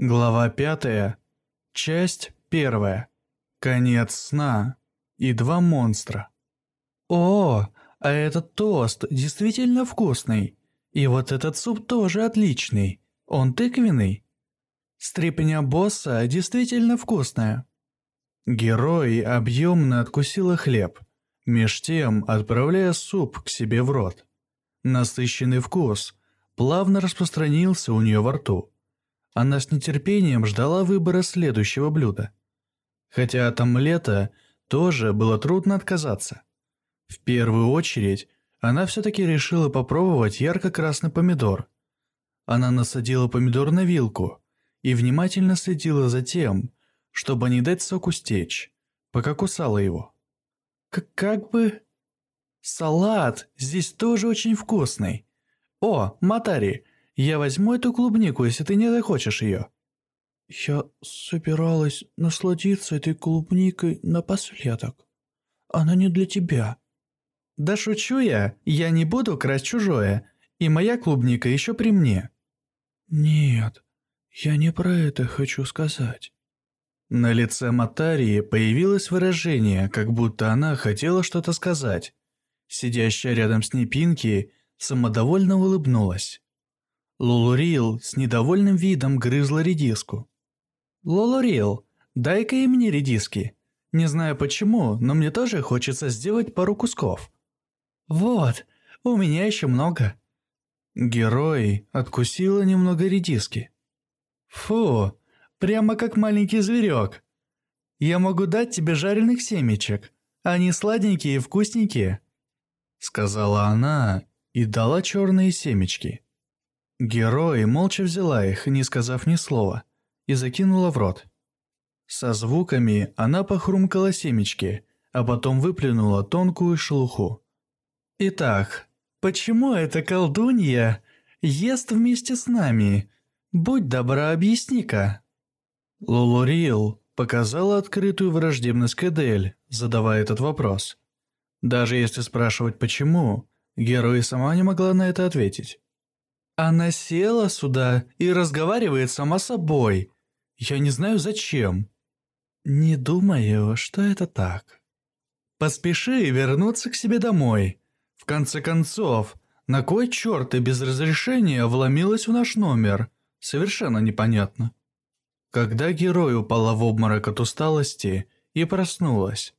Глава пятая. Часть первая. Конец сна. И два монстра. О, а этот тост действительно вкусный. И вот этот суп тоже отличный. Он тыквенный. Стрипня босса действительно вкусная. Герой объемно откусила хлеб, меж тем отправляя суп к себе в рот. Насыщенный вкус плавно распространился у нее во рту. Она с нетерпением ждала выбора следующего блюда. Хотя от омлета тоже было трудно отказаться. В первую очередь, она все-таки решила попробовать ярко-красный помидор. Она насадила помидор на вилку и внимательно следила за тем, чтобы не дать соку стечь, пока кусала его. К как бы... Салат здесь тоже очень вкусный. О, Матари, я возьму эту клубнику, если ты не захочешь ее. Я собиралась насладиться этой клубникой напоследок. Она не для тебя. Да шучу я, я не буду красть чужое, и моя клубника еще при мне. Нет, я не про это хочу сказать. На лице Матарии появилось выражение, как будто она хотела что-то сказать. Сидящая рядом с ней Пинки самодовольно улыбнулась. Лулурил с недовольным видом грызла редиску. «Лулурил, дай-ка и мне редиски. Не знаю почему, но мне тоже хочется сделать пару кусков». «Вот, у меня еще много». Герой откусила немного редиски. «Фу, прямо как маленький зверек. Я могу дать тебе жареных семечек. Они сладенькие и вкусненькие», — сказала она и дала черные семечки. Герой молча взяла их, не сказав ни слова, и закинула в рот. Со звуками она похрумкала семечки, а потом выплюнула тонкую шелуху. «Итак, почему эта колдунья ест вместе с нами? Будь добра, объясни-ка». Лулурил показала открытую враждебность к задавая этот вопрос. Даже если спрашивать почему, герой сама не могла на это ответить. Она села сюда и разговаривает сама собой. Я не знаю зачем. Не думаю, что это так. Поспеши вернуться к себе домой. В конце концов, на кой черт ты без разрешения вломилась в наш номер? Совершенно непонятно. Когда герой упала в обморок от усталости и проснулась,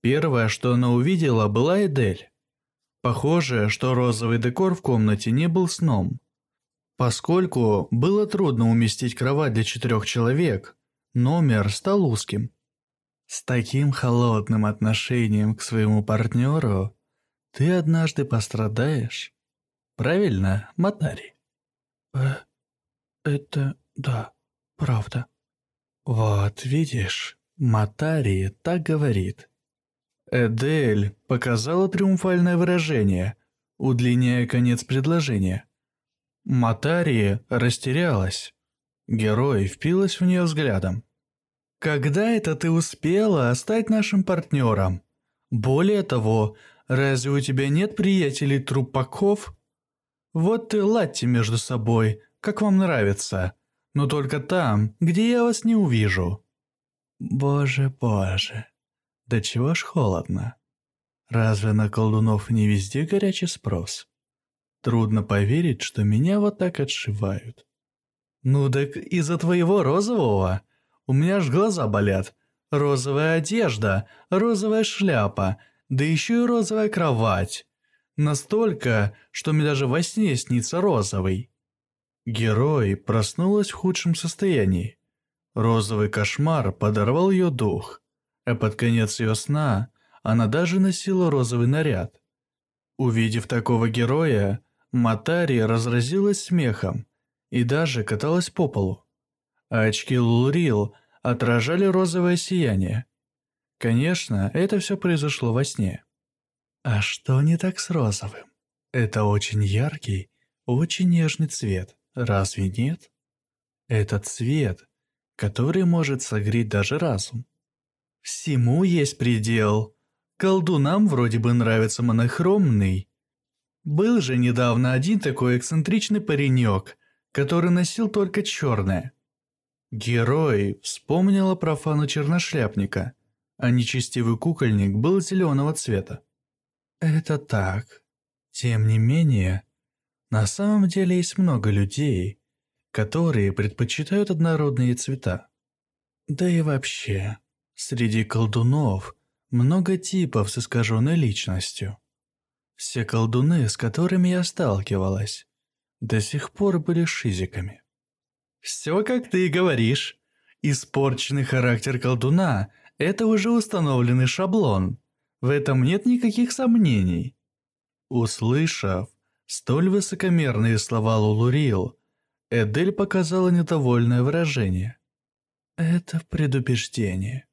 первое, что она увидела, была Эдель. Похоже, что розовый декор в комнате не был сном. Поскольку было трудно уместить кровать для четырех человек, номер стал узким. С таким холодным отношением к своему партнеру ты однажды пострадаешь. Правильно, Матари? Э, это да, правда. Вот, видишь, Матари так говорит. Эдель показала триумфальное выражение, удлиняя конец предложения. Матария растерялась. Герой впилась в нее взглядом. «Когда это ты успела стать нашим партнером? Более того, разве у тебя нет приятелей-трупаков? Вот ты ладьте между собой, как вам нравится, но только там, где я вас не увижу». «Боже, боже, да чего ж холодно? Разве на колдунов не везде горячий спрос?» Трудно поверить, что меня вот так отшивают. Ну так из-за твоего розового. У меня аж глаза болят. Розовая одежда, розовая шляпа, да еще и розовая кровать. Настолько, что мне даже во сне снится розовый. Герой проснулась в худшем состоянии. Розовый кошмар подорвал ее дух, а под конец ее сна она даже носила розовый наряд. Увидев такого героя, Матари разразилась смехом и даже каталась по полу. А очки Лулрил отражали розовое сияние. Конечно, это все произошло во сне. А что не так с розовым? Это очень яркий, очень нежный цвет, разве нет? Это цвет, который может согреть даже разум. Всему есть предел. Колдунам вроде бы нравится монохромный, был же недавно один такой эксцентричный паренек, который носил только черное. Герой вспомнила про фану черношляпника, а нечестивый кукольник был зеленого цвета. Это так. Тем не менее, на самом деле есть много людей, которые предпочитают однородные цвета. Да и вообще, среди колдунов много типов с искаженной личностью. Все колдуны, с которыми я сталкивалась, до сих пор были шизиками. Все как ты и говоришь. Испорченный характер колдуна – это уже установленный шаблон. В этом нет никаких сомнений. Услышав столь высокомерные слова Лулурил, Эдель показала недовольное выражение. Это предубеждение.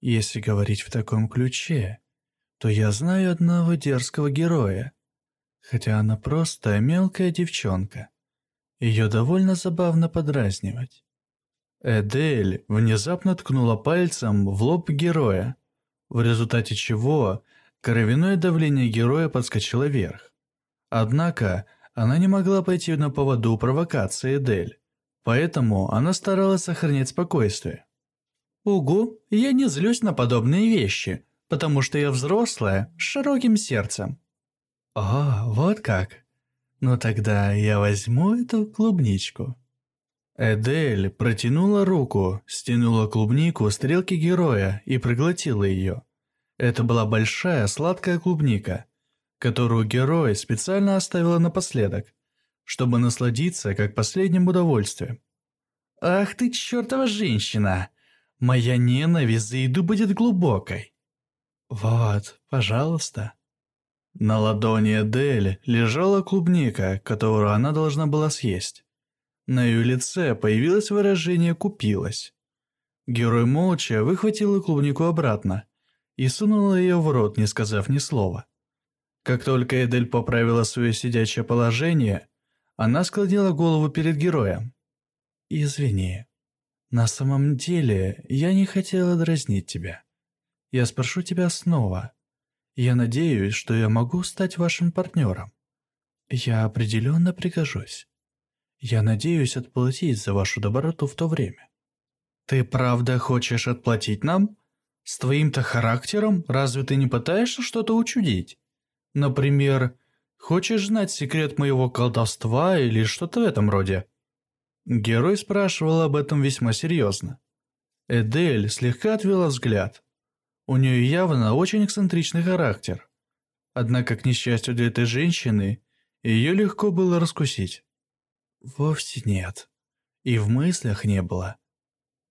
Если говорить в таком ключе, то я знаю одного дерзкого героя, хотя она просто мелкая девчонка. Ее довольно забавно подразнивать. Эдель внезапно ткнула пальцем в лоб героя, в результате чего кровяное давление героя подскочило вверх. Однако, она не могла пойти на поводу провокации Эдель, поэтому она старалась сохранять спокойствие. «Угу, я не злюсь на подобные вещи, потому что я взрослая, с широким сердцем». «О, вот как. Ну тогда я возьму эту клубничку». Эдель протянула руку, стянула клубнику стрелки героя и проглотила ее. Это была большая сладкая клубника, которую герой специально оставила напоследок, чтобы насладиться как последним удовольствием. «Ах ты чертова женщина! Моя ненависть за еду будет глубокой!» «Вот, пожалуйста». На ладони Эдель лежала клубника, которую она должна была съесть. На ее лице появилось выражение «купилась». Герой молча выхватила клубнику обратно и сунула ее в рот, не сказав ни слова. Как только Эдель поправила свое сидячее положение, она склонила голову перед героем. «Извини, на самом деле я не хотела дразнить тебя. Я спрошу тебя снова, я надеюсь, что я могу стать вашим партнером. Я определенно пригожусь. Я надеюсь отплатить за вашу доброту в то время. Ты правда хочешь отплатить нам? С твоим-то характером разве ты не пытаешься что-то учудить? Например, хочешь знать секрет моего колдовства или что-то в этом роде? Герой спрашивал об этом весьма серьезно. Эдель слегка отвела взгляд. У нее явно очень эксцентричный характер. Однако, к несчастью для этой женщины, ее легко было раскусить. Вовсе нет. И в мыслях не было.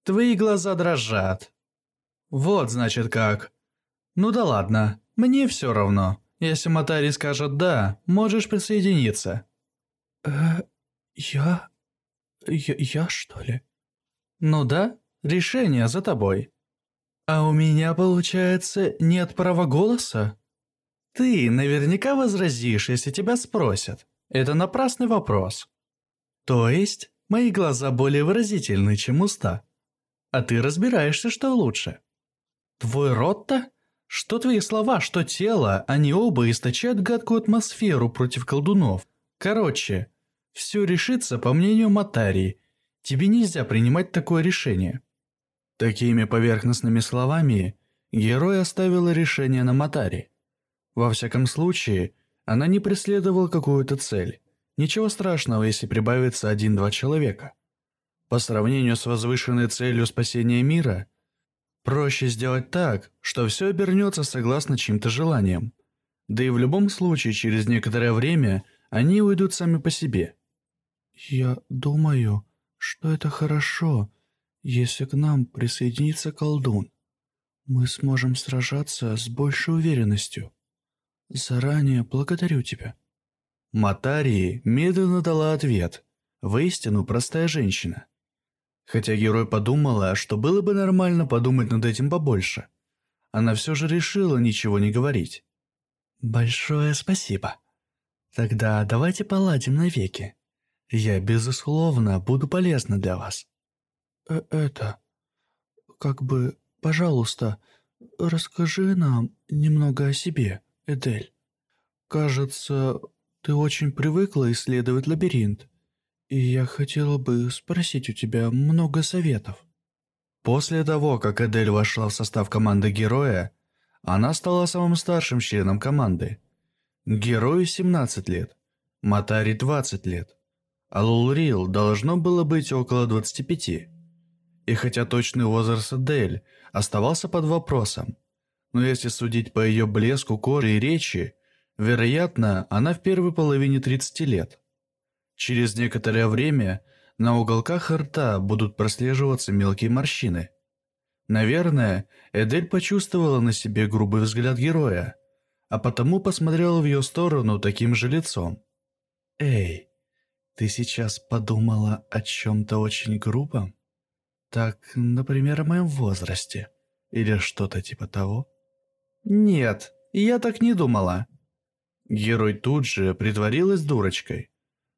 Твои глаза дрожат. Вот, значит, как. Ну да ладно, мне все равно. Если Матари скажет «да», можешь присоединиться. Э, я... я... я что ли? Ну да, решение за тобой. «А у меня, получается, нет права голоса?» «Ты наверняка возразишь, если тебя спросят. Это напрасный вопрос». «То есть, мои глаза более выразительны, чем уста. А ты разбираешься, что лучше». «Твой рот-то? Что твои слова, что тело, они оба источают гадкую атмосферу против колдунов. Короче, все решится по мнению Матарии. Тебе нельзя принимать такое решение». Такими поверхностными словами герой оставила решение на Матаре. Во всяком случае, она не преследовала какую-то цель. Ничего страшного, если прибавится один-два человека. По сравнению с возвышенной целью спасения мира, проще сделать так, что все обернется согласно чьим-то желаниям. Да и в любом случае, через некоторое время они уйдут сами по себе. «Я думаю, что это хорошо», если к нам присоединится колдун, мы сможем сражаться с большей уверенностью. Заранее благодарю тебя». Матарии медленно дала ответ. Воистину простая женщина. Хотя герой подумала, что было бы нормально подумать над этим побольше. Она все же решила ничего не говорить. «Большое спасибо. Тогда давайте поладим навеки. Я, безусловно, буду полезна для вас» это... Как бы, пожалуйста, расскажи нам немного о себе, Эдель. Кажется, ты очень привыкла исследовать лабиринт. И я хотела бы спросить у тебя много советов. После того, как Эдель вошла в состав команды героя, она стала самым старшим членом команды. Герою 17 лет, Матари 20 лет, а Лулрил должно было быть около 25. И хотя точный возраст Эдель оставался под вопросом, но если судить по ее блеску кожи и речи, вероятно, она в первой половине 30 лет. Через некоторое время на уголках рта будут прослеживаться мелкие морщины. Наверное, Эдель почувствовала на себе грубый взгляд героя, а потому посмотрела в ее сторону таким же лицом. «Эй, ты сейчас подумала о чем-то очень грубом? Так, например, о моем возрасте, или что-то типа того?» «Нет, я так не думала». Герой тут же притворилась дурочкой,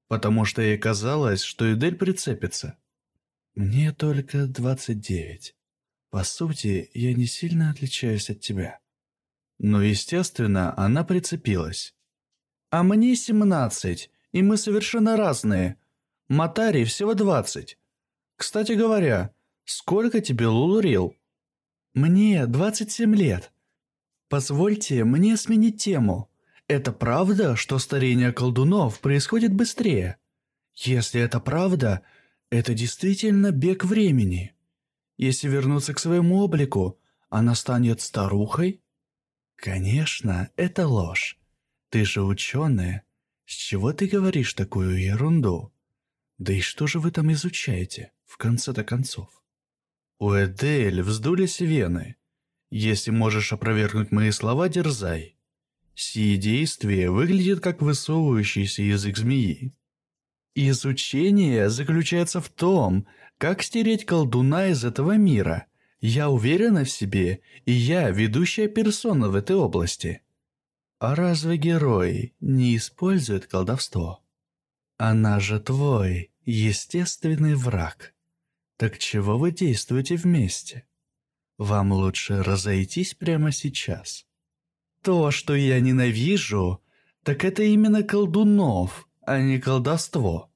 потому что ей казалось, что Эдель прицепится. «Мне только двадцать девять. По сути, я не сильно отличаюсь от тебя». Но, естественно, она прицепилась. «А мне семнадцать, и мы совершенно разные. Матари всего двадцать. Кстати говоря, сколько тебе Лулурил?» «Мне двадцать семь лет. Позвольте мне сменить тему. Это правда, что старение колдунов происходит быстрее? Если это правда, это действительно бег времени. Если вернуться к своему облику, она станет старухой? Конечно, это ложь. Ты же ученая. С чего ты говоришь такую ерунду? Да и что же вы там изучаете, в конце-то концов? У Эдель вздулись вены. Если можешь опровергнуть мои слова, дерзай. Сие действие выглядит как высовывающийся язык змеи. Изучение заключается в том, как стереть колдуна из этого мира. Я уверена в себе, и я ведущая персона в этой области. А разве герой не использует колдовство? Она же твой естественный враг. Так чего вы действуете вместе? Вам лучше разойтись прямо сейчас. То, что я ненавижу, так это именно колдунов, а не колдовство.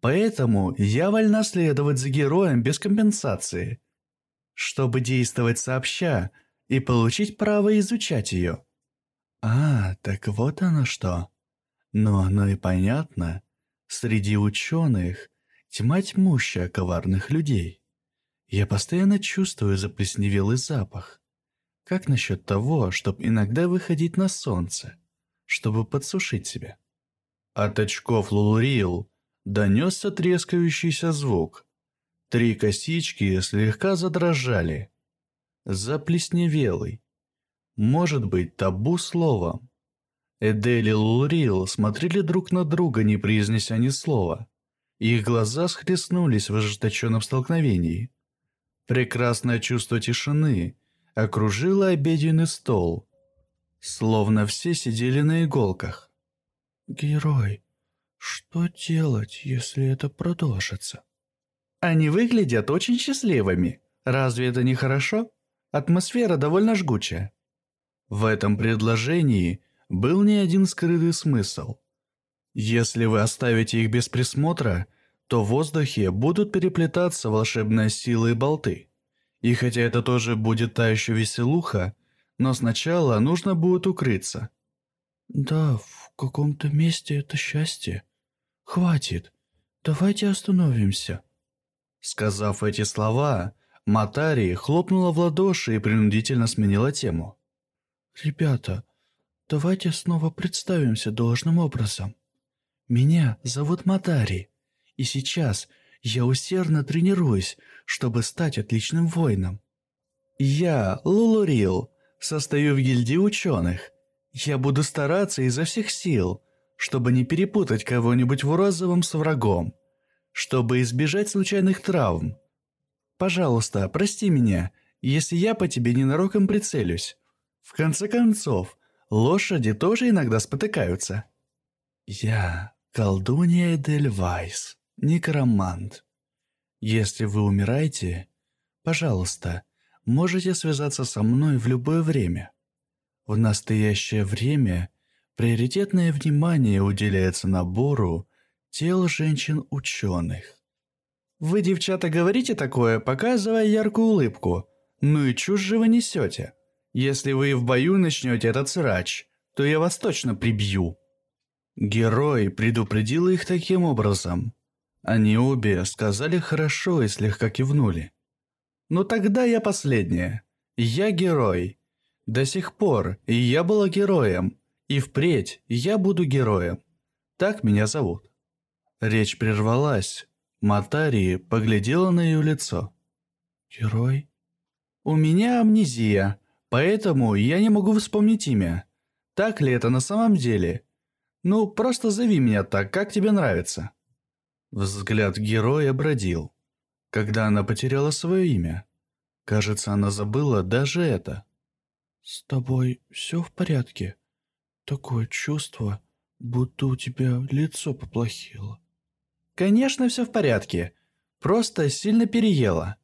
Поэтому я вольна следовать за героем без компенсации, чтобы действовать сообща и получить право изучать ее. А, так вот оно что. Но оно и понятно. Среди ученых тьма тьмущая коварных людей. Я постоянно чувствую заплесневелый запах. Как насчет того, чтобы иногда выходить на солнце, чтобы подсушить себя? От очков Лулурил донесся трескающийся звук. Три косички слегка задрожали. Заплесневелый. Может быть, табу словом. Эдель и Лулурил смотрели друг на друга, не произнеся ни слова. Их глаза схлестнулись в ожесточенном столкновении. Прекрасное чувство тишины окружило обеденный стол, словно все сидели на иголках. «Герой, что делать, если это продолжится?» «Они выглядят очень счастливыми. Разве это не хорошо? Атмосфера довольно жгучая». В этом предложении был не один скрытый смысл. Если вы оставите их без присмотра – то в воздухе будут переплетаться волшебная сила и болты. И хотя это тоже будет та еще веселуха, но сначала нужно будет укрыться. Да, в каком-то месте это счастье. Хватит, давайте остановимся. Сказав эти слова, Матари хлопнула в ладоши и принудительно сменила тему. «Ребята, давайте снова представимся должным образом. Меня зовут Матари. И сейчас я усердно тренируюсь, чтобы стать отличным воином. Я, Лулурил, состою в гильдии ученых. Я буду стараться изо всех сил, чтобы не перепутать кого-нибудь в розовом с врагом, чтобы избежать случайных травм. Пожалуйста, прости меня, если я по тебе ненароком прицелюсь. В конце концов, лошади тоже иногда спотыкаются. Я колдунья Эдельвайс некромант. Если вы умираете, пожалуйста, можете связаться со мной в любое время. В настоящее время приоритетное внимание уделяется набору тел женщин-ученых. Вы, девчата, говорите такое, показывая яркую улыбку. Ну и чушь же вы несете. Если вы в бою начнете этот срач, то я вас точно прибью. Герой предупредил их таким образом. Они обе сказали хорошо и слегка кивнули. «Ну тогда я последняя. Я герой. До сих пор я была героем, и впредь я буду героем. Так меня зовут». Речь прервалась. Матари поглядела на ее лицо. «Герой?» «У меня амнезия, поэтому я не могу вспомнить имя. Так ли это на самом деле? Ну, просто зови меня так, как тебе нравится». Взгляд героя бродил, когда она потеряла свое имя. Кажется, она забыла даже это. «С тобой все в порядке? Такое чувство, будто у тебя лицо поплохело». «Конечно, все в порядке. Просто сильно переела».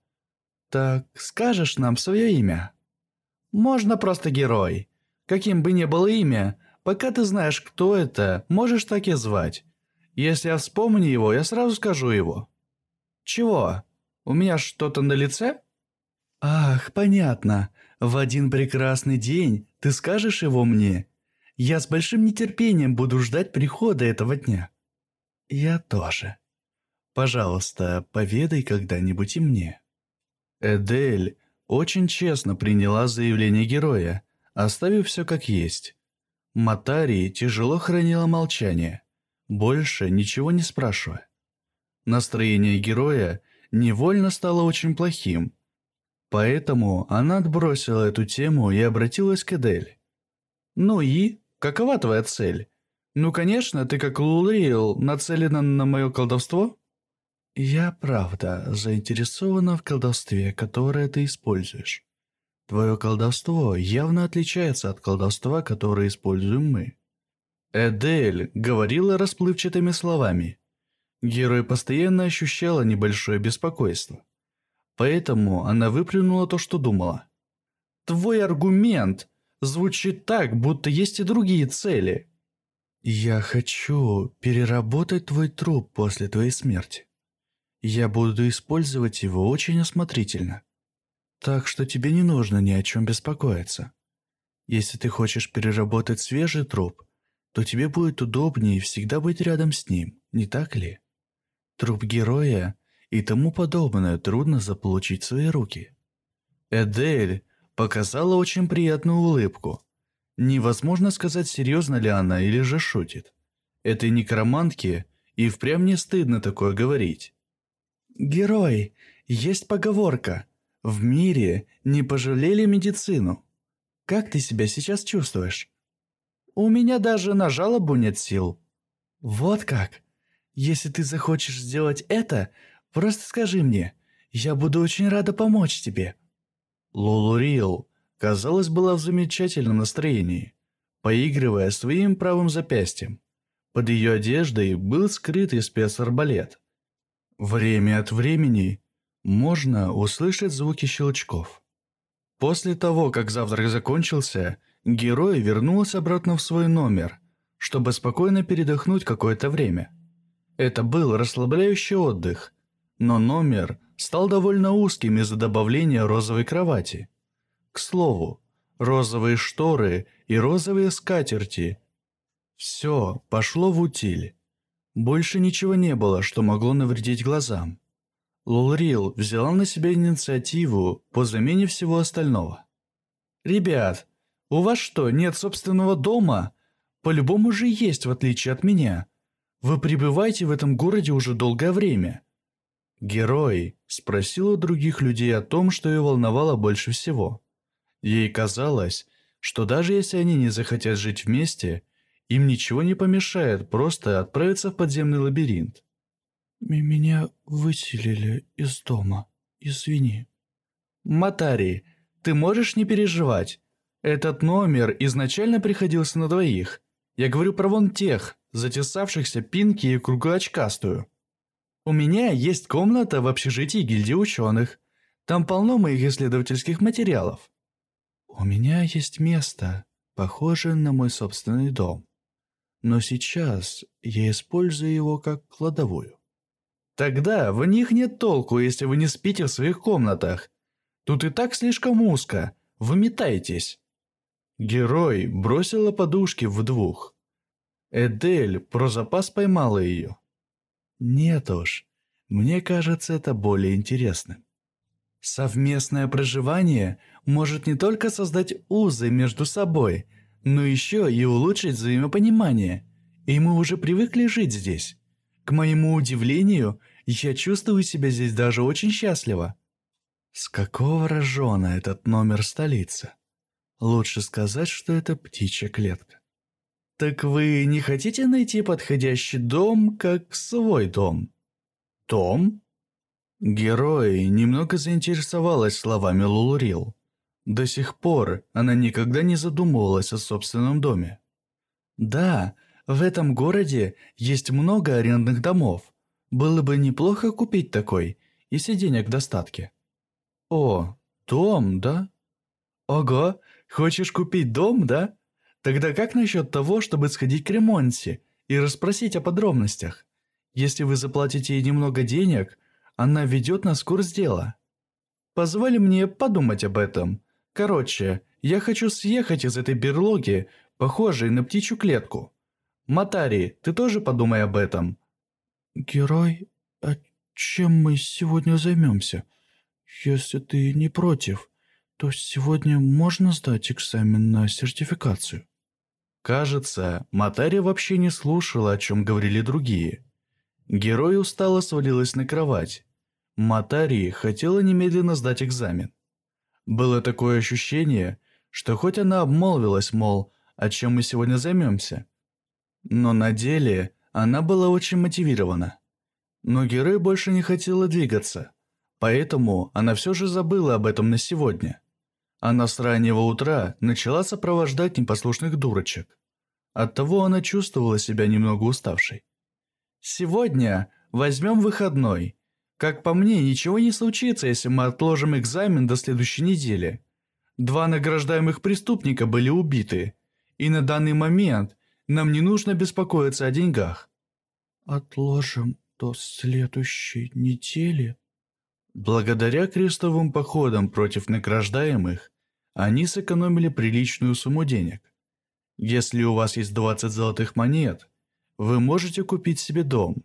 «Так скажешь нам свое имя?» «Можно просто герой. Каким бы ни было имя, пока ты знаешь, кто это, можешь так и звать. Если я вспомню его, я сразу скажу его». «Чего? У меня что-то на лице?» «Ах, понятно. В один прекрасный день ты скажешь его мне. Я с большим нетерпением буду ждать прихода этого дня». «Я тоже. Пожалуйста, поведай когда-нибудь и мне». Эдель очень честно приняла заявление героя, оставив все как есть. Матари тяжело хранила молчание, больше ничего не спрашивая. Настроение героя невольно стало очень плохим, поэтому она отбросила эту тему и обратилась к Эдель. «Ну и? Какова твоя цель? Ну, конечно, ты как Лулриэл нацелена на мое колдовство?» «Я правда заинтересована в колдовстве, которое ты используешь. Твое колдовство явно отличается от колдовства, которое используем мы». Эдель говорила расплывчатыми словами. Герой постоянно ощущала небольшое беспокойство. Поэтому она выплюнула то, что думала. «Твой аргумент звучит так, будто есть и другие цели». «Я хочу переработать твой труп после твоей смерти. Я буду использовать его очень осмотрительно. Так что тебе не нужно ни о чем беспокоиться. Если ты хочешь переработать свежий труп, то тебе будет удобнее всегда быть рядом с ним, не так ли? Труп героя и тому подобное трудно заполучить в свои руки. Эдель показала очень приятную улыбку. Невозможно сказать, серьезно ли она или же шутит. Этой некромантке и впрямь не стыдно такое говорить. Герой, есть поговорка. В мире не пожалели медицину. Как ты себя сейчас чувствуешь? У меня даже на жалобу нет сил. Вот как. Если ты захочешь сделать это, просто скажи мне. Я буду очень рада помочь тебе. Лулурил, казалось, была в замечательном настроении, поигрывая своим правым запястьем. Под ее одеждой был скрытый спецарбалет. Время от времени можно услышать звуки щелчков. После того, как завтрак закончился, герой вернулся обратно в свой номер, чтобы спокойно передохнуть какое-то время. Это был расслабляющий отдых, но номер стал довольно узким из-за добавления розовой кровати. К слову, розовые шторы и розовые скатерти – все пошло в утиль. Больше ничего не было, что могло навредить глазам. Лулрил взяла на себя инициативу по замене всего остального. «Ребят, у вас что, нет собственного дома? По-любому же есть, в отличие от меня. Вы пребываете в этом городе уже долгое время». Герой спросил у других людей о том, что ее волновало больше всего. Ей казалось, что даже если они не захотят жить вместе – им ничего не помешает просто отправиться в подземный лабиринт. «Меня выселили из дома. Извини». «Матари, ты можешь не переживать. Этот номер изначально приходился на двоих. Я говорю про вон тех, затесавшихся Пинки и Круглоочкастую. У меня есть комната в общежитии гильдии ученых. Там полно моих исследовательских материалов. У меня есть место, похожее на мой собственный дом. но сейчас я использую его как кладовую. Тогда в них нет толку, если вы не спите в своих комнатах. Тут и так слишком узко. Выметайтесь. Герой бросила подушки в двух. Эдель про запас поймала ее. Нет уж, мне кажется это более интересным. Совместное проживание может не только создать узы между собой, но еще и улучшить взаимопонимание. И мы уже привыкли жить здесь. К моему удивлению, я чувствую себя здесь даже очень счастливо. С какого рожона этот номер столицы? Лучше сказать, что это птичья клетка. Так вы не хотите найти подходящий дом, как свой дом? Дом? Герой немного заинтересовалась словами Лулурил. До сих пор она никогда не задумывалась о собственном доме. Да, в этом городе есть много арендных домов. Было бы неплохо купить такой, если денег в достатке. О, дом, да? Ого, хочешь купить дом, да? Тогда как насчет того, чтобы сходить к ремонте и расспросить о подробностях? Если вы заплатите ей немного денег, она ведет нас в курс дела. Позволь мне подумать об этом. Короче, я хочу съехать из этой берлоги, похожей на птичью клетку. Матари, ты тоже подумай об этом. Герой, а чем мы сегодня займемся? Если ты не против, то сегодня можно сдать экзамен на сертификацию. Кажется, Матари вообще не слушала, о чем говорили другие. Герой устало свалилась на кровать. Матари хотела немедленно сдать экзамен. Было такое ощущение, что хоть она обмолвилась, мол, о чем мы сегодня займемся, но на деле она была очень мотивирована. Но Герой больше не хотела двигаться, поэтому она все же забыла об этом на сегодня. Она с раннего утра начала сопровождать непослушных дурочек. Оттого она чувствовала себя немного уставшей. Сегодня возьмем выходной. Как по мне, ничего не случится, если мы отложим экзамен до следующей недели. Два награждаемых преступника были убиты, и на данный момент нам не нужно беспокоиться о деньгах. Отложим до следующей недели. Благодаря крестовым походам против награждаемых, они сэкономили приличную сумму денег. Если у вас есть 20 золотых монет, вы можете купить себе дом.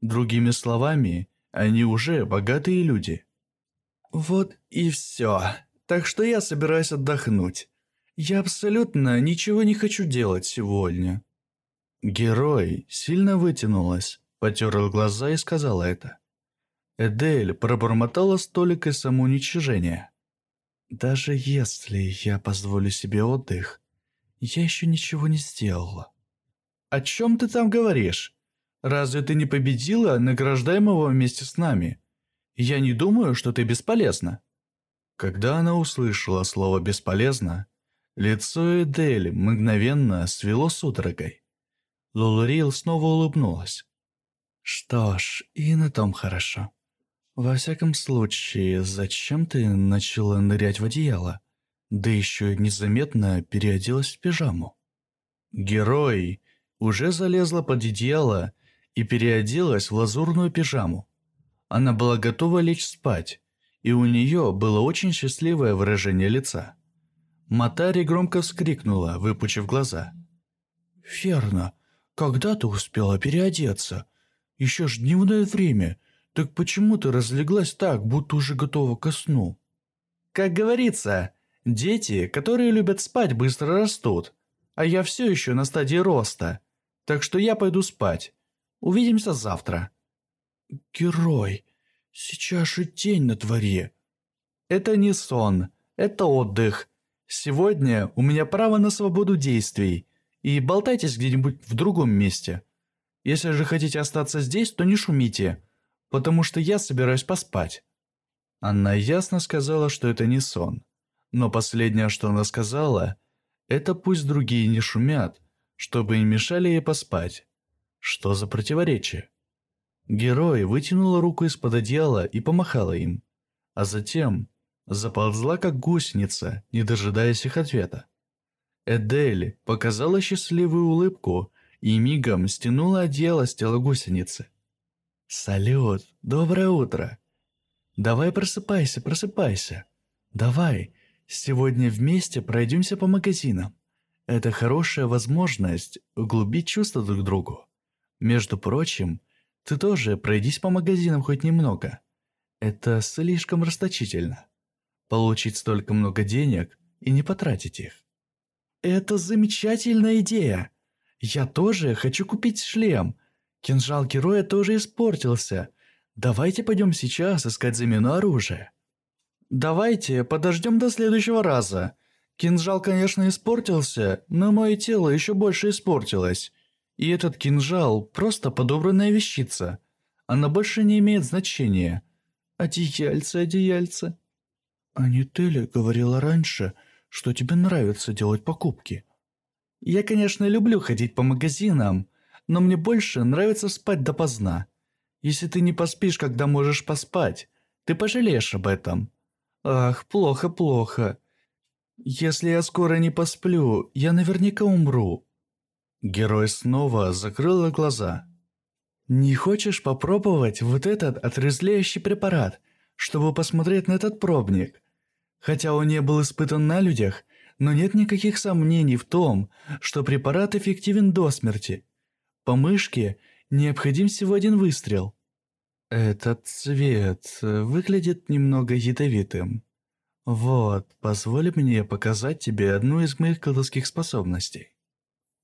Другими словами, они уже богатые люди. Вот и все. Так что я собираюсь отдохнуть. Я абсолютно ничего не хочу делать сегодня. Герой сильно вытянулась, потерла глаза и сказала это. Эдель пробормотала столик из самоуничижения. «Даже если я позволю себе отдых, я еще ничего не сделала». «О чем ты там говоришь? Разве ты не победила награждаемого вместе с нами? Я не думаю, что ты бесполезна». Когда она услышала слово «бесполезно», лицо Эдель мгновенно свело судорогой. Лулурил снова улыбнулась. «Что ж, и на том хорошо. Во всяком случае, зачем ты начала нырять в одеяло? Да еще незаметно переоделась в пижаму». Герой уже залезла под одеяло и переоделась в лазурную пижаму. Она была готова лечь спать, и у нее было очень счастливое выражение лица. Матари громко вскрикнула, выпучив глаза. «Верно. Когда ты успела переодеться? Еще ж дневное время. Так почему ты разлеглась так, будто уже готова ко сну?» «Как говорится, дети, которые любят спать, быстро растут, а я все еще на стадии роста. Так что я пойду спать. Увидимся завтра». «Герой, сейчас же день на дворе». «Это не сон, это отдых. Сегодня у меня право на свободу действий. И болтайтесь где-нибудь в другом месте. Если же хотите остаться здесь, то не шумите, потому что я собираюсь поспать». Она ясно сказала, что это не сон. Но последнее, что она сказала, это пусть другие не шумят, чтобы им мешали ей поспать. Что за противоречие? Герой вытянула руку из-под одеяла и помахала им, а затем заползла как гусеница, не дожидаясь их ответа. Эдель показала счастливую улыбку и мигом стянула одеяло с тела гусеницы. «Салют, доброе утро! Давай просыпайся, просыпайся! Давай, сегодня вместе пройдемся по магазинам. Это хорошая возможность углубить чувства друг к другу. Между прочим, ты тоже пройдись по магазинам хоть немного. Это слишком расточительно. Получить столько много денег и не потратить их. Это замечательная идея. Я тоже хочу купить шлем. Кинжал героя тоже испортился. Давайте пойдем сейчас искать замену оружия. Давайте подождем до следующего раза. Кинжал, конечно, испортился, но мое тело еще больше испортилось. И этот кинжал просто подобранная вещица. Она больше не имеет значения. Одеяльце, одеяльце. Анителя говорила раньше, что тебе нравится делать покупки. Я, конечно, люблю ходить по магазинам, но мне больше нравится спать допоздна. Если ты не поспишь, когда можешь поспать, ты пожалеешь об этом. Ах, плохо, плохо. Если я скоро не посплю, я наверняка умру. Герой снова закрыл глаза. «Не хочешь попробовать вот этот отрезляющий препарат, чтобы посмотреть на этот пробник? Хотя он не был испытан на людях, но нет никаких сомнений в том, что препарат эффективен до смерти. По мышке необходим всего один выстрел». «Этот цвет выглядит немного ядовитым. Вот, позволь мне показать тебе одну из моих колдовских способностей».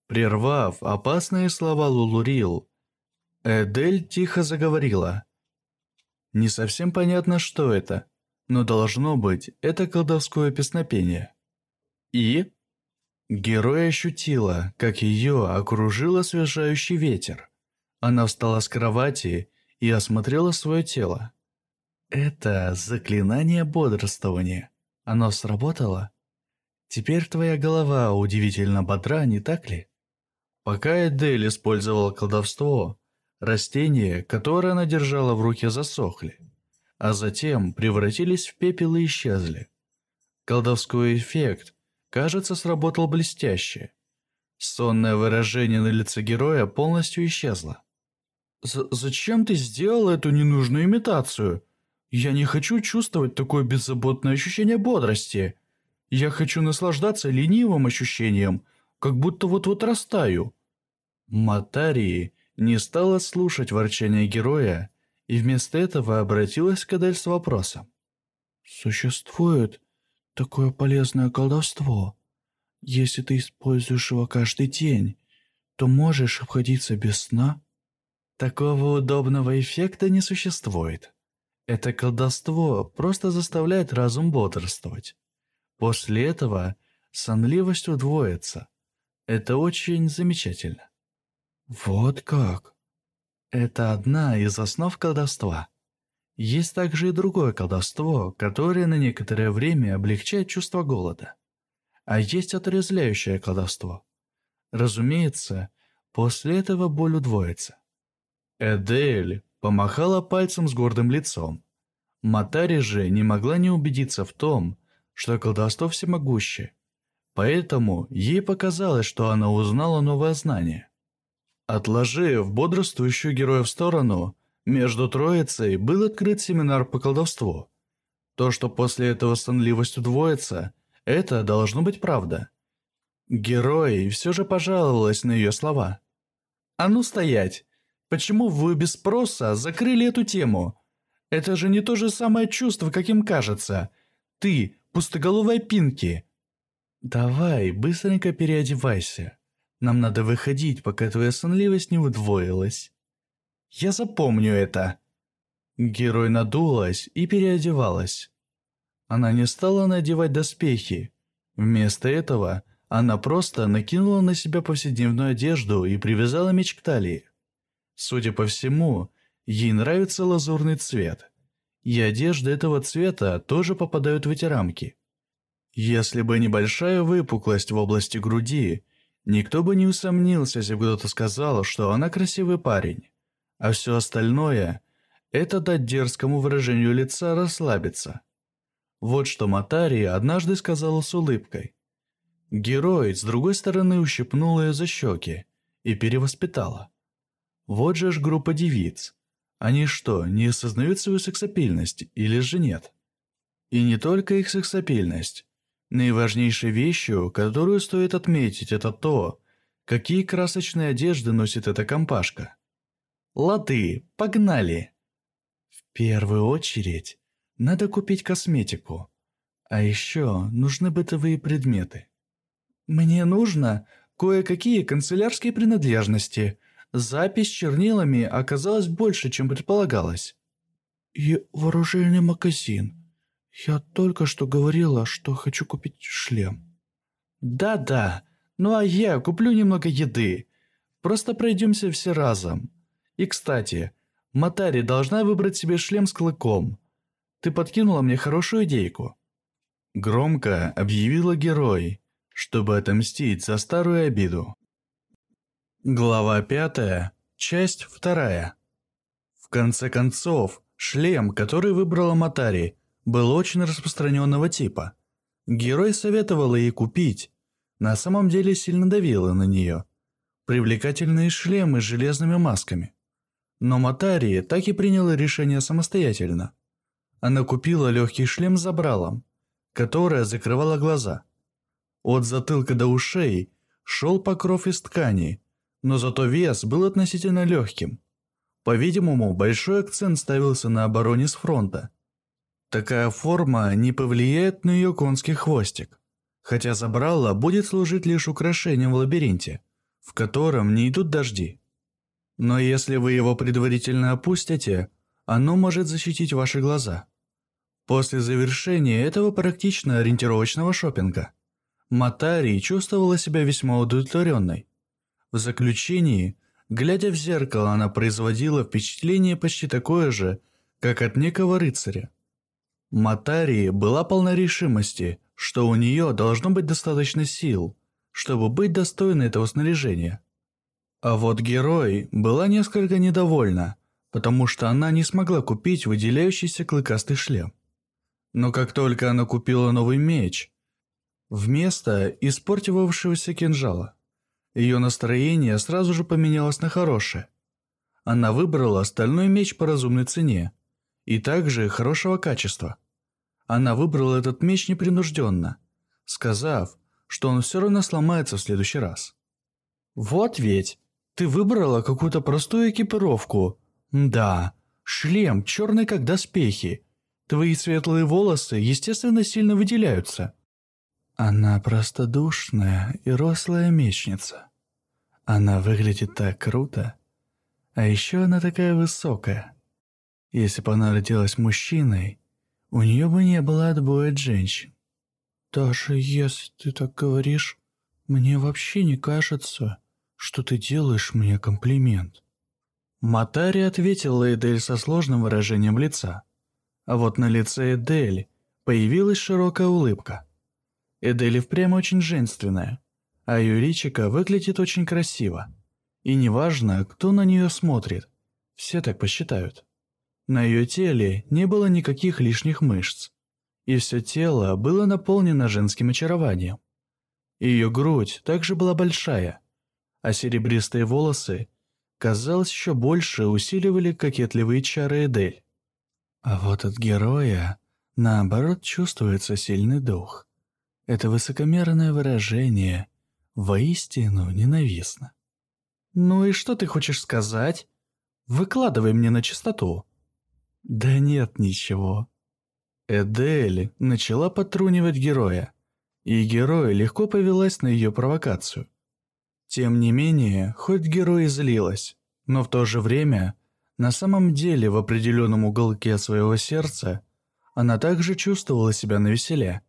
Прервав опасные слова Лулурил, Эдель тихо заговорила. Не совсем понятно, что это, но должно быть, это колдовское песнопение. И? Герой ощутила, как ее окружил освежающий ветер. Она встала с кровати и осмотрела свое тело. Это заклинание бодрствования. Оно сработало? Теперь твоя голова удивительно бодра, не так ли? Пока Эдель использовала колдовство, растения, которые она держала в руке, засохли, а затем превратились в пепел и исчезли. Колдовской эффект, кажется, сработал блестяще. Сонное выражение на лице героя полностью исчезло. «Зачем ты сделал эту ненужную имитацию? Я не хочу чувствовать такое беззаботное ощущение бодрости. Я хочу наслаждаться ленивым ощущением – как будто вот-вот растаю. Матарии не стала слушать ворчание героя и вместо этого обратилась к Адель с вопросом. «Существует такое полезное колдовство. Если ты используешь его каждый день, то можешь обходиться без сна?» Такого удобного эффекта не существует. Это колдовство просто заставляет разум бодрствовать. После этого сонливость удвоится, это очень замечательно. Вот как. Это одна из основ колдовства. Есть также и другое колдовство, которое на некоторое время облегчает чувство голода. А есть отрезвляющее колдовство. Разумеется, после этого боль удвоится. Эдель помахала пальцем с гордым лицом. Матари же не могла не убедиться в том, что колдовство всемогущее. Поэтому ей показалось, что она узнала новое знание. Отложив бодрствующую героя в сторону, между троицей был открыт семинар по колдовству. То, что после этого сонливость удвоится, это должно быть правда. Герой все же пожаловалась на ее слова. «А ну стоять! Почему вы без спроса закрыли эту тему? Это же не то же самое чувство, каким кажется. Ты, пустоголовая Пинки, «Давай, быстренько переодевайся. Нам надо выходить, пока твоя сонливость не удвоилась». «Я запомню это». Герой надулась и переодевалась. Она не стала надевать доспехи. Вместо этого она просто накинула на себя повседневную одежду и привязала меч к талии. Судя по всему, ей нравится лазурный цвет. И одежды этого цвета тоже попадают в эти рамки. Если бы небольшая выпуклость в области груди, никто бы не усомнился, если бы кто-то сказал, что она красивый парень. А все остальное – это дать дерзкому выражению лица расслабиться. Вот что Матари однажды сказала с улыбкой. Герой с другой стороны ущипнул ее за щеки и перевоспитала. Вот же ж группа девиц. Они что, не осознают свою сексапильность или же нет? И не только их сексапильность. Наиважнейшей вещью, которую стоит отметить, это то, какие красочные одежды носит эта компашка. Лады, погнали! В первую очередь, надо купить косметику. А еще нужны бытовые предметы. Мне нужно кое-какие канцелярские принадлежности. Запись чернилами оказалась больше, чем предполагалось. И вооруженный магазин. Я только что говорила, что хочу купить шлем. Да-да, ну а я куплю немного еды. Просто пройдемся все разом. И кстати, Матари должна выбрать себе шлем с клыком. Ты подкинула мне хорошую идейку. Громко объявила герой, чтобы отомстить за старую обиду. Глава пятая, часть вторая. В конце концов, шлем, который выбрала Матари, был очень распространенного типа. Герой советовал ей купить, на самом деле сильно давила на нее. Привлекательные шлемы с железными масками. Но Матари так и приняла решение самостоятельно. Она купила легкий шлем с забралом, которая закрывала глаза. От затылка до ушей шел покров из ткани, но зато вес был относительно легким. По-видимому, большой акцент ставился на обороне с фронта. Такая форма не повлияет на ее конский хвостик, хотя забрала будет служить лишь украшением в лабиринте, в котором не идут дожди. Но если вы его предварительно опустите, оно может защитить ваши глаза. После завершения этого практично ориентировочного шопинга, Матари чувствовала себя весьма удовлетворенной. В заключении, глядя в зеркало, она производила впечатление почти такое же, как от некого рыцаря. Матари была полна решимости, что у нее должно быть достаточно сил, чтобы быть достойной этого снаряжения. А вот герой была несколько недовольна, потому что она не смогла купить выделяющийся клыкастый шлем. Но как только она купила новый меч, вместо испортивавшегося кинжала, ее настроение сразу же поменялось на хорошее. Она выбрала стальной меч по разумной цене и также хорошего качества. Она выбрала этот меч непринужденно, сказав, что он все равно сломается в следующий раз. «Вот ведь, ты выбрала какую-то простую экипировку. Да, шлем черный как доспехи, Твои светлые волосы, естественно, сильно выделяются. Она простодушная и рослая мечница. Она выглядит так круто. А еще она такая высокая. Если бы она родилась мужчиной, у нее бы не было отбоя от женщин. Даже если ты так говоришь, мне вообще не кажется, что ты делаешь мне комплимент. Матари ответила Эдель со сложным выражением лица. А вот на лице Эдели появилась широкая улыбка. Эдели впрямь очень женственная, а ее личико выглядит очень красиво. И неважно, кто на нее смотрит, все так посчитают. На ее теле не было никаких лишних мышц, и все тело было наполнено женским очарованием. Ее грудь также была большая, а серебристые волосы, казалось, еще больше усиливали кокетливые чары Эдель. А вот от героя, наоборот, чувствуется сильный дух. Это высокомерное выражение воистину ненавистно. «Ну и что ты хочешь сказать? Выкладывай мне на чистоту». «Да нет ничего». Эдель начала потрунивать героя, и герой легко повелась на ее провокацию. Тем не менее, хоть герой и злилась, но в то же время на самом деле, в определенном уголке своего сердца, она также чувствовала себя навеселе.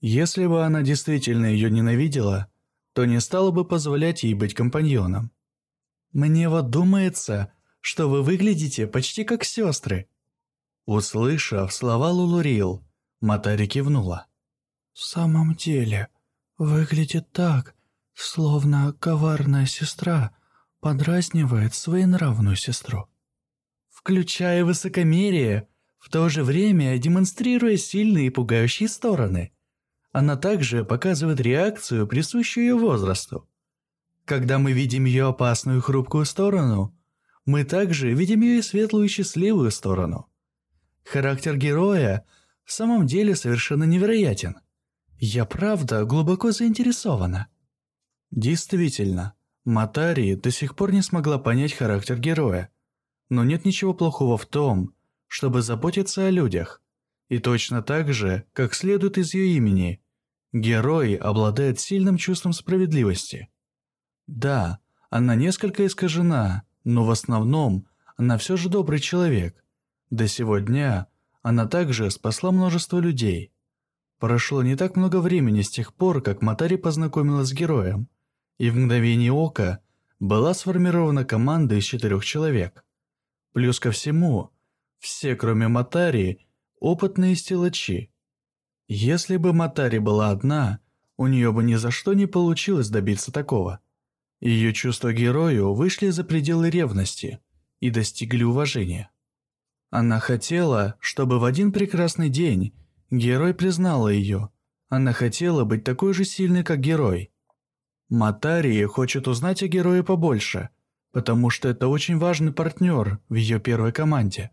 Если бы она действительно ее ненавидела, то не стала бы позволять ей быть компаньоном. «Мне вот думается, что вы выглядите почти как сестры». Услышав слова Лулурил, Матари кивнула. «В самом деле, выглядит так, словно коварная сестра подразнивает своенравную сестру включая высокомерие, в то же время демонстрируя сильные и пугающие стороны. Она также показывает реакцию, присущую ее возрасту. Когда мы видим ее опасную и хрупкую сторону, мы также видим ее светлую и счастливую сторону. Характер героя в самом деле совершенно невероятен. Я правда глубоко заинтересована. Действительно, Матари до сих пор не смогла понять характер героя. Но нет ничего плохого в том, чтобы заботиться о людях. И точно так же, как следует из ее имени, герой обладает сильным чувством справедливости. Да, она несколько искажена, но в основном она все же добрый человек. До сего дня она также спасла множество людей. Прошло не так много времени с тех пор, как Матари познакомилась с героем, и в мгновение ока была сформирована команда из четырех человек. Плюс ко всему, все, кроме Матари, опытные стелачи. Если бы Матари была одна, у нее бы ни за что не получилось добиться такого. Ее чувства герою вышли за пределы ревности и достигли уважения. Она хотела, чтобы в один прекрасный день герой признала ее. Она хотела быть такой же сильной, как герой. Матари хочет узнать о герое побольше, потому что это очень важный партнер в ее первой команде.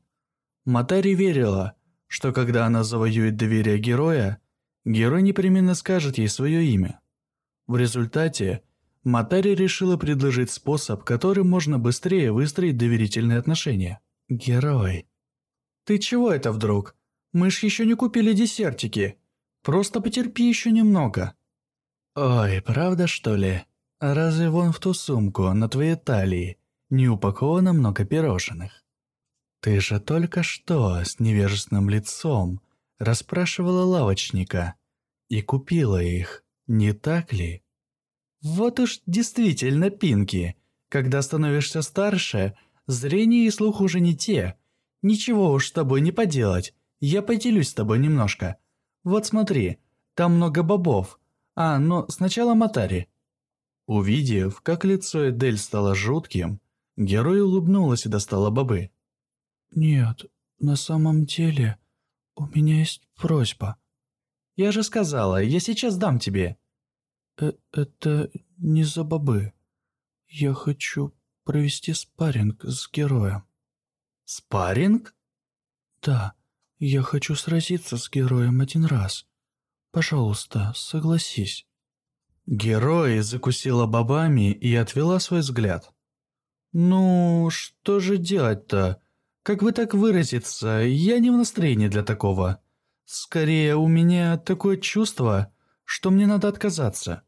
Матари верила, что когда она завоюет доверие героя, герой непременно скажет ей свое имя. В результате Матари решила предложить способ, которым можно быстрее выстроить доверительные отношения. Герой. «Ты чего это вдруг? Мы ж еще не купили десертики. Просто потерпи еще немного». «Ой, правда что ли? Разве вон в ту сумку на твоей талии не упаковано много пирожных? Ты же только что с невежественным лицом расспрашивала лавочника и купила их, не так ли?» «Вот уж действительно, Пинки, когда становишься старше, зрение и слух уже не те» Ничего уж с тобой не поделать, я поделюсь с тобой немножко. Вот смотри, там много бобов. А, но сначала Матари». Увидев, как лицо Эдель стало жутким, герой улыбнулась и достала бобы. «Нет, на самом деле, у меня есть просьба». «Я же сказала, я сейчас дам тебе». Э «Это не за бобы. Я хочу провести спарринг с героем». Спарринг? Да, я хочу сразиться с героем один раз. Пожалуйста, согласись. Герой закусила бобами и отвела свой взгляд. «Ну, что же делать-то? Как бы так выразиться, я не в настроении для такого. Скорее, у меня такое чувство, что мне надо отказаться.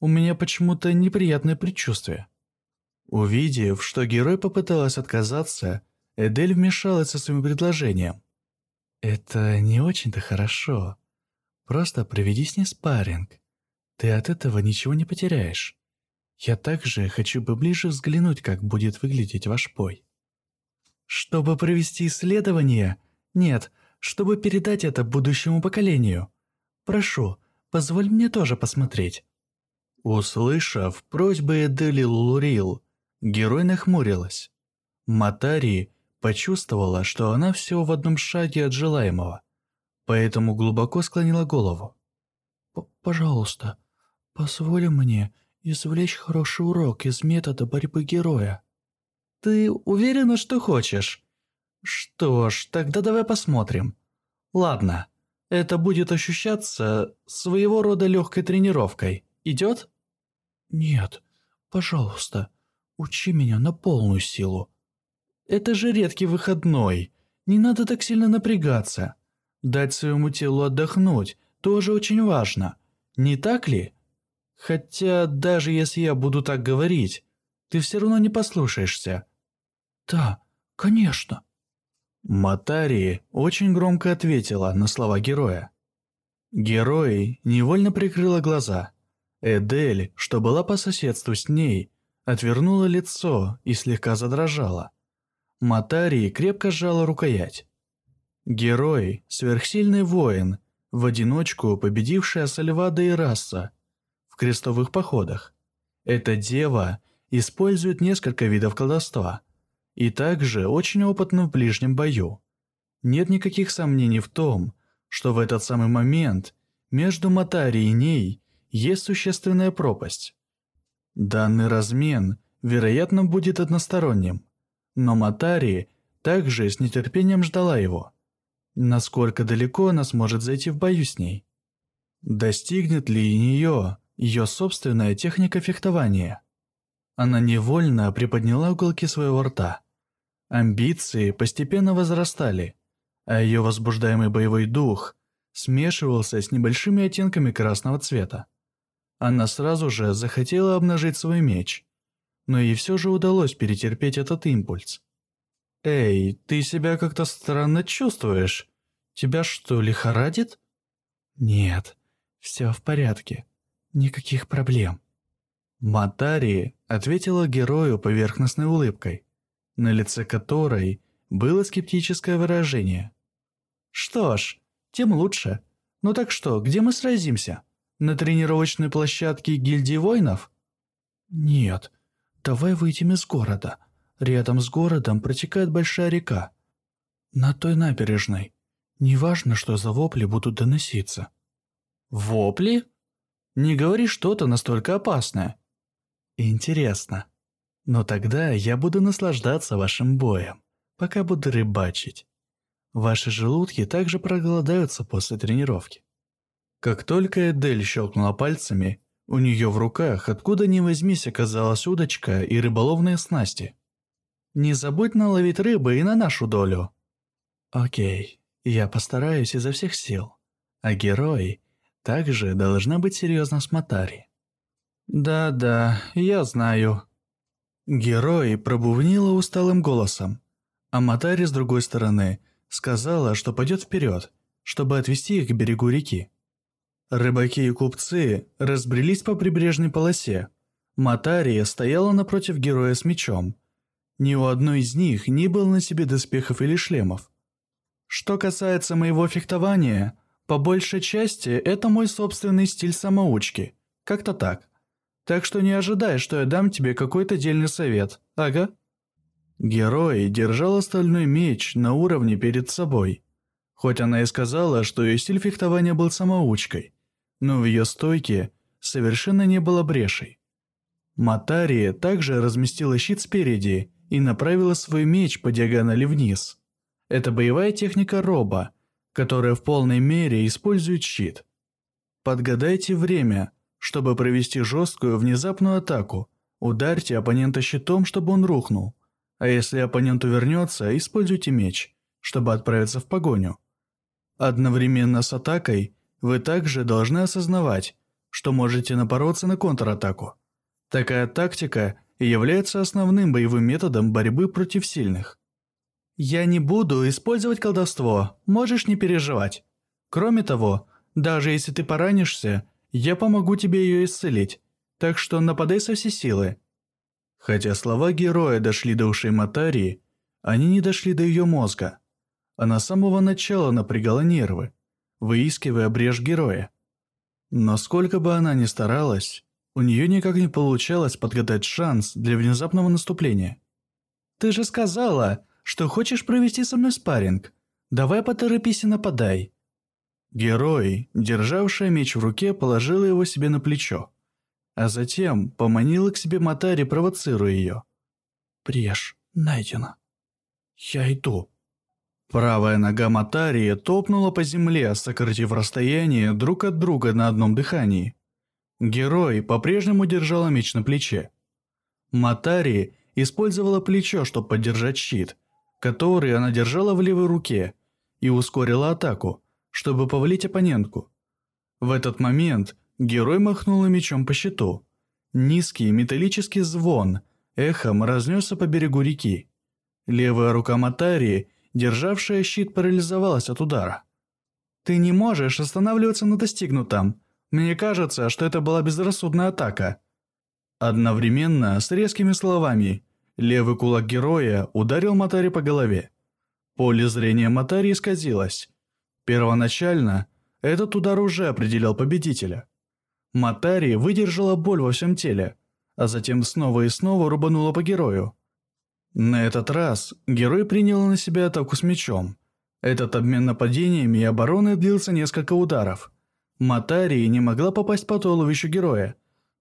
У меня почему-то неприятное предчувствие». Увидев, что герой попыталась отказаться, Эдель вмешалась со своим предложением. «Это не очень-то хорошо. Просто проведи с ней спарринг. Ты от этого ничего не потеряешь. Я также хочу бы ближе взглянуть, как будет выглядеть ваш бой». «Чтобы провести исследование? Нет, чтобы передать это будущему поколению. Прошу, позволь мне тоже посмотреть». Услышав просьбы Эдели Лулурил, герой нахмурилась. Матари Почувствовала, что она всего в одном шаге от желаемого, поэтому глубоко склонила голову. «Пожалуйста, позволь мне извлечь хороший урок из метода борьбы героя». «Ты уверена, что хочешь?» «Что ж, тогда давай посмотрим. Ладно, это будет ощущаться своего рода легкой тренировкой. Идет?» «Нет, пожалуйста, учи меня на полную силу. Это же редкий выходной. Не надо так сильно напрягаться. Дать своему телу отдохнуть тоже очень важно. Не так ли? Хотя даже если я буду так говорить, ты все равно не послушаешься. Да, конечно. Матари очень громко ответила на слова героя. Герой невольно прикрыла глаза. Эдель, что была по соседству с ней, отвернула лицо и слегка задрожала. Матарии крепко сжала рукоять. Герой, сверхсильный воин, в одиночку победивший Асальвада и Раса в крестовых походах. Эта дева использует несколько видов колдовства и также очень опытна в ближнем бою. Нет никаких сомнений в том, что в этот самый момент между Матари и ней есть существенная пропасть. Данный размен, вероятно, будет односторонним, но Матари также с нетерпением ждала его. Насколько далеко она сможет зайти в бою с ней? Достигнет ли нее ее собственная техника фехтования? Она невольно приподняла уголки своего рта. Амбиции постепенно возрастали, а ее возбуждаемый боевой дух смешивался с небольшими оттенками красного цвета. Она сразу же захотела обнажить свой меч, но ей все же удалось перетерпеть этот импульс. «Эй, ты себя как-то странно чувствуешь? Тебя что, лихорадит?» «Нет, все в порядке. Никаких проблем». Матари ответила герою поверхностной улыбкой, на лице которой было скептическое выражение. «Что ж, тем лучше. Ну так что, где мы сразимся? На тренировочной площадке гильдии воинов?» «Нет, давай выйдем из города. Рядом с городом протекает большая река. На той набережной. Неважно, что за вопли будут доноситься». «Вопли? Не говори что-то настолько опасное». «Интересно. Но тогда я буду наслаждаться вашим боем, пока буду рыбачить. Ваши желудки также проголодаются после тренировки». Как только Эдель щелкнула пальцами, у нее в руках, откуда ни возьмись, оказалась удочка и рыболовные снасти. «Не забудь наловить рыбы и на нашу долю». «Окей, я постараюсь изо всех сил. А герой также должна быть серьезна с Матари». «Да-да, я знаю». Герой пробувнила усталым голосом, а Матари с другой стороны сказала, что пойдет вперед, чтобы отвести их к берегу реки. Рыбаки и купцы разбрелись по прибрежной полосе. Матария стояла напротив героя с мечом. Ни у одной из них не было на себе доспехов или шлемов. Что касается моего фехтования, по большей части это мой собственный стиль самоучки. Как-то так. Так что не ожидай, что я дам тебе какой-то дельный совет. Ага. Герой держал остальной меч на уровне перед собой. Хоть она и сказала, что ее стиль фехтования был самоучкой, но в ее стойке совершенно не было брешей. Матария также разместила щит спереди и направила свой меч по диагонали вниз. Это боевая техника роба, которая в полной мере использует щит. Подгадайте время, чтобы провести жесткую внезапную атаку. Ударьте оппонента щитом, чтобы он рухнул. А если оппонент увернется, используйте меч, чтобы отправиться в погоню. Одновременно с атакой вы также должны осознавать, что можете напороться на контратаку. Такая тактика является основным боевым методом борьбы против сильных. Я не буду использовать колдовство, можешь не переживать. Кроме того, даже если ты поранишься, я помогу тебе ее исцелить, так что нападай со всей силы. Хотя слова героя дошли до ушей Матарии, они не дошли до ее мозга. Она с самого начала напрягала нервы, выискивая брешь героя. Но сколько бы она ни старалась, у нее никак не получалось подгадать шанс для внезапного наступления. «Ты же сказала, что хочешь провести со мной спарринг. Давай поторопись и нападай». Герой, державший меч в руке, положил его себе на плечо а затем поманила к себе Матари, провоцируя ее. «Брешь найдено. Я иду». Правая нога Матарии топнула по земле, сократив расстояние друг от друга на одном дыхании. Герой по-прежнему держала меч на плече. Матари использовала плечо, чтобы поддержать щит, который она держала в левой руке, и ускорила атаку, чтобы повалить оппонентку. В этот момент Герой махнул мечом по щиту. Низкий металлический звон эхом разнесся по берегу реки. Левая рука Матарии, державшая щит, парализовалась от удара. «Ты не можешь останавливаться на достигнутом. Мне кажется, что это была безрассудная атака». Одновременно с резкими словами левый кулак героя ударил Матари по голове. Поле зрения Матари исказилось. Первоначально этот удар уже определял победителя. Матари выдержала боль во всем теле, а затем снова и снова рубанула по герою. На этот раз герой принял на себя атаку с мечом. Этот обмен нападениями и обороной длился несколько ударов. Матари не могла попасть по туловищу героя,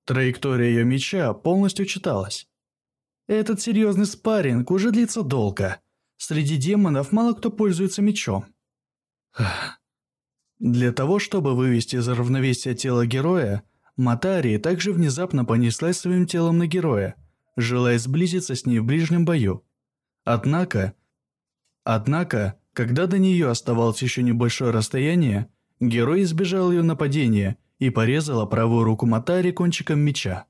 Траектория ее меча полностью читалась. Этот серьезный спарринг уже длится долго. Среди демонов мало кто пользуется мечом. Для того, чтобы вывести из равновесия тело героя, Матари также внезапно понеслась своим телом на героя, желая сблизиться с ней в ближнем бою. Однако, однако, когда до нее оставалось еще небольшое расстояние, герой избежал ее нападения и порезала правую руку Матари кончиком меча.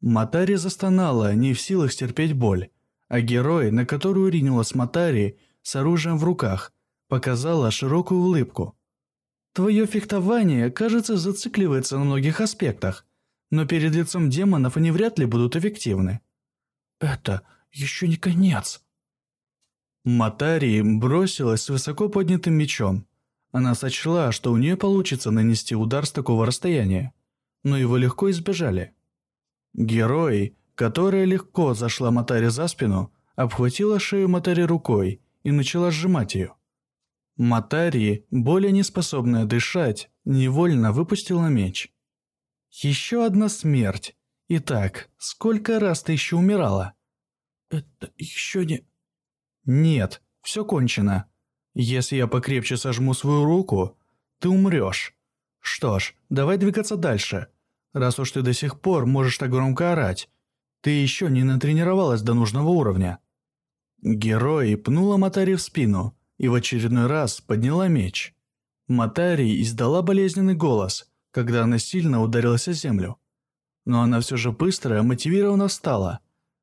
Матари застонала, не в силах стерпеть боль, а герой, на которую ринулась Матари с оружием в руках, показала широкую улыбку. Твое фехтование, кажется, зацикливается на многих аспектах, но перед лицом демонов они вряд ли будут эффективны. Это еще не конец. Матари бросилась с высоко поднятым мечом. Она сочла, что у нее получится нанести удар с такого расстояния, но его легко избежали. Герой, которая легко зашла Матари за спину, обхватила шею Матари рукой и начала сжимать ее. Матари, более неспособная дышать, невольно выпустила меч. Еще одна смерть. Итак, сколько раз ты еще умирала? Это еще не... Нет, все кончено. Если я покрепче сожму свою руку, ты умрешь. Что ж, давай двигаться дальше. Раз уж ты до сих пор можешь так громко орать, ты еще не натренировалась до нужного уровня. Герой пнула Матари в спину, и в очередной раз подняла меч. Матари издала болезненный голос, когда она сильно ударилась о землю. Но она все же быстро и мотивированно встала.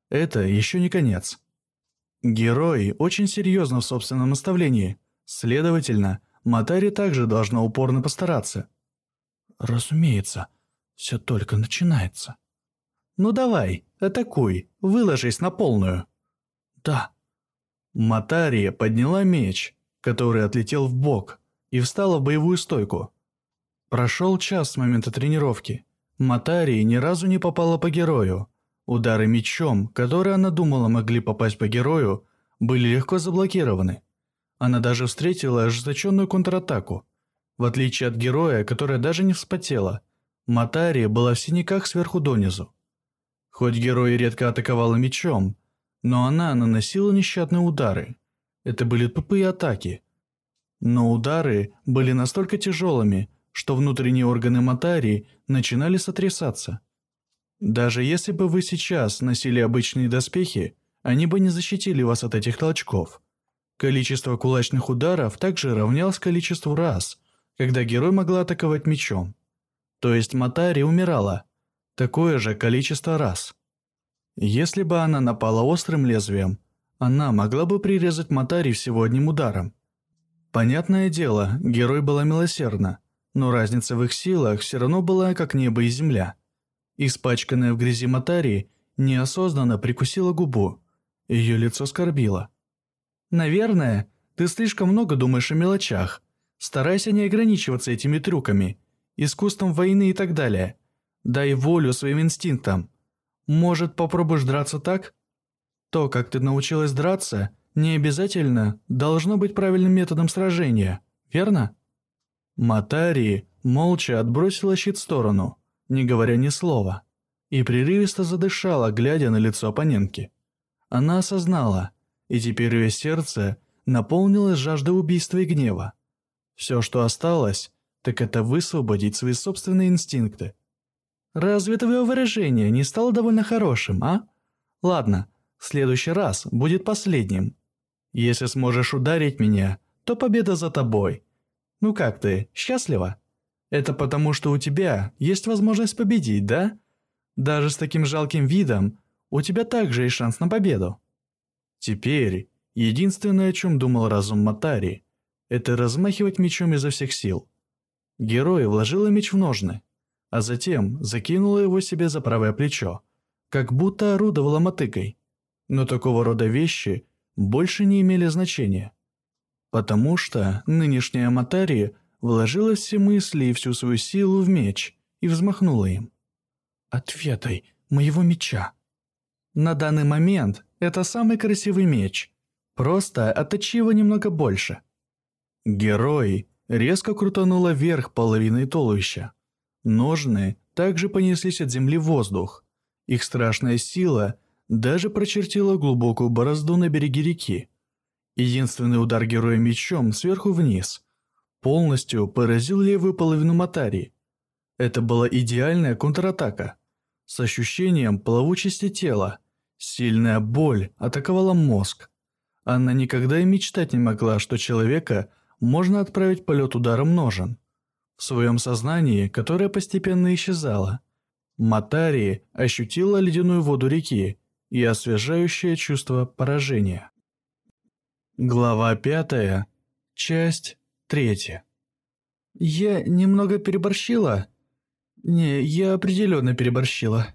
Это еще не конец. Герой очень серьезно в собственном наставлении. Следовательно, Матари также должна упорно постараться. Разумеется, все только начинается. Ну давай, атакуй, выложись на полную. Да. Матария подняла меч, который отлетел в бок, и встала в боевую стойку. Прошел час с момента тренировки. Матария ни разу не попала по герою. Удары мечом, которые она думала могли попасть по герою, были легко заблокированы. Она даже встретила ожесточенную контратаку. В отличие от героя, которая даже не вспотела, Матария была в синяках сверху донизу. Хоть герой редко атаковала мечом, но она наносила нещадные удары. Это были тупые атаки. Но удары были настолько тяжелыми, что внутренние органы Матари начинали сотрясаться. Даже если бы вы сейчас носили обычные доспехи, они бы не защитили вас от этих толчков. Количество кулачных ударов также равнялось количеству раз, когда герой могла атаковать мечом. То есть Матари умирала. Такое же количество раз. Если бы она напала острым лезвием, она могла бы прирезать Матари всего одним ударом. Понятное дело, герой была милосердна, но разница в их силах все равно была как небо и земля. Испачканная в грязи Матари неосознанно прикусила губу. Ее лицо скорбило. «Наверное, ты слишком много думаешь о мелочах. Старайся не ограничиваться этими трюками, искусством войны и так далее. Дай волю своим инстинктам. Может, попробуешь драться так? То, как ты научилась драться, не обязательно должно быть правильным методом сражения, верно? Матари молча отбросила щит в сторону, не говоря ни слова, и прерывисто задышала, глядя на лицо оппонентки. Она осознала, и теперь ее сердце наполнилось жаждой убийства и гнева. Все, что осталось, так это высвободить свои собственные инстинкты. Разве твое выражение не стало довольно хорошим, а? Ладно, в следующий раз будет последним. Если сможешь ударить меня, то победа за тобой. Ну как ты, счастлива? Это потому, что у тебя есть возможность победить, да? Даже с таким жалким видом у тебя также есть шанс на победу. Теперь, единственное, о чем думал разум Матари, это размахивать мечом изо всех сил. Герой вложила меч в ножны, а затем закинула его себе за правое плечо, как будто орудовала мотыгой. Но такого рода вещи больше не имели значения. Потому что нынешняя Матари вложила все мысли и всю свою силу в меч и взмахнула им. «Ответой моего меча». На данный момент это самый красивый меч. Просто отточи его немного больше. Герой резко крутанула вверх половиной туловища. Ножны также понеслись от земли в воздух. Их страшная сила даже прочертила глубокую борозду на береге реки. Единственный удар героя мечом сверху вниз полностью поразил левую половину Матари. Это была идеальная контратака. С ощущением плавучести тела, сильная боль атаковала мозг. Она никогда и мечтать не могла, что человека можно отправить полет ударом ножен. В своем сознании, которое постепенно исчезало, Матари ощутила ледяную воду реки и освежающее чувство поражения. Глава пятая, часть третья. Я немного переборщила? Не, я определенно переборщила.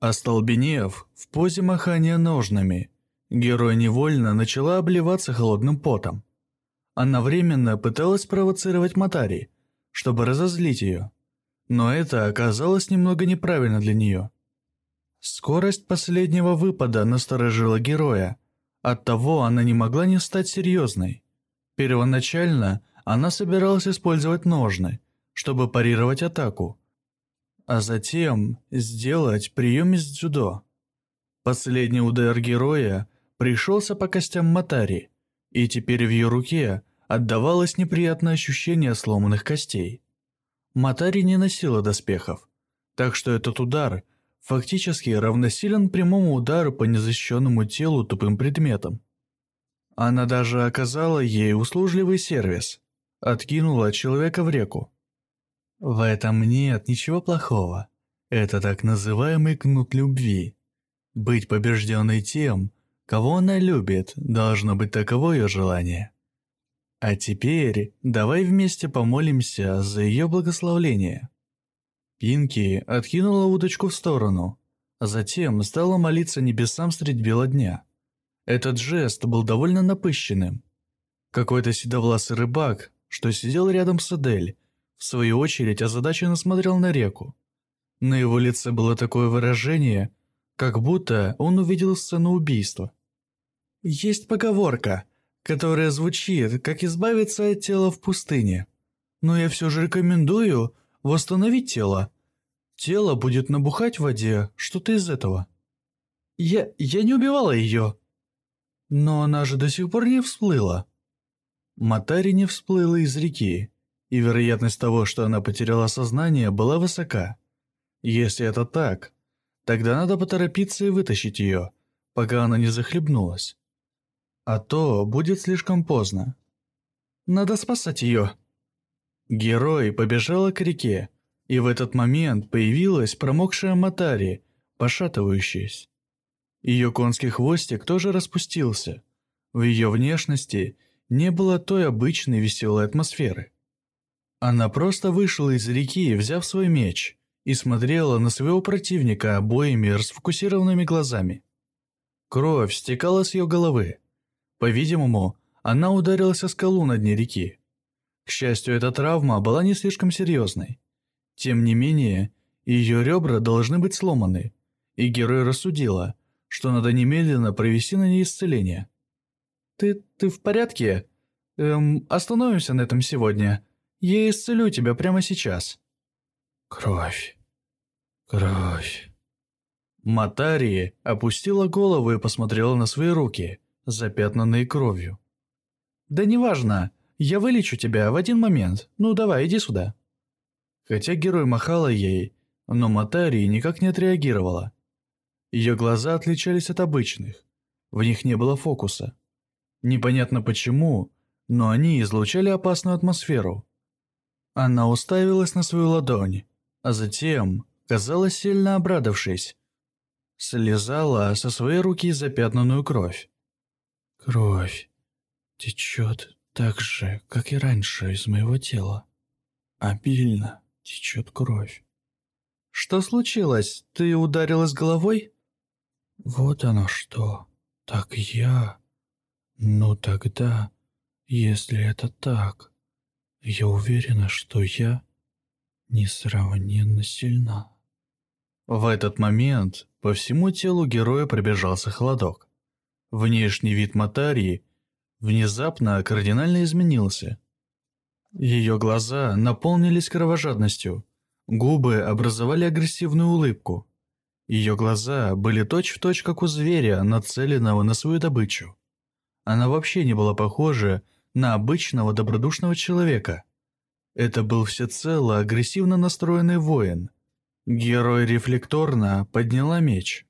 Остолбенев в позе махания ножнами, герой невольно начала обливаться холодным потом. Она временно пыталась провоцировать Матари, чтобы разозлить ее. Но это оказалось немного неправильно для нее. Скорость последнего выпада насторожила героя. Оттого она не могла не стать серьезной. Первоначально она собиралась использовать ножны, чтобы парировать атаку, а затем сделать прием из дзюдо. Последний удар героя пришелся по костям Матари, и теперь в ее руке отдавалось неприятное ощущение сломанных костей. Матари не носила доспехов, так что этот удар фактически равносилен прямому удару по незащищенному телу тупым предметом. Она даже оказала ей услужливый сервис, откинула человека в реку. В этом нет ничего плохого. Это так называемый кнут любви. Быть побежденной тем, кого она любит, должно быть таково ее желание. А теперь давай вместе помолимся за ее благословление. Пинки откинула удочку в сторону, а затем стала молиться небесам средь бела дня. Этот жест был довольно напыщенным. Какой-то седовласый рыбак, что сидел рядом с Адель, в свою очередь озадаченно смотрел на реку. На его лице было такое выражение, как будто он увидел сцену убийства. Есть поговорка, которая звучит, как избавиться от тела в пустыне. Но я все же рекомендую восстановить тело. Тело будет набухать в воде, что-то из этого. Я... я не убивала ее. Но она же до сих пор не всплыла. Матари не всплыла из реки, и вероятность того, что она потеряла сознание, была высока. Если это так, тогда надо поторопиться и вытащить ее, пока она не захлебнулась. А то будет слишком поздно. Надо спасать ее. Герой побежала к реке, и в этот момент появилась промокшая Матари, пошатывающаяся. Ее конский хвостик тоже распустился. В ее внешности не было той обычной веселой атмосферы. Она просто вышла из реки, взяв свой меч, и смотрела на своего противника обоими расфокусированными глазами. Кровь стекала с ее головы. По-видимому, она ударилась о скалу на дне реки. К счастью, эта травма была не слишком серьезной. Тем не менее, ее ребра должны быть сломаны, и герой рассудила, что надо немедленно провести на ней исцеление. «Ты... ты в порядке? Эм, остановимся на этом сегодня. Я исцелю тебя прямо сейчас». Кровь. Кровь. Матарии опустила голову и посмотрела на свои руки запятнанные кровью. «Да неважно, я вылечу тебя в один момент. Ну давай, иди сюда». Хотя герой махала ей, но Матари никак не отреагировала. Ее глаза отличались от обычных, в них не было фокуса. Непонятно почему, но они излучали опасную атмосферу. Она уставилась на свою ладонь, а затем, казалось сильно обрадовавшись, слезала со своей руки запятнанную кровь. Кровь течет так же, как и раньше из моего тела. Обильно течет кровь. Что случилось? Ты ударилась головой? Вот оно что. Так я... Ну тогда, если это так, я уверена, что я несравненно сильна. В этот момент по всему телу героя пробежался холодок. Внешний вид Матарии внезапно кардинально изменился. Ее глаза наполнились кровожадностью, Губы образовали агрессивную улыбку. Ее глаза были точь-в-точь, точь, как у зверя, нацеленного на свою добычу. Она вообще не была похожа на обычного добродушного человека. Это был всецело агрессивно настроенный воин. Герой рефлекторно подняла меч.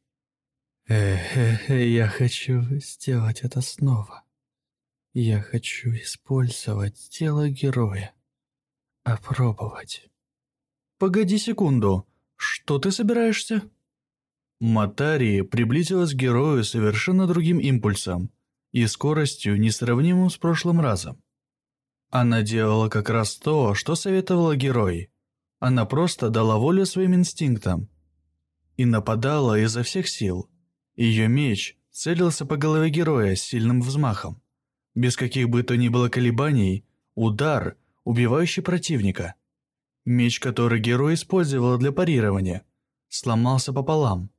Эх, я хочу сделать это снова. Я хочу использовать тело героя. Опробовать. Погоди секунду. Что ты собираешься? Матари приблизилась к герою совершенно другим импульсом и скоростью, несравнимым с прошлым разом. Она делала как раз то, что советовала герой. Она просто дала волю своим инстинктам и нападала изо всех сил. Ее меч целился по голове героя с сильным взмахом. Без каких бы то ни было колебаний, удар, убивающий противника. Меч, который герой использовал для парирования, сломался пополам.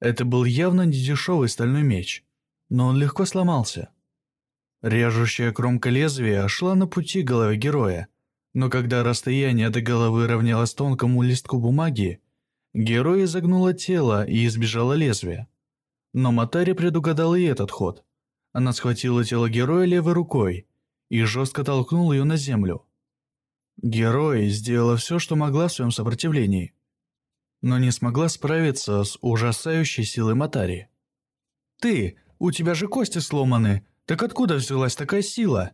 Это был явно не дешевый стальной меч, но он легко сломался. Режущая кромка лезвия шла на пути головы героя, но когда расстояние до головы равнялось тонкому листку бумаги, герой изогнуло тело и избежало лезвия. Но Матари предугадал и этот ход. Она схватила тело героя левой рукой и жестко толкнула ее на землю. Герой сделала все, что могла в своем сопротивлении, но не смогла справиться с ужасающей силой Матари. «Ты, у тебя же кости сломаны, так откуда взялась такая сила?»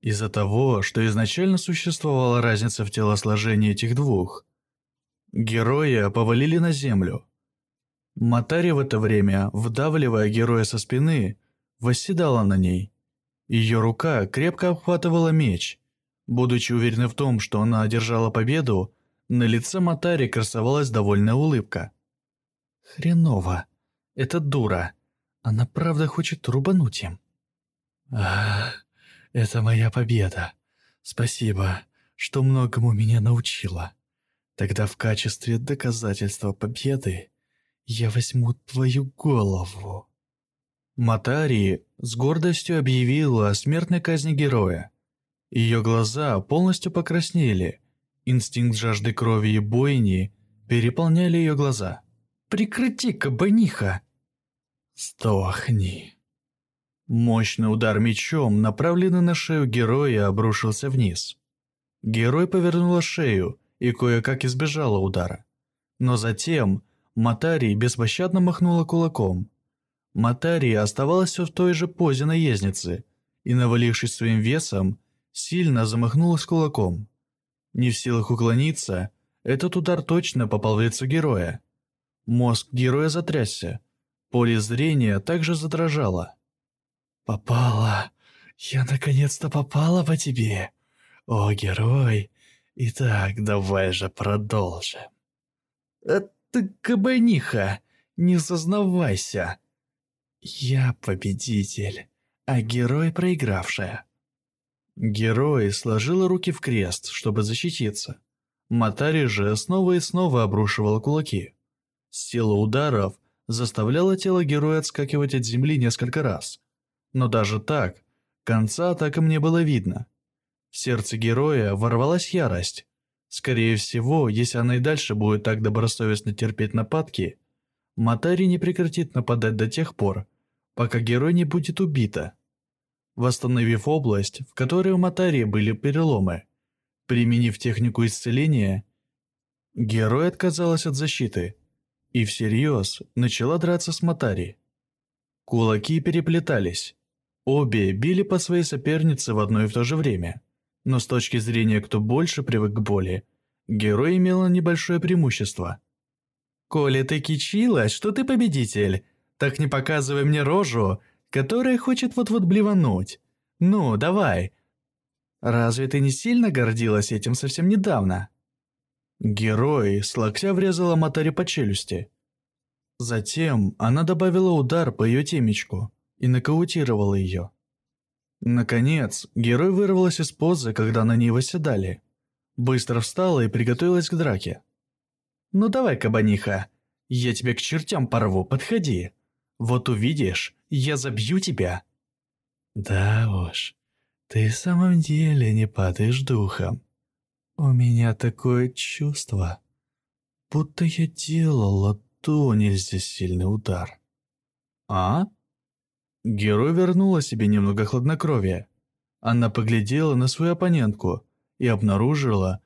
Из-за того, что изначально существовала разница в телосложении этих двух. Героя повалили на землю. Матари в это время, вдавливая героя со спины, восседала на ней. Ее рука крепко обхватывала меч, Будучи уверена в том, что она одержала победу, на лице Матари красовалась довольная улыбка. «Хреново. Это дура. Она правда хочет рубануть им». «Ах, это моя победа. Спасибо, что многому меня научила. Тогда в качестве доказательства победы я возьму твою голову». Матари с гордостью объявила о смертной казни героя. Ее глаза полностью покраснели. Инстинкт жажды крови и бойни переполняли ее глаза. «Прекрати, кабаниха!» «Сдохни!» Мощный удар мечом, направленный на шею героя, обрушился вниз. Герой повернула шею и кое-как избежала удара. Но затем Матари беспощадно махнула кулаком. Матари оставалась все в той же позе наездницы и, навалившись своим весом, сильно замахнулась кулаком. Не в силах уклониться, этот удар точно попал в лицо героя. Мозг героя затрясся, поле зрения также задрожало. «Попала! Я наконец-то попала по тебе! О, герой! Итак, давай же продолжим!» «Это кабаниха! Не сознавайся!» «Я победитель, а герой проигравшая!» Герой сложила руки в крест, чтобы защититься. Матари же снова и снова обрушивала кулаки. Сила ударов заставляла тело героя отскакивать от земли несколько раз. Но даже так, конца атакам не было видно. В сердце героя ворвалась ярость. Скорее всего, если она и дальше будет так добросовестно терпеть нападки, Матари не прекратит нападать до тех пор, пока герой не будет убита восстановив область, в которой у Матари были переломы. Применив технику исцеления, герой отказалась от защиты и всерьез начала драться с Матари. Кулаки переплетались. Обе били по своей сопернице в одно и в то же время. Но с точки зрения, кто больше привык к боли, герой имел небольшое преимущество. «Коли ты кичилась, что ты победитель, так не показывай мне рожу которая хочет вот-вот блевануть. Ну, давай. Разве ты не сильно гордилась этим совсем недавно? Герой с локтя врезала Матари по челюсти. Затем она добавила удар по ее темечку и нокаутировала ее. Наконец, герой вырвалась из позы, когда на ней восседали. Быстро встала и приготовилась к драке. «Ну давай, кабаниха, я тебе к чертям порву, подходи. Вот увидишь, я забью тебя». «Да уж, ты в самом деле не падаешь духом». У меня такое чувство, будто я делала то нельзя сильный удар. А? Герой вернула себе немного хладнокровия. Она поглядела на свою оппонентку и обнаружила,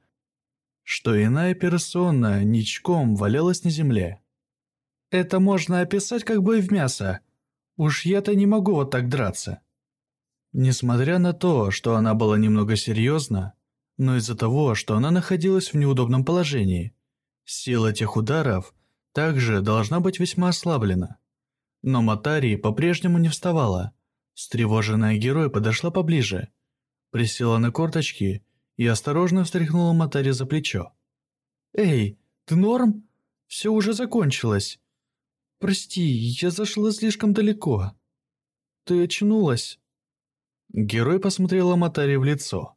что иная персона ничком валялась на земле. Это можно описать как бой в мясо. Уж я-то не могу вот так драться. Несмотря на то, что она была немного серьезна, но из-за того, что она находилась в неудобном положении, сила тех ударов также должна быть весьма ослаблена. Но Матари по-прежнему не вставала. Встревоженная герой подошла поближе, присела на корточки и осторожно встряхнула Матари за плечо. «Эй, ты норм? Все уже закончилось. Прости, я зашла слишком далеко. Ты очнулась?» Герой посмотрела Матари в лицо.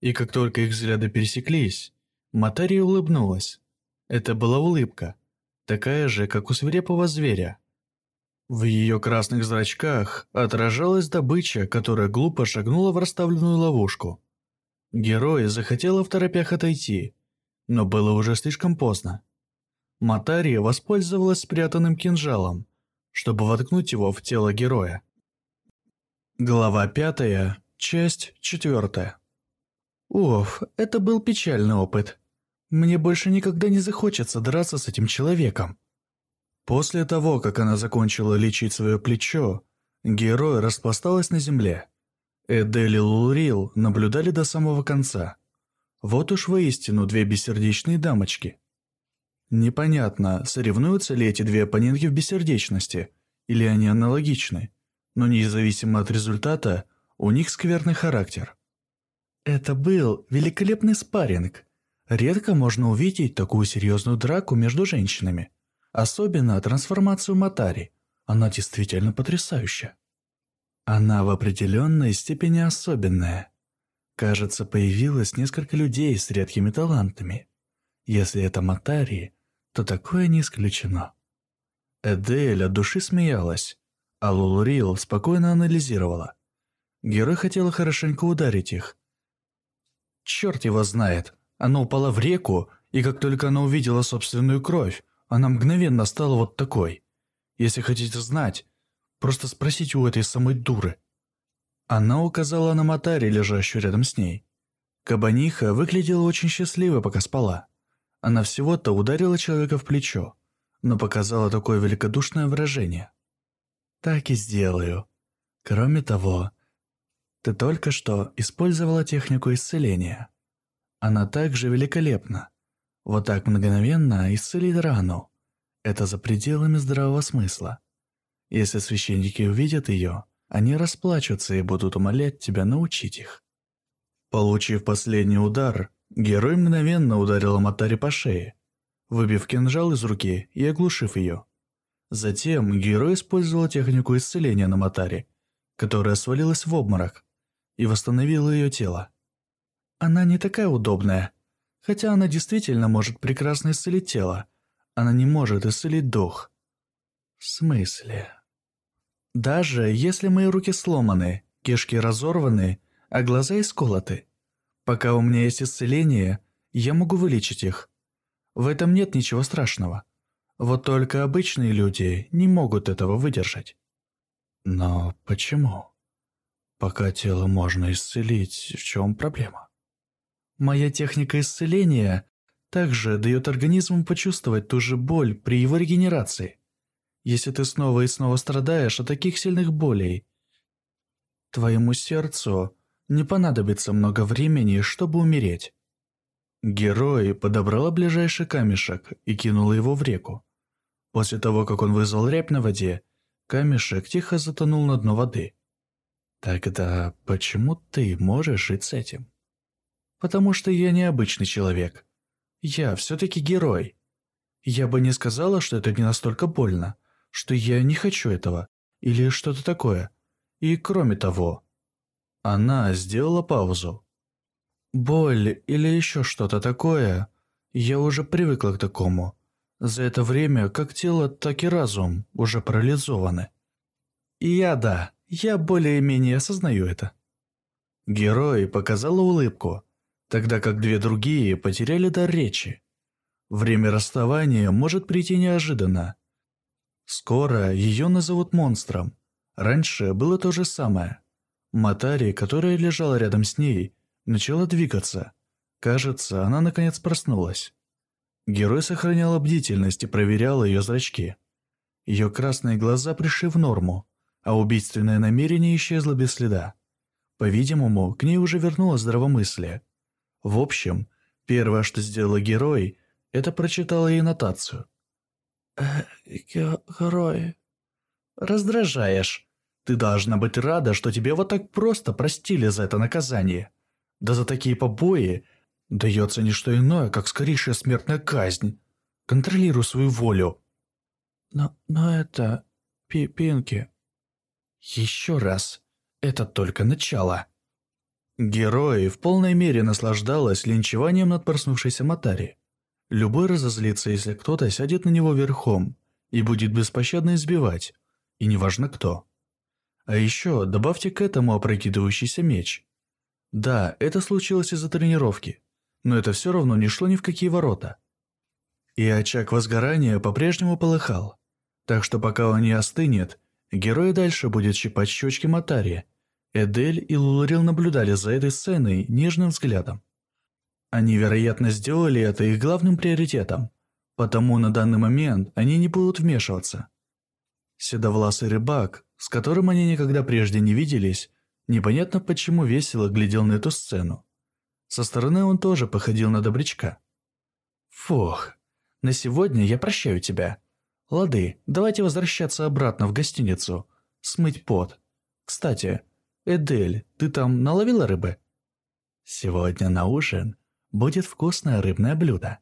И как только их взгляды пересеклись, Матари улыбнулась. Это была улыбка, такая же, как у свирепого зверя. В ее красных зрачках отражалась добыча, которая глупо шагнула в расставленную ловушку. Герой захотела в торопях отойти, но было уже слишком поздно. Матария воспользовалась спрятанным кинжалом, чтобы воткнуть его в тело героя. Глава пятая, часть четвертая. Оф, это был печальный опыт. Мне больше никогда не захочется драться с этим человеком. После того, как она закончила лечить свое плечо, герой распласталась на земле. Эдель и Лурил наблюдали до самого конца. Вот уж воистину две бессердечные дамочки. Непонятно, соревнуются ли эти две оппонентки в бессердечности, или они аналогичны, но независимо от результата, у них скверный характер. Это был великолепный спарринг. Редко можно увидеть такую серьезную драку между женщинами. Особенно трансформацию Матари. Она действительно потрясающая. Она в определенной степени особенная. Кажется, появилось несколько людей с редкими талантами. Если это Матари, то такое не исключено. Эдель от души смеялась, а Лулурил спокойно анализировала. Герой хотела хорошенько ударить их. Черт его знает, она упала в реку, и как только она увидела собственную кровь, она мгновенно стала вот такой. Если хотите знать, просто спросите у этой самой дуры. Она указала на Матари, лежащую рядом с ней. Кабаниха выглядела очень счастливой, пока спала. Она всего-то ударила человека в плечо, но показала такое великодушное выражение. «Так и сделаю. Кроме того, ты только что использовала технику исцеления. Она также великолепна. Вот так мгновенно исцелить рану. Это за пределами здравого смысла. Если священники увидят ее, они расплачутся и будут умолять тебя научить их. Получив последний удар, герой мгновенно ударил Матари по шее, выбив кинжал из руки и оглушив ее. Затем герой использовал технику исцеления на Матари, которая свалилась в обморок, и восстановила ее тело. Она не такая удобная, Хотя она действительно может прекрасно исцелить тело, она не может исцелить дух. В смысле? Даже если мои руки сломаны, кишки разорваны, а глаза исколоты. Пока у меня есть исцеление, я могу вылечить их. В этом нет ничего страшного. Вот только обычные люди не могут этого выдержать. Но почему? Пока тело можно исцелить, в чем проблема? Моя техника исцеления также дает организму почувствовать ту же боль при его регенерации. Если ты снова и снова страдаешь от таких сильных болей, твоему сердцу не понадобится много времени, чтобы умереть. Герой подобрала ближайший камешек и кинула его в реку. После того, как он вызвал рябь на воде, камешек тихо затонул на дно воды. Тогда почему ты можешь жить с этим? потому что я необычный человек. Я все-таки герой. Я бы не сказала, что это не настолько больно, что я не хочу этого, или что-то такое. И кроме того... Она сделала паузу. Боль или еще что-то такое, я уже привыкла к такому. За это время как тело, так и разум уже парализованы. И я да, я более-менее осознаю это. Герой показала улыбку, тогда как две другие потеряли дар речи. Время расставания может прийти неожиданно. Скоро ее назовут монстром. Раньше было то же самое. Матари, которая лежала рядом с ней, начала двигаться. Кажется, она наконец проснулась. Герой сохраняла бдительность и проверял ее зрачки. Ее красные глаза пришли в норму, а убийственное намерение исчезло без следа. По-видимому, к ней уже вернулось здравомыслие. В общем, первое, что сделала герой, это прочитала ей нотацию. «Э, герой...» «Раздражаешь. Ты должна быть рада, что тебе вот так просто простили за это наказание. Да за такие побои дается не что иное, как скорейшая смертная казнь. Контролируй свою волю». «Но, но это... Пи Пинки...» «Еще раз. Это только начало». Герой в полной мере наслаждалась линчеванием над проснувшейся Матари. Любой разозлится, если кто-то сядет на него верхом и будет беспощадно избивать, и неважно кто. А еще добавьте к этому опрокидывающийся меч. Да, это случилось из-за тренировки, но это все равно не шло ни в какие ворота. И очаг возгорания по-прежнему полыхал, так что пока он не остынет, герой дальше будет щипать щечки Матари Эдель и Луларил наблюдали за этой сценой нежным взглядом. Они, вероятно, сделали это их главным приоритетом, потому на данный момент они не будут вмешиваться. Седовласый рыбак, с которым они никогда прежде не виделись, непонятно почему весело глядел на эту сцену. Со стороны он тоже походил на добрячка. «Фух, на сегодня я прощаю тебя. Лады, давайте возвращаться обратно в гостиницу, смыть пот. Кстати, «Эдель, ты там наловила рыбы?» «Сегодня на ужин будет вкусное рыбное блюдо.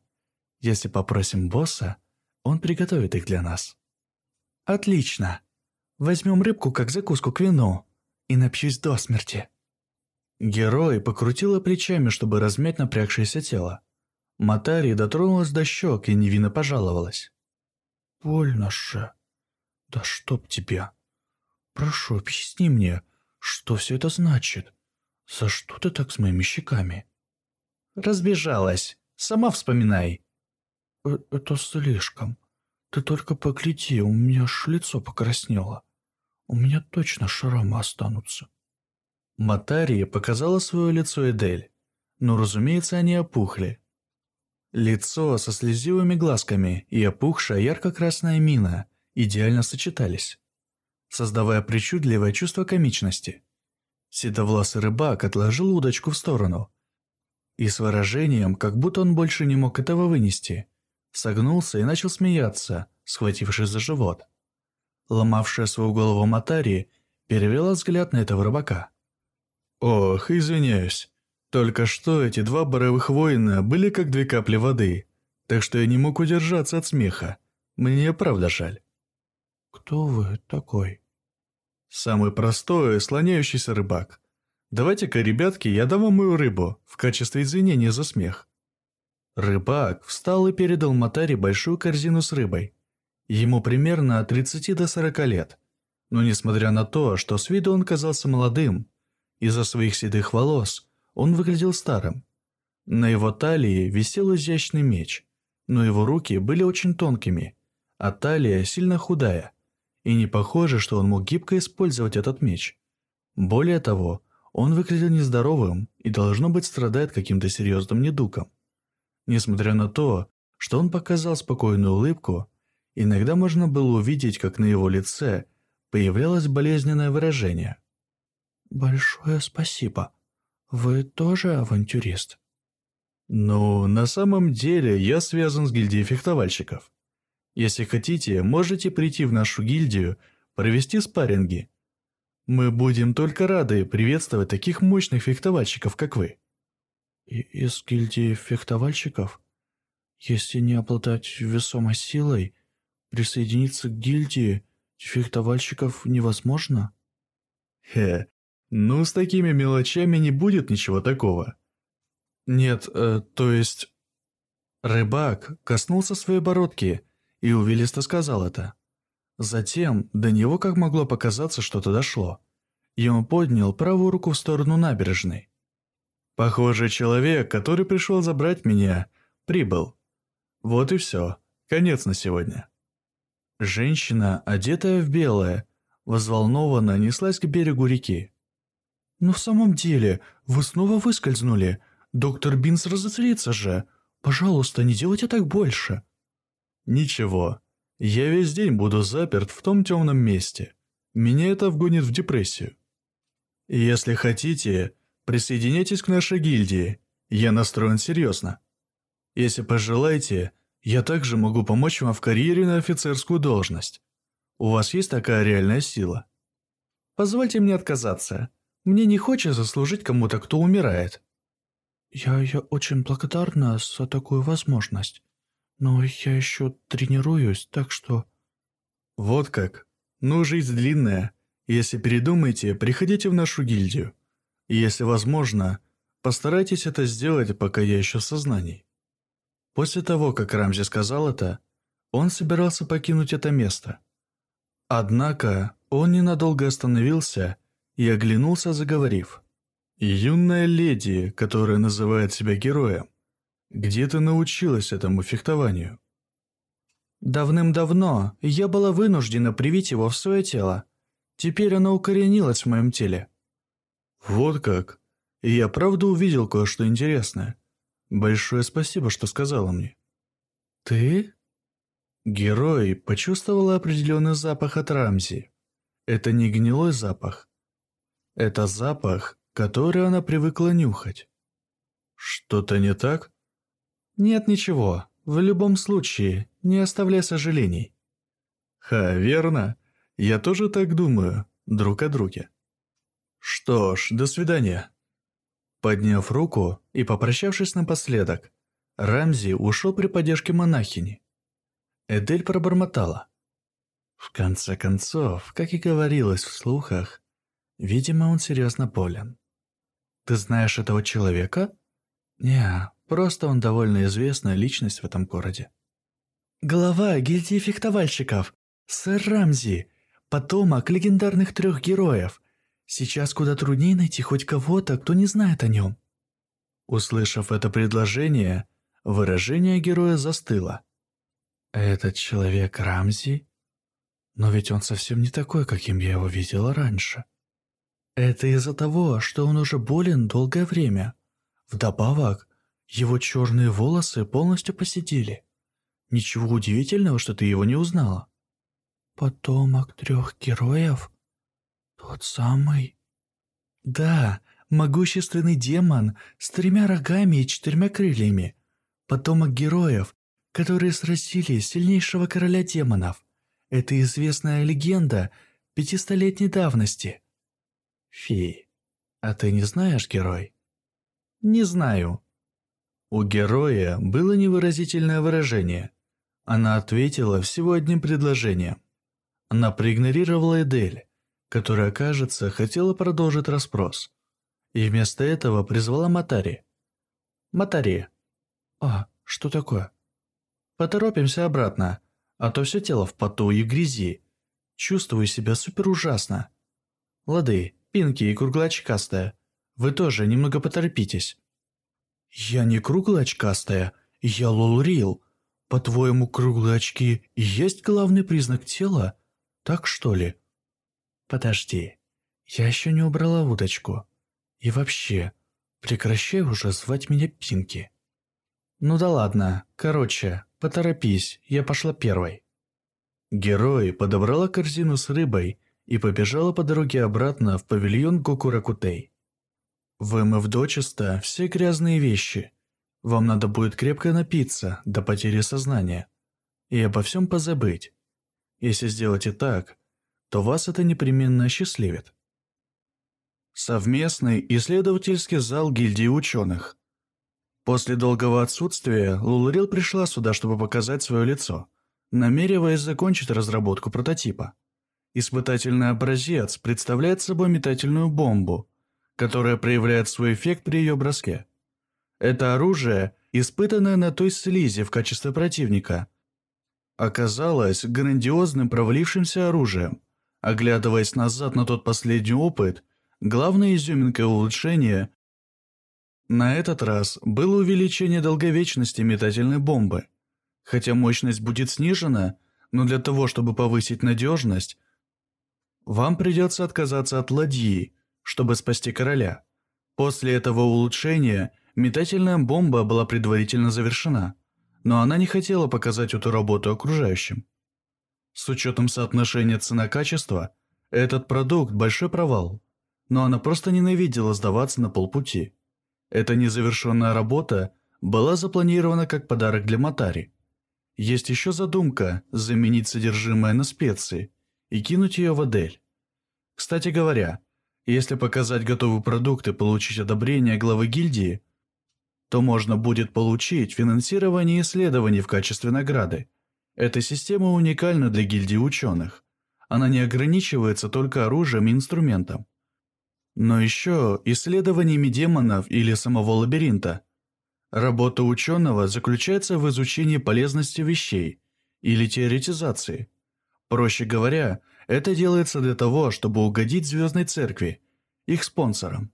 Если попросим босса, он приготовит их для нас». «Отлично. Возьмем рыбку как закуску к вину и напьюсь до смерти». Герой покрутила плечами, чтобы размять напрягшееся тело. Матари дотронулась до щек и невинно пожаловалась. «Больно же. Да чтоб тебя. Прошу, объясни мне, что все это значит? За что ты так с моими щеками? Разбежалась. Сама вспоминай. Э это слишком. Ты только погляди, у меня аж лицо покраснело. У меня точно шрамы останутся. Матария показала свое лицо Эдель. Но, разумеется, они опухли. Лицо со слезивыми глазками и опухшая ярко-красная мина идеально сочетались создавая причудливое чувство комичности. Седовласый рыбак отложил удочку в сторону и с выражением, как будто он больше не мог этого вынести, согнулся и начал смеяться, схватившись за живот. Ломавшая свою голову Матари перевела взгляд на этого рыбака. «Ох, извиняюсь. Только что эти два боровых воина были как две капли воды, так что я не мог удержаться от смеха. Мне правда жаль». «Кто вы такой?» «Самый простой, слоняющийся рыбак. Давайте-ка, ребятки, я дам вам мою рыбу в качестве извинения за смех». Рыбак встал и передал Матаре большую корзину с рыбой. Ему примерно от 30 до 40 лет. Но несмотря на то, что с виду он казался молодым, из-за своих седых волос он выглядел старым. На его талии висел изящный меч, но его руки были очень тонкими, а талия сильно худая – и не похоже, что он мог гибко использовать этот меч. Более того, он выглядел нездоровым и, должно быть, страдает каким-то серьезным недугом. Несмотря на то, что он показал спокойную улыбку, иногда можно было увидеть, как на его лице появлялось болезненное выражение. «Большое спасибо. Вы тоже авантюрист?» «Ну, на самом деле я связан с гильдией фехтовальщиков. Если хотите, можете прийти в нашу гильдию, провести спарринги. Мы будем только рады приветствовать таких мощных фехтовальщиков, как вы». И «Из гильдии фехтовальщиков? Если не обладать весомой силой, присоединиться к гильдии фехтовальщиков невозможно?» «Хе, ну с такими мелочами не будет ничего такого». «Нет, э, то есть...» Рыбак коснулся своей бородки и увилисто сказал это. Затем до него, как могло показаться, что-то дошло. И он поднял правую руку в сторону набережной. Похоже, человек, который пришел забрать меня, прибыл. Вот и все. Конец на сегодня. Женщина, одетая в белое, взволнованно неслась к берегу реки. «Но в самом деле, вы снова выскользнули. Доктор Бинс разозлится же. Пожалуйста, не делайте так больше». «Ничего. Я весь день буду заперт в том темном месте. Меня это вгонит в депрессию. Если хотите, присоединяйтесь к нашей гильдии. Я настроен серьезно. Если пожелаете, я также могу помочь вам в карьере на офицерскую должность. У вас есть такая реальная сила? Позвольте мне отказаться. Мне не хочется служить кому-то, кто умирает. Я, я очень благодарна за такую возможность. Но я еще тренируюсь, так что... Вот как. Ну, жизнь длинная. Если передумаете, приходите в нашу гильдию. Если возможно, постарайтесь это сделать, пока я еще в сознании. После того, как Рамзи сказал это, он собирался покинуть это место. Однако он ненадолго остановился и оглянулся, заговорив. «Юная леди, которая называет себя героем, где ты научилась этому фехтованию?» «Давным-давно я была вынуждена привить его в свое тело. Теперь оно укоренилось в моем теле». «Вот как? Я правда увидел кое-что интересное. Большое спасибо, что сказала мне». «Ты?» Герой почувствовал определенный запах от Рамзи. Это не гнилой запах. Это запах, который она привыкла нюхать. Что-то не так? Нет ничего. В любом случае, не оставляй сожалений. Ха, верно. Я тоже так думаю, друг о друге. Что ж, до свидания. Подняв руку и попрощавшись напоследок, Рамзи ушел при поддержке монахини. Эдель пробормотала. В конце концов, как и говорилось в слухах, видимо, он серьезно болен. «Ты знаешь этого человека?» «Не, просто он довольно известная личность в этом городе». «Глава гильдии фехтовальщиков, сэр Рамзи, потомок легендарных трех героев. Сейчас куда труднее найти хоть кого-то, кто не знает о нем». Услышав это предложение, выражение героя застыло. Этот человек Рамзи? Но ведь он совсем не такой, каким я его видела раньше. Это из-за того, что он уже болен долгое время. Вдобавок, его черные волосы полностью посидели. Ничего удивительного, что ты его не узнала. Потомок трех героев? Тот самый? Да, могущественный демон с тремя рогами и четырьмя крыльями. Потомок героев, которые сразили сильнейшего короля демонов. Это известная легенда пятистолетней давности. Фи, а ты не знаешь, герой? Не знаю. У героя было невыразительное выражение. Она ответила всего одним предложением. Она проигнорировала Эдель, которая, кажется, хотела продолжить расспрос. И вместо этого призвала Матари. «Матари». «А, что такое?» Поторопимся обратно, а то все тело в поту и грязи. Чувствую себя супер ужасно. Лады, Пинки и круглоочкастая, вы тоже немного поторопитесь. Я не круглоочкастая, я Лолрил. По-твоему, круглые очки есть главный признак тела? Так что ли? Подожди, я еще не убрала удочку. И вообще, прекращай уже звать меня Пинки. Ну да ладно, короче, Поторопись, я пошла первой». Герой подобрала корзину с рыбой и побежала по дороге обратно в павильон Гокуракутей. Вымыв дочисто все грязные вещи, вам надо будет крепко напиться до потери сознания и обо всем позабыть. Если сделаете так, то вас это непременно осчастливит. Совместный исследовательский зал гильдии ученых. После долгого отсутствия Лулрил пришла сюда, чтобы показать свое лицо, намереваясь закончить разработку прототипа. Испытательный образец представляет собой метательную бомбу, которая проявляет свой эффект при ее броске. Это оружие, испытанное на той слизи в качестве противника, оказалось грандиозным провалившимся оружием. Оглядываясь назад на тот последний опыт, главной изюминкой улучшения На этот раз было увеличение долговечности метательной бомбы. Хотя мощность будет снижена, но для того, чтобы повысить надежность, вам придется отказаться от ладьи, чтобы спасти короля. После этого улучшения метательная бомба была предварительно завершена, но она не хотела показать эту работу окружающим. С учетом соотношения цена-качество, этот продукт – большой провал, но она просто ненавидела сдаваться на полпути. Эта незавершенная работа была запланирована как подарок для Матари. Есть еще задумка заменить содержимое на специи и кинуть ее в Адель. Кстати говоря, если показать готовый продукт и получить одобрение главы гильдии, то можно будет получить финансирование исследований в качестве награды. Эта система уникальна для гильдии ученых. Она не ограничивается только оружием и инструментом. Но еще исследованиями демонов или самого лабиринта. Работа ученого заключается в изучении полезности вещей или теоретизации. Проще говоря, это делается для того, чтобы угодить Звездной Церкви, их спонсорам.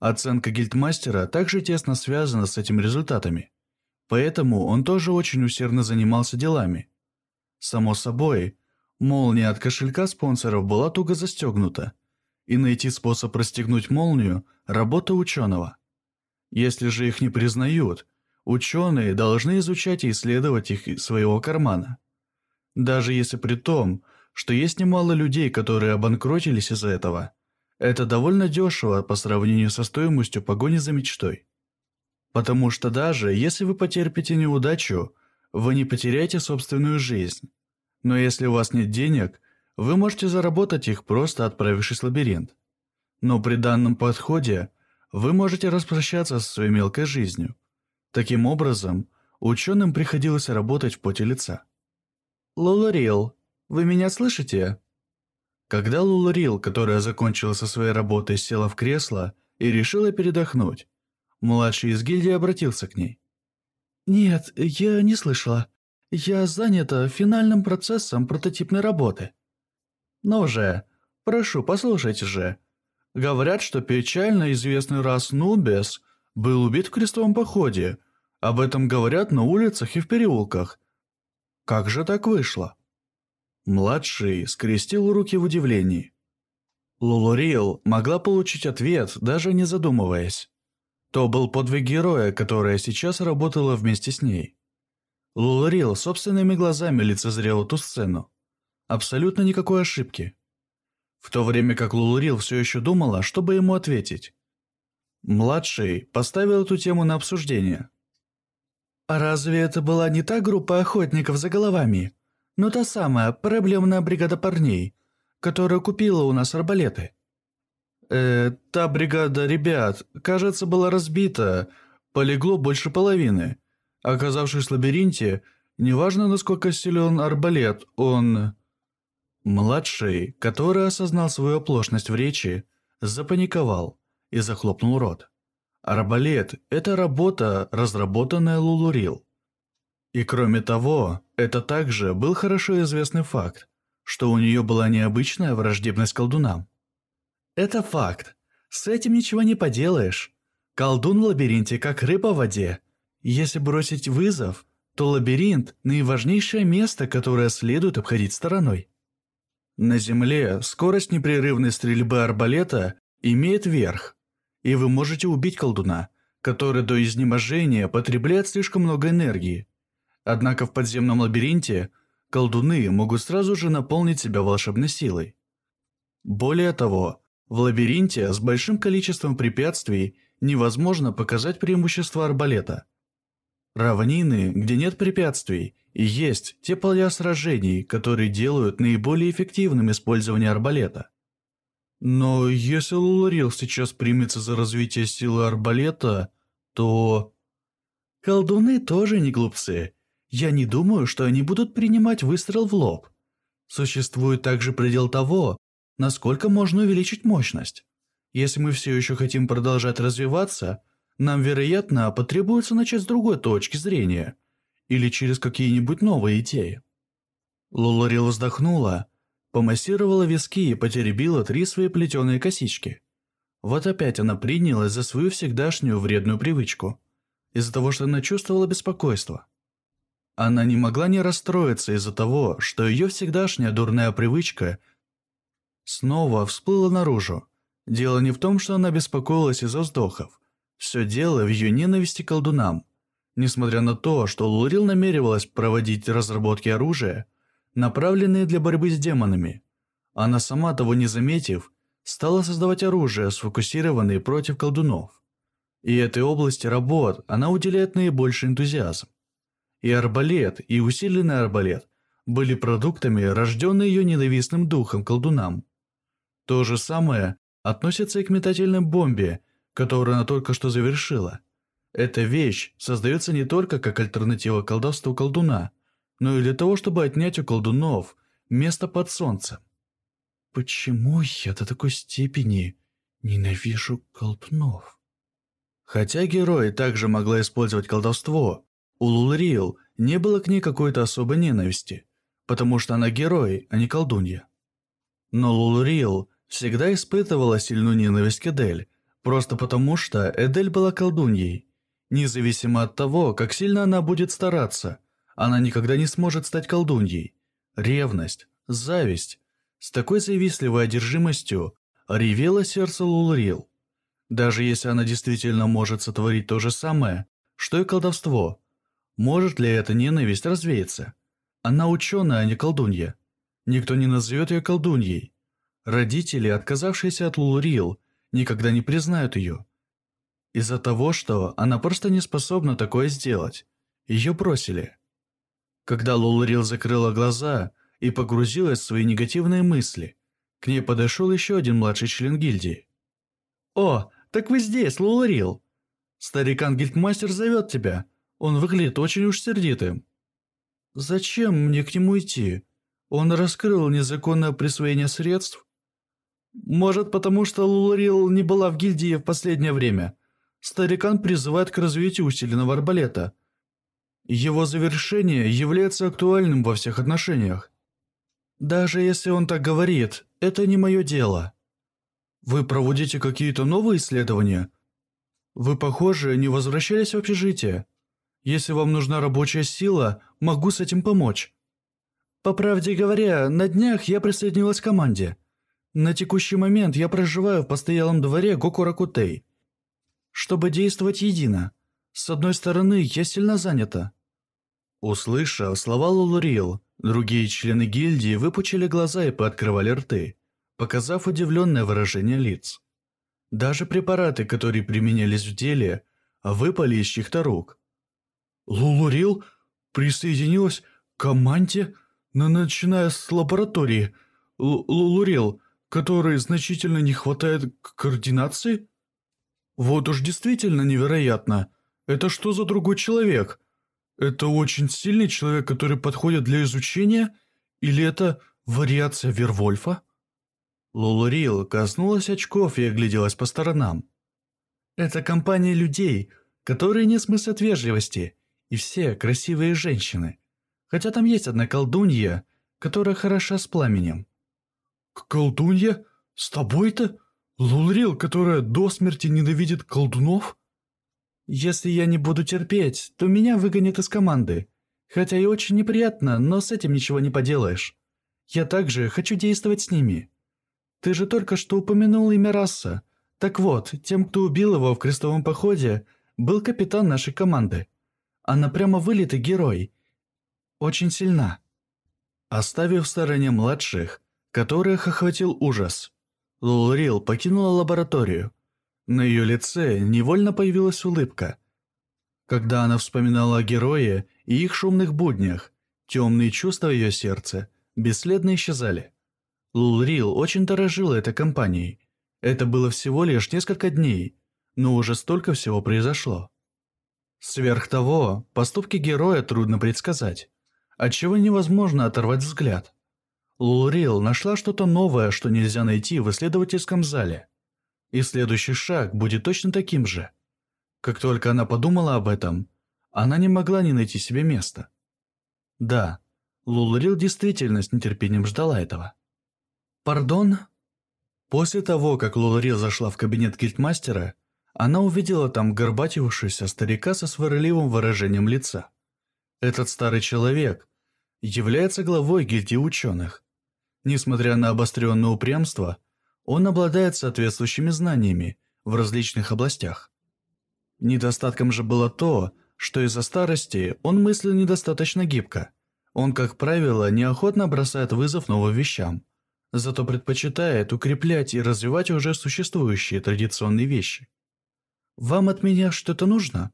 Оценка гильдмастера также тесно связана с этими результатами. Поэтому он тоже очень усердно занимался делами. Само собой, молния от кошелька спонсоров была туго застегнута, и найти способ расстегнуть молнию – работа ученого. Если же их не признают, ученые должны изучать и исследовать их из своего кармана. Даже если при том, что есть немало людей, которые обанкротились из-за этого, это довольно дешево по сравнению со стоимостью погони за мечтой. Потому что даже если вы потерпите неудачу, вы не потеряете собственную жизнь. Но если у вас нет денег, вы можете заработать их просто отправившись в лабиринт. Но при данном подходе вы можете распрощаться со своей мелкой жизнью. Таким образом, ученым приходилось работать в поте лица. «Лоларил, вы меня слышите?» Когда Луларил, которая закончила со своей работой, села в кресло и решила передохнуть, Младший из гильдии обратился к ней. «Нет, я не слышала. Я занята финальным процессом прототипной работы». «Ну же, прошу, послушайте же. Говорят, что печально известный раз Нубес был убит в крестовом походе. Об этом говорят на улицах и в переулках. Как же так вышло?» Младший скрестил руки в удивлении. Лулурил могла получить ответ, даже не задумываясь. То был подвиг героя, которая сейчас работала вместе с ней. Луларил собственными глазами лицезрел эту сцену. Абсолютно никакой ошибки. В то время как Луларил все еще думала, чтобы ему ответить. Младший поставил эту тему на обсуждение. «А разве это была не та группа охотников за головами? Ну та самая проблемная бригада парней, которая купила у нас арбалеты?» Э, та бригада ребят, кажется, была разбита. Полегло больше половины. Оказавшись в лабиринте, неважно, насколько силен арбалет, он... Младший, который осознал свою оплошность в речи, запаниковал и захлопнул рот. Арбалет – это работа, разработанная Лулурил. И кроме того, это также был хорошо известный факт, что у нее была необычная враждебность колдунам. Это факт. С этим ничего не поделаешь. Колдун в лабиринте как рыба в воде. Если бросить вызов, то лабиринт – наиважнейшее место, которое следует обходить стороной. На Земле скорость непрерывной стрельбы арбалета имеет верх, и вы можете убить колдуна, который до изнеможения потребляет слишком много энергии. Однако в подземном лабиринте колдуны могут сразу же наполнить себя волшебной силой. Более того, в лабиринте с большим количеством препятствий невозможно показать преимущество арбалета. Равнины, где нет препятствий, есть те поля сражений, которые делают наиболее эффективным использование арбалета. Но если Луларил сейчас примется за развитие силы арбалета, то... Колдуны тоже не глупцы. Я не думаю, что они будут принимать выстрел в лоб. Существует также предел того, насколько можно увеличить мощность. Если мы все еще хотим продолжать развиваться, нам, вероятно, потребуется начать с другой точки зрения или через какие-нибудь новые идеи. Лоларил вздохнула, помассировала виски и потеребила три свои плетеные косички. Вот опять она принялась за свою всегдашнюю вредную привычку. Из-за того, что она чувствовала беспокойство. Она не могла не расстроиться из-за того, что ее всегдашняя дурная привычка снова всплыла наружу. Дело не в том, что она беспокоилась из-за вздохов. Все дело в ее ненависти к колдунам. Несмотря на то, что Лурил намеревалась проводить разработки оружия, направленные для борьбы с демонами, она сама того не заметив, стала создавать оружие, сфокусированное против колдунов. И этой области работ она уделяет наибольший энтузиазм. И арбалет, и усиленный арбалет были продуктами, рожденные ее ненавистным духом колдунам. То же самое относится и к метательной бомбе, которую она только что завершила. Эта вещь создается не только как альтернатива колдовству колдуна, но и для того, чтобы отнять у колдунов место под солнцем. Почему я до такой степени ненавижу колдунов? Хотя герой также могла использовать колдовство, у Лулрил не было к ней какой-то особой ненависти, потому что она герой, а не колдунья. Но Лулрил всегда испытывала сильную ненависть к Эдель, просто потому что Эдель была колдуньей. Независимо от того, как сильно она будет стараться, она никогда не сможет стать колдуньей. Ревность, зависть. С такой завистливой одержимостью ревело сердце Лулрил. Даже если она действительно может сотворить то же самое, что и колдовство, может ли эта ненависть развеяться? Она ученая, а не колдунья. Никто не назовет ее колдуньей. Родители, отказавшиеся от Лулурил, никогда не признают ее. Из-за того, что она просто не способна такое сделать. Ее бросили. Когда Лулурил закрыла глаза и погрузилась в свои негативные мысли, к ней подошел еще один младший член гильдии. «О, так вы здесь, Лулурил! Старикан-гильдмастер зовет тебя!» Он выглядит очень уж сердитым. Зачем мне к нему идти? Он раскрыл незаконное присвоение средств? Может, потому что Луларил не была в гильдии в последнее время. Старикан призывает к развитию усиленного арбалета. Его завершение является актуальным во всех отношениях. Даже если он так говорит, это не мое дело. Вы проводите какие-то новые исследования? Вы, похоже, не возвращались в общежитие. Если вам нужна рабочая сила, могу с этим помочь. По правде говоря, на днях я присоединилась к команде. На текущий момент я проживаю в постоялом дворе Гокуракутей. Чтобы действовать едино. С одной стороны, я сильно занята. Услышав слова Лулурил, другие члены гильдии выпучили глаза и пооткрывали рты, показав удивленное выражение лиц. Даже препараты, которые применялись в деле, выпали из чьих-то рук. Лулурил присоединилась к команде, начиная с лаборатории. Лулурил, которой значительно не хватает координации? Вот уж действительно невероятно. Это что за другой человек? Это очень сильный человек, который подходит для изучения? Или это вариация Вервольфа? Лулурил коснулась очков и огляделась по сторонам. Это компания людей, которые не смыслят вежливости и все красивые женщины. Хотя там есть одна колдунья, которая хороша с пламенем. К «Колдунья? С тобой-то? Лулрил, которая до смерти ненавидит колдунов?» «Если я не буду терпеть, то меня выгонят из команды. Хотя и очень неприятно, но с этим ничего не поделаешь. Я также хочу действовать с ними. Ты же только что упомянул имя Расса. Так вот, тем, кто убил его в крестовом походе, был капитан нашей команды. Она прямо вылитый герой. Очень сильна. Оставив в стороне младших, которых охватил ужас, Лулрил покинула лабораторию. На ее лице невольно появилась улыбка. Когда она вспоминала о герое и их шумных буднях, темные чувства ее сердце бесследно исчезали. Лулрил очень дорожила этой компанией. Это было всего лишь несколько дней, но уже столько всего произошло. Сверх того, поступки героя трудно предсказать, отчего невозможно оторвать взгляд. Лурил нашла что-то новое, что нельзя найти в исследовательском зале. И следующий шаг будет точно таким же. Как только она подумала об этом, она не могла не найти себе места. Да, Лулрил действительно с нетерпением ждала этого. «Пардон?» После того, как Луларил зашла в кабинет гильдмастера, она увидела там горбатившегося старика со сварливым выражением лица. Этот старый человек является главой гильдии ученых. Несмотря на обостренное упрямство, он обладает соответствующими знаниями в различных областях. Недостатком же было то, что из-за старости он мыслил недостаточно гибко. Он, как правило, неохотно бросает вызов новым вещам, зато предпочитает укреплять и развивать уже существующие традиционные вещи. Вам от меня что-то нужно?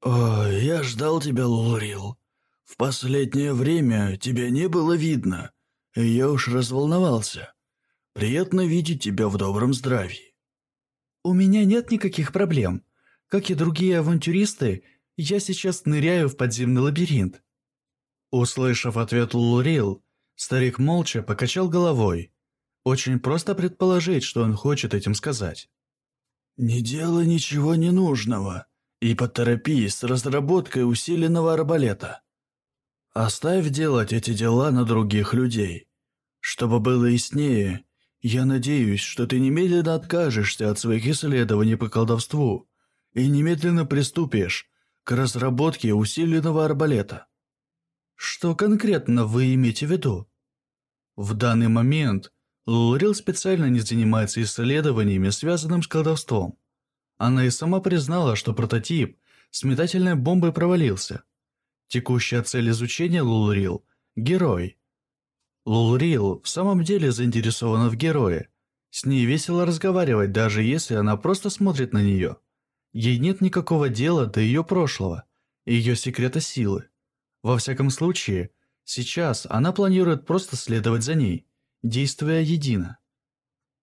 О, я ждал тебя, Лурил. В последнее время тебя не было видно, я уж разволновался. Приятно видеть тебя в добром здравии. У меня нет никаких проблем. Как и другие авантюристы, я сейчас ныряю в подземный лабиринт. Услышав ответ Лурил, старик молча покачал головой. Очень просто предположить, что он хочет этим сказать. «Не делай ничего ненужного и поторопись с разработкой усиленного арбалета. Оставь делать эти дела на других людей. Чтобы было яснее, я надеюсь, что ты немедленно откажешься от своих исследований по колдовству и немедленно приступишь к разработке усиленного арбалета». Что конкретно вы имеете в виду? В данный момент Лурил специально не занимается исследованиями, связанными с колдовством. Она и сама признала, что прототип с метательной бомбой провалился. Текущая цель изучения Лулрил – герой. Лулрил в самом деле заинтересована в герое. С ней весело разговаривать, даже если она просто смотрит на нее. Ей нет никакого дела до ее прошлого, ее секрета силы. Во всяком случае, сейчас она планирует просто следовать за ней – действуя едино.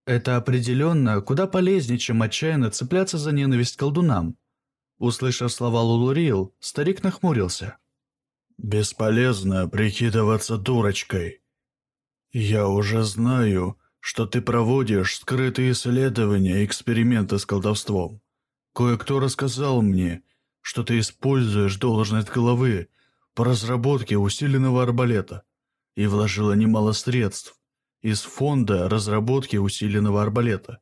Это определенно куда полезнее, чем отчаянно цепляться за ненависть к колдунам. Услышав слова Лулурил, старик нахмурился. «Бесполезно прикидываться дурочкой. Я уже знаю, что ты проводишь скрытые исследования и эксперименты с колдовством. Кое-кто рассказал мне, что ты используешь должность головы по разработке усиленного арбалета и вложила немало средств из фонда разработки усиленного арбалета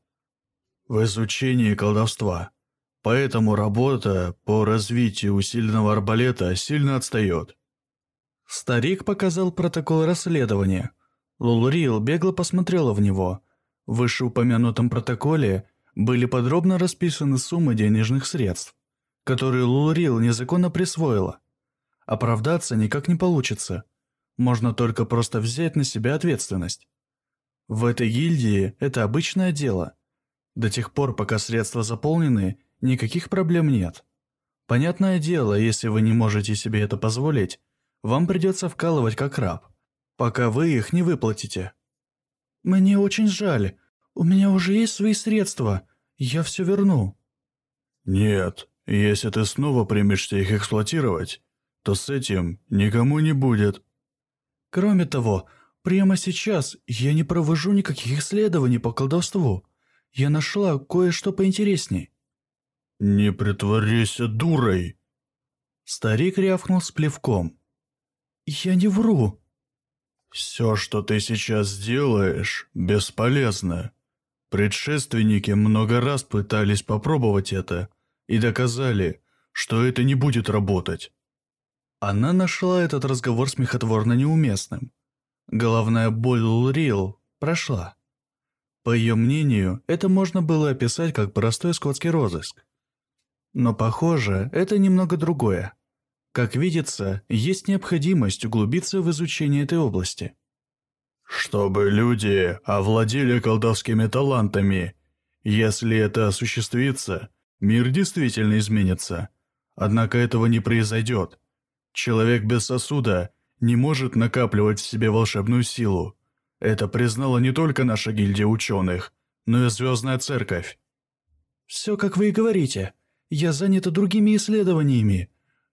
в изучении колдовства. Поэтому работа по развитию усиленного арбалета сильно отстает. Старик показал протокол расследования. Лулрил бегло посмотрела в него. В вышеупомянутом протоколе были подробно расписаны суммы денежных средств, которые Лулрил незаконно присвоила. Оправдаться никак не получится. Можно только просто взять на себя ответственность. В этой гильдии это обычное дело. До тех пор, пока средства заполнены, никаких проблем нет. Понятное дело, если вы не можете себе это позволить, вам придется вкалывать как раб, пока вы их не выплатите. Мне очень жаль. У меня уже есть свои средства. Я все верну. Нет, если ты снова примешься их эксплуатировать, то с этим никому не будет. Кроме того, Прямо сейчас я не провожу никаких исследований по колдовству. Я нашла кое-что поинтересней». «Не притворись дурой!» Старик рявкнул с плевком. «Я не вру!» «Все, что ты сейчас делаешь, бесполезно. Предшественники много раз пытались попробовать это и доказали, что это не будет работать». Она нашла этот разговор смехотворно неуместным. Головная боль Лурил прошла. По ее мнению, это можно было описать как простой скотский розыск. Но, похоже, это немного другое. Как видится, есть необходимость углубиться в изучение этой области. «Чтобы люди овладели колдовскими талантами. Если это осуществится, мир действительно изменится. Однако этого не произойдет. Человек без сосуда не может накапливать в себе волшебную силу. Это признала не только наша гильдия ученых, но и Звездная Церковь. «Все, как вы и говорите. Я занята другими исследованиями.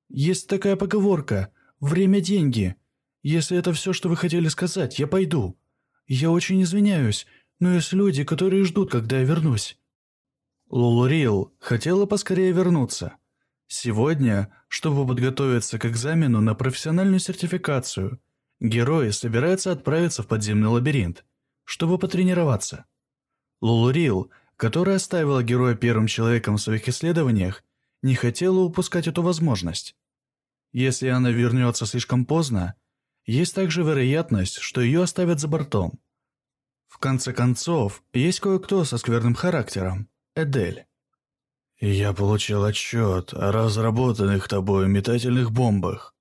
Есть такая поговорка «время – деньги». Если это все, что вы хотели сказать, я пойду. Я очень извиняюсь, но есть люди, которые ждут, когда я вернусь». Лулурил хотела поскорее вернуться – Сегодня, чтобы подготовиться к экзамену на профессиональную сертификацию, герои собираются отправиться в подземный лабиринт, чтобы потренироваться. Лулурил, которая оставила героя первым человеком в своих исследованиях, не хотела упускать эту возможность. Если она вернется слишком поздно, есть также вероятность, что ее оставят за бортом. В конце концов, есть кое-кто со скверным характером – Эдель. «Я получил отчет о разработанных тобой метательных бомбах.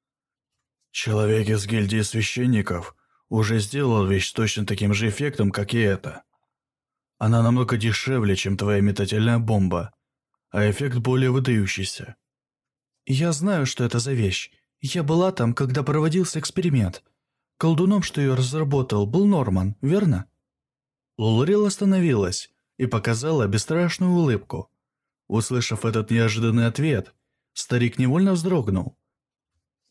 Человек из гильдии священников уже сделал вещь с точно таким же эффектом, как и эта. Она намного дешевле, чем твоя метательная бомба, а эффект более выдающийся. Я знаю, что это за вещь. Я была там, когда проводился эксперимент. Колдуном, что ее разработал, был Норман, верно? Лулрил остановилась и показала бесстрашную улыбку. Услышав этот неожиданный ответ, старик невольно вздрогнул.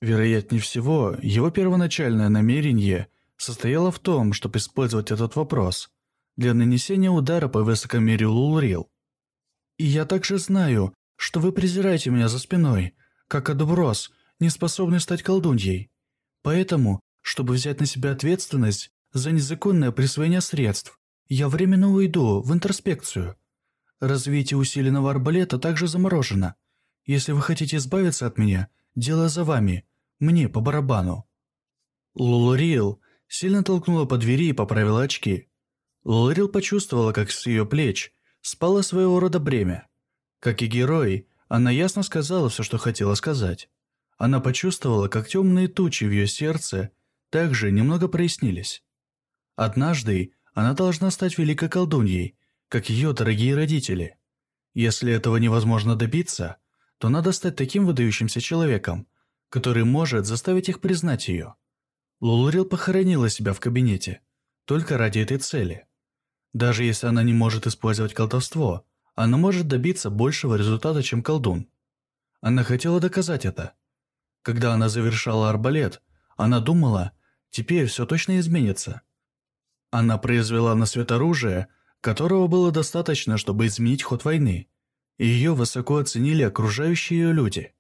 Вероятнее всего, его первоначальное намерение состояло в том, чтобы использовать этот вопрос для нанесения удара по высокомерию Лулрил. «И я также знаю, что вы презираете меня за спиной, как отброс, не способный стать колдуньей. Поэтому, чтобы взять на себя ответственность за незаконное присвоение средств, я временно уйду в интроспекцию. Развитие усиленного арбалета также заморожено. Если вы хотите избавиться от меня, дело за вами. Мне по барабану». Лулурил сильно толкнула по двери и поправила очки. Лулурил почувствовала, как с ее плеч спало своего рода бремя. Как и герой, она ясно сказала все, что хотела сказать. Она почувствовала, как темные тучи в ее сердце также немного прояснились. Однажды она должна стать великой колдуньей, как ее дорогие родители. Если этого невозможно добиться, то надо стать таким выдающимся человеком, который может заставить их признать ее. Лулурил похоронила себя в кабинете, только ради этой цели. Даже если она не может использовать колдовство, она может добиться большего результата, чем колдун. Она хотела доказать это. Когда она завершала арбалет, она думала, теперь все точно изменится. Она произвела на свет оружие, которого было достаточно, чтобы изменить ход войны, и ее высоко оценили окружающие ее люди.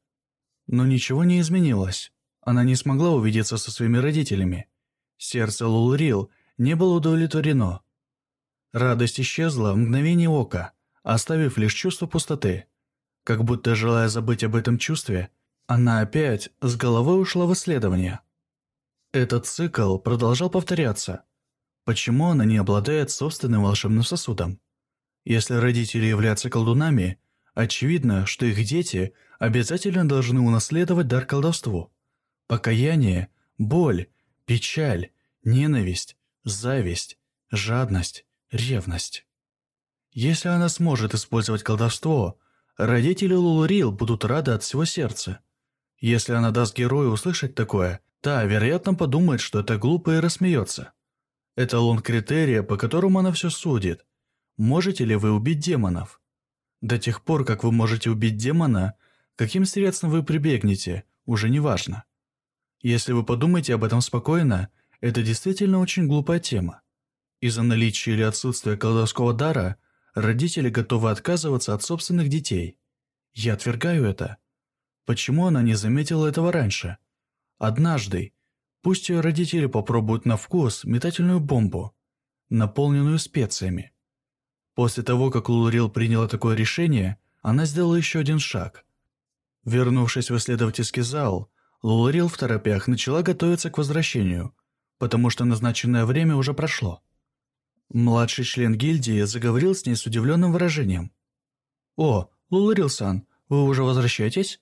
Но ничего не изменилось. Она не смогла увидеться со своими родителями. Сердце Лулрил не было удовлетворено. Радость исчезла в мгновение ока, оставив лишь чувство пустоты. Как будто желая забыть об этом чувстве, она опять с головой ушла в исследование. Этот цикл продолжал повторяться. Почему она не обладает собственным волшебным сосудом? Если родители являются колдунами, очевидно, что их дети обязательно должны унаследовать дар колдовству. Покаяние, боль, печаль, ненависть, зависть, жадность, ревность. Если она сможет использовать колдовство, родители Лулурил будут рады от всего сердца. Если она даст герою услышать такое, та, вероятно, подумает, что это глупо и рассмеется. Это лон критерия, по которому она все судит. Можете ли вы убить демонов? До тех пор, как вы можете убить демона, каким средством вы прибегнете, уже не важно. Если вы подумаете об этом спокойно, это действительно очень глупая тема. Из-за наличия или отсутствия колдовского дара родители готовы отказываться от собственных детей. Я отвергаю это. Почему она не заметила этого раньше? Однажды, Пусть ее родители попробуют на вкус метательную бомбу, наполненную специями. После того, как Лулурил приняла такое решение, она сделала еще один шаг. Вернувшись в исследовательский зал, Лулурил в торопях начала готовиться к возвращению, потому что назначенное время уже прошло. Младший член гильдии заговорил с ней с удивленным выражением. «О, Лулурил-сан, вы уже возвращаетесь?»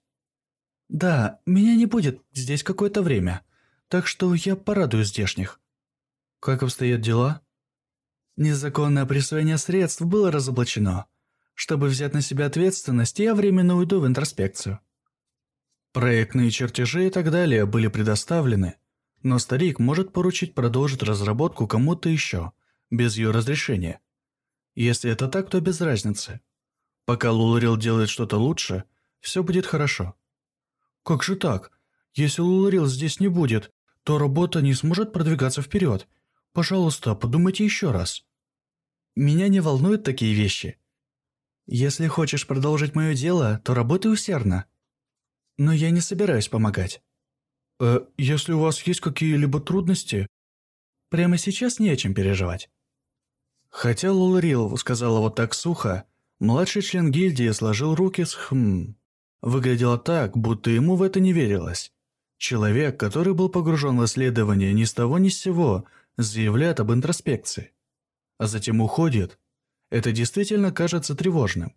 «Да, меня не будет здесь какое-то время», так что я порадую здешних. Как обстоят дела? Незаконное присвоение средств было разоблачено. Чтобы взять на себя ответственность, я временно уйду в интроспекцию. Проектные чертежи и так далее были предоставлены, но старик может поручить продолжить разработку кому-то еще, без ее разрешения. Если это так, то без разницы. Пока Лулурил делает что-то лучше, все будет хорошо. Как же так? Если Лулурил здесь не будет, то работа не сможет продвигаться вперед. Пожалуйста, подумайте еще раз. Меня не волнуют такие вещи. Если хочешь продолжить мое дело, то работай усердно. Но я не собираюсь помогать. Э, если у вас есть какие-либо трудности, прямо сейчас не о чем переживать. Хотя Лулрил сказала вот так сухо, младший член гильдии сложил руки с «хм». Выглядело так, будто ему в это не верилось. Человек, который был погружен в исследование ни с того ни с сего, заявляет об интроспекции. А затем уходит. Это действительно кажется тревожным.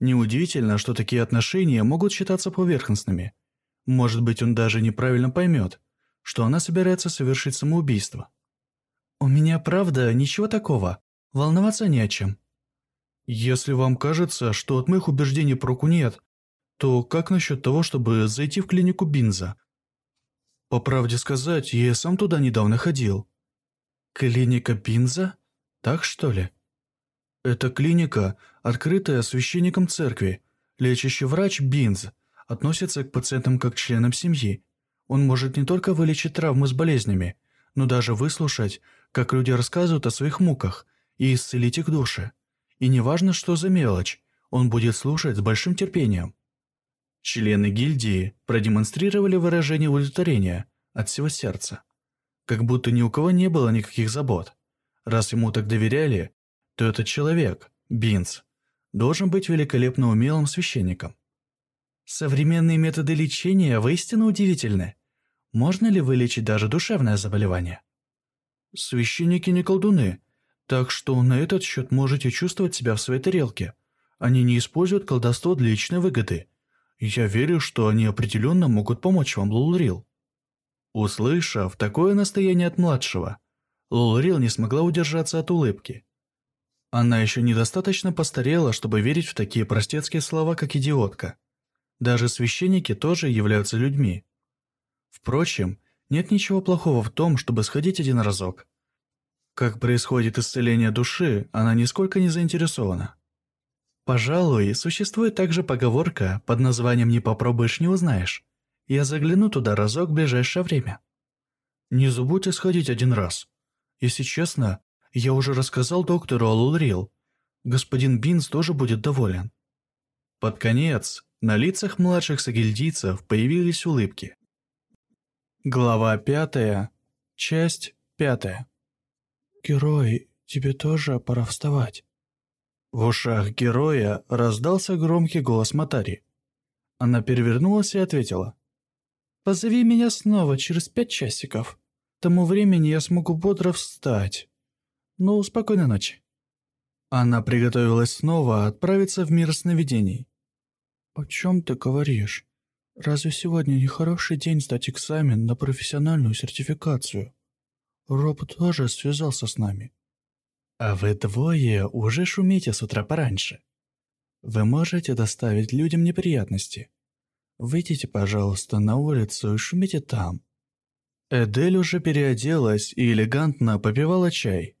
Неудивительно, что такие отношения могут считаться поверхностными. Может быть, он даже неправильно поймет, что она собирается совершить самоубийство. «У меня, правда, ничего такого. Волноваться не о чем». «Если вам кажется, что от моих убеждений проку нет, то как насчет того, чтобы зайти в клинику Бинза? По правде сказать, я сам туда недавно ходил. Клиника Бинза? Так что ли? Это клиника, открытая священником церкви. Лечащий врач Бинз относится к пациентам как к членам семьи. Он может не только вылечить травмы с болезнями, но даже выслушать, как люди рассказывают о своих муках, и исцелить их души. И неважно, что за мелочь, он будет слушать с большим терпением. Члены гильдии продемонстрировали выражение удовлетворения от всего сердца. Как будто ни у кого не было никаких забот. Раз ему так доверяли, то этот человек, Бинц, должен быть великолепно умелым священником. Современные методы лечения воистину удивительны. Можно ли вылечить даже душевное заболевание? Священники не колдуны, так что на этот счет можете чувствовать себя в своей тарелке. Они не используют колдовство для личной выгоды – я верю, что они определенно могут помочь вам, Лулрил». Услышав такое настояние от младшего, Лулрил не смогла удержаться от улыбки. Она еще недостаточно постарела, чтобы верить в такие простецкие слова, как «идиотка». Даже священники тоже являются людьми. Впрочем, нет ничего плохого в том, чтобы сходить один разок. Как происходит исцеление души, она нисколько не заинтересована. Пожалуй, существует также поговорка под названием «Не попробуешь, не узнаешь». Я загляну туда разок в ближайшее время. Не забудьте сходить один раз. Если честно, я уже рассказал доктору Алулрил. Господин Бинс тоже будет доволен. Под конец на лицах младших сагильдийцев появились улыбки. Глава пятая, часть пятая. «Герой, тебе тоже пора вставать». В ушах героя раздался громкий голос Матари. Она перевернулась и ответила. «Позови меня снова через пять часиков. К тому времени я смогу бодро встать. Ну, спокойной ночи». Она приготовилась снова отправиться в мир сновидений. «О чем ты говоришь? Разве сегодня не хороший день сдать экзамен на профессиональную сертификацию? Роб тоже связался с нами. А вы двое уже шумите с утра пораньше. Вы можете доставить людям неприятности. Выйдите, пожалуйста, на улицу и шумите там. Эдель уже переоделась и элегантно попивала чай.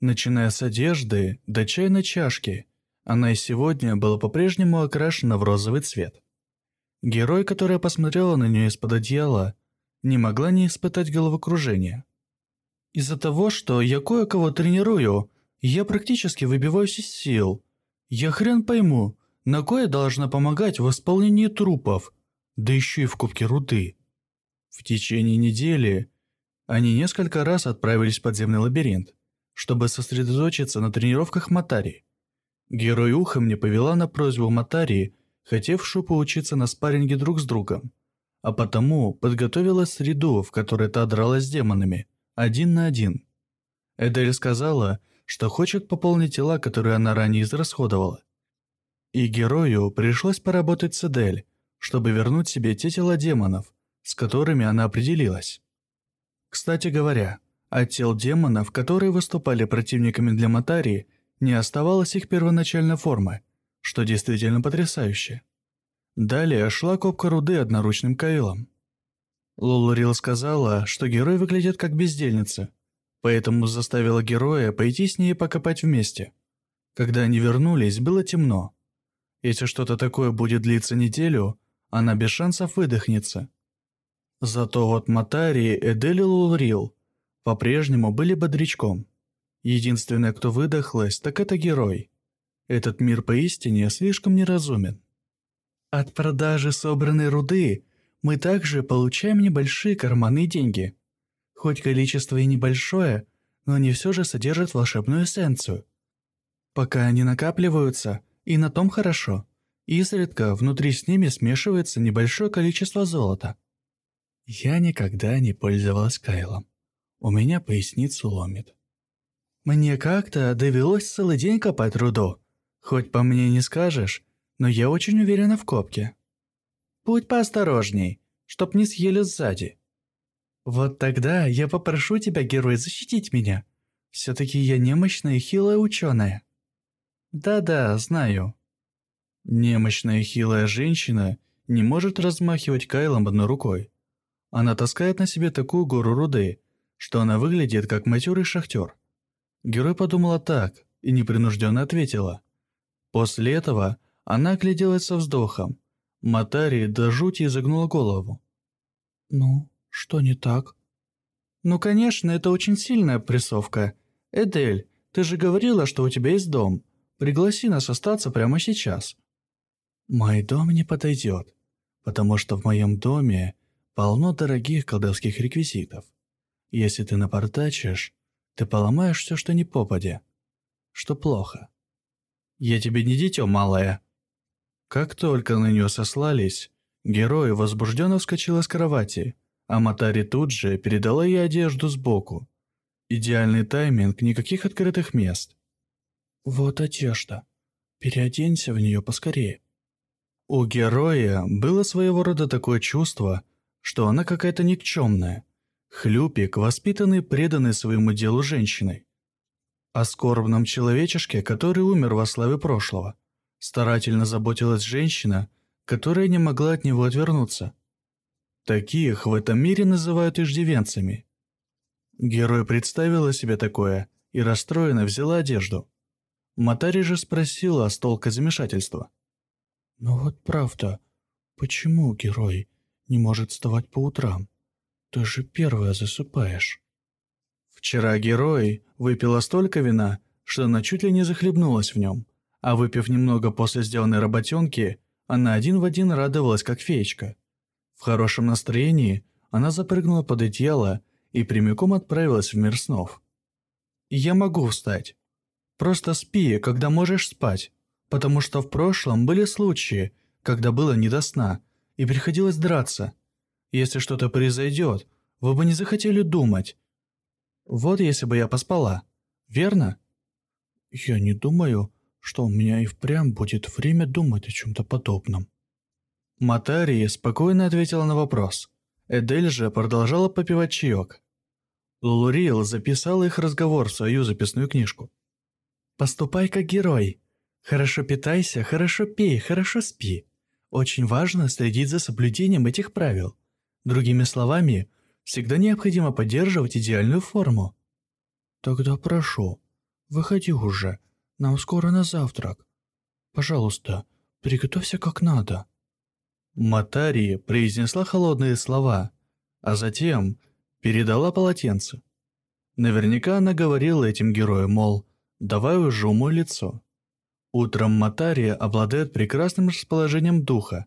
Начиная с одежды до чайной чашки, она и сегодня была по-прежнему окрашена в розовый цвет. Герой, которая посмотрела на нее из-под одеяла, не могла не испытать головокружения. Из-за того, что я кое-кого тренирую, я практически выбиваюсь из сил. Я хрен пойму, на кое должна помогать в исполнении трупов, да еще и в кубке руды. В течение недели они несколько раз отправились в подземный лабиринт, чтобы сосредоточиться на тренировках Матари. Герой ухом не повела на просьбу Матари, хотевшую поучиться на спарринге друг с другом, а потому подготовила среду, в которой та дралась с демонами, один на один. Эдель сказала, что хочет пополнить тела, которые она ранее израсходовала. И герою пришлось поработать с Эдель, чтобы вернуть себе те тела демонов, с которыми она определилась. Кстати говоря, от тел демонов, которые выступали противниками для Матарии, не оставалось их первоначальной формы, что действительно потрясающе. Далее шла копка руды одноручным каилом. Лулурил сказала, что герой выглядит как бездельница, поэтому заставила героя пойти с ней покопать вместе. Когда они вернулись, было темно. Если что-то такое будет длиться неделю, она без шансов выдохнется. Зато вот Матари, Эдель и Лулрил по-прежнему были бодрячком. Единственное, кто выдохлась, так это герой. Этот мир поистине слишком неразумен. От продажи собранной руды мы также получаем небольшие карманные деньги. Хоть количество и небольшое, но они все же содержат волшебную эссенцию. Пока они накапливаются, и на том хорошо. Изредка внутри с ними смешивается небольшое количество золота. Я никогда не пользовалась Кайлом. У меня поясницу ломит. Мне как-то довелось целый день копать руду. Хоть по мне не скажешь, но я очень уверена в копке. Будь поосторожней, чтоб не съели сзади. Вот тогда я попрошу тебя, герой, защитить меня. Все-таки я немощная и хилая ученая. Да-да, знаю. Немощная и хилая женщина не может размахивать кайлом одной рукой. Она таскает на себе такую гору руды, что она выглядит как матерый шахтер. Герой подумала так и непринужденно ответила. После этого она огляделась со вздохом. Матари до жути изогнула голову. «Ну, что не так?» «Ну, конечно, это очень сильная прессовка. Эдель, ты же говорила, что у тебя есть дом. Пригласи нас остаться прямо сейчас». «Мой дом не подойдет, потому что в моем доме полно дорогих колдовских реквизитов. Если ты напортачишь, ты поломаешь все, что не попадя. Что плохо. Я тебе не дитё, малая. Как только на нее сослались, герой возбужденно вскочила с кровати, а Матари тут же передала ей одежду сбоку. Идеальный тайминг, никаких открытых мест. Вот одежда. Переоденься в нее поскорее. У героя было своего рода такое чувство, что она какая-то никчемная. Хлюпик, воспитанный, преданный своему делу женщиной. О скорбном человечешке, который умер во славе прошлого. Старательно заботилась женщина, которая не могла от него отвернуться. Таких в этом мире называют иждивенцами. Герой представила себе такое и расстроенно взяла одежду. Матари же спросила с толка замешательства. «Ну вот правда, почему герой не может вставать по утрам? Ты же первая засыпаешь». Вчера герой выпила столько вина, что она чуть ли не захлебнулась в нем, а выпив немного после сделанной работенки, она один в один радовалась, как феечка. В хорошем настроении она запрыгнула под одеяло и прямиком отправилась в мир снов. «Я могу встать. Просто спи, когда можешь спать, потому что в прошлом были случаи, когда было не до сна, и приходилось драться. Если что-то произойдет, вы бы не захотели думать. Вот если бы я поспала, верно? Я не думаю, что у меня и впрямь будет время думать о чем-то подобном. Матария спокойно ответила на вопрос. Эдель же продолжала попивать чаек. Лулурил записала их разговор в свою записную книжку. «Поступай как герой. Хорошо питайся, хорошо пей, хорошо спи. Очень важно следить за соблюдением этих правил. Другими словами, всегда необходимо поддерживать идеальную форму. Тогда прошу, выходи уже, нам скоро на завтрак. Пожалуйста, приготовься как надо. Матари произнесла холодные слова, а затем передала полотенце. Наверняка она говорила этим герою, мол, давай уже умой лицо. Утром Матария обладает прекрасным расположением духа,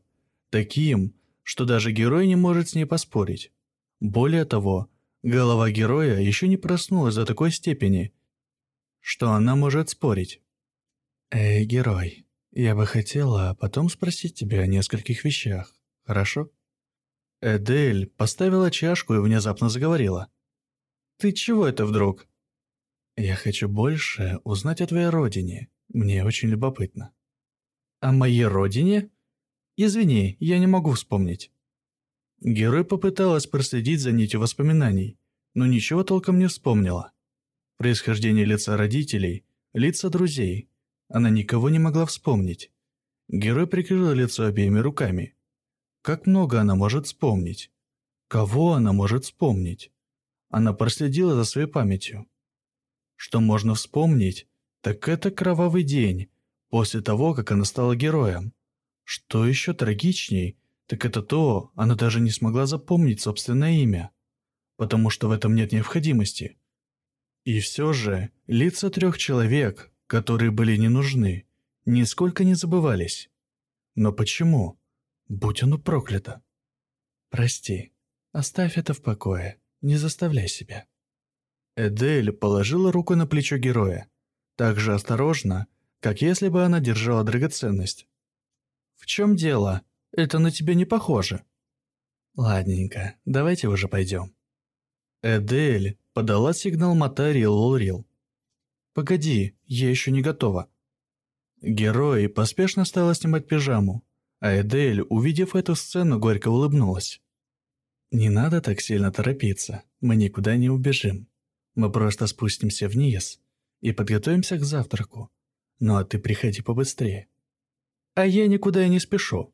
таким, что даже герой не может с ней поспорить. Более того, голова героя еще не проснулась до такой степени, что она может спорить. «Эй, герой, я бы хотела потом спросить тебя о нескольких вещах, хорошо?» Эдель поставила чашку и внезапно заговорила. «Ты чего это вдруг?» «Я хочу больше узнать о твоей родине. Мне очень любопытно. О моей родине? Извини, я не могу вспомнить. Герой попыталась проследить за нитью воспоминаний, но ничего толком не вспомнила. Происхождение лица родителей, лица друзей. Она никого не могла вспомнить. Герой прикрыла лицо обеими руками. Как много она может вспомнить? Кого она может вспомнить? Она проследила за своей памятью. Что можно вспомнить, так это кровавый день, после того, как она стала героем. Что еще трагичней, так это то, она даже не смогла запомнить собственное имя, потому что в этом нет необходимости. И все же, лица трех человек, которые были не нужны, нисколько не забывались. Но почему? Будь оно проклято. Прости, оставь это в покое, не заставляй себя. Эдель положила руку на плечо героя, так же осторожно, как если бы она держала драгоценность. «В чем дело? Это на тебя не похоже». «Ладненько, давайте уже пойдем». Эдель подала сигнал Матари Лолрил. «Погоди, я еще не готова». Герой поспешно стала снимать пижаму, а Эдель, увидев эту сцену, горько улыбнулась. «Не надо так сильно торопиться, мы никуда не убежим. Мы просто спустимся вниз и подготовимся к завтраку. Ну а ты приходи побыстрее». «А я никуда и не спешу».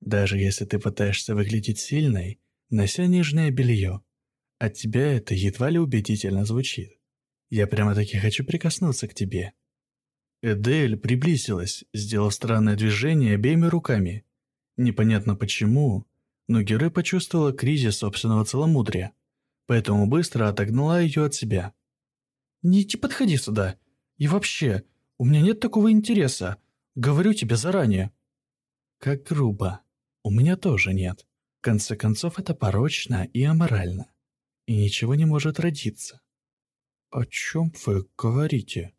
«Даже если ты пытаешься выглядеть сильной, нося нижнее белье, от тебя это едва ли убедительно звучит. Я прямо-таки хочу прикоснуться к тебе». Эдель приблизилась, сделав странное движение обеими руками. Непонятно почему, но герой почувствовала кризис собственного целомудрия, поэтому быстро отогнала ее от себя. «Не идти подходи сюда. И вообще, у меня нет такого интереса. Говорю тебе заранее». «Как грубо. У меня тоже нет. В конце концов, это порочно и аморально. И ничего не может родиться». «О чем вы говорите?»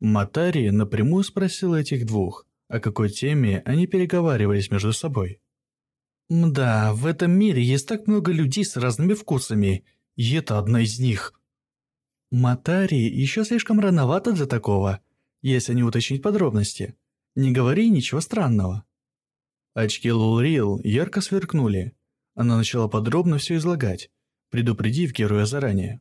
Матари напрямую спросила этих двух, о какой теме они переговаривались между собой. Да, в этом мире есть так много людей с разными вкусами, и это одна из них. Матари еще слишком рановато для такого, если не уточнить подробности. Не говори ничего странного. Очки Лулрил ярко сверкнули. Она начала подробно все излагать, предупредив героя заранее.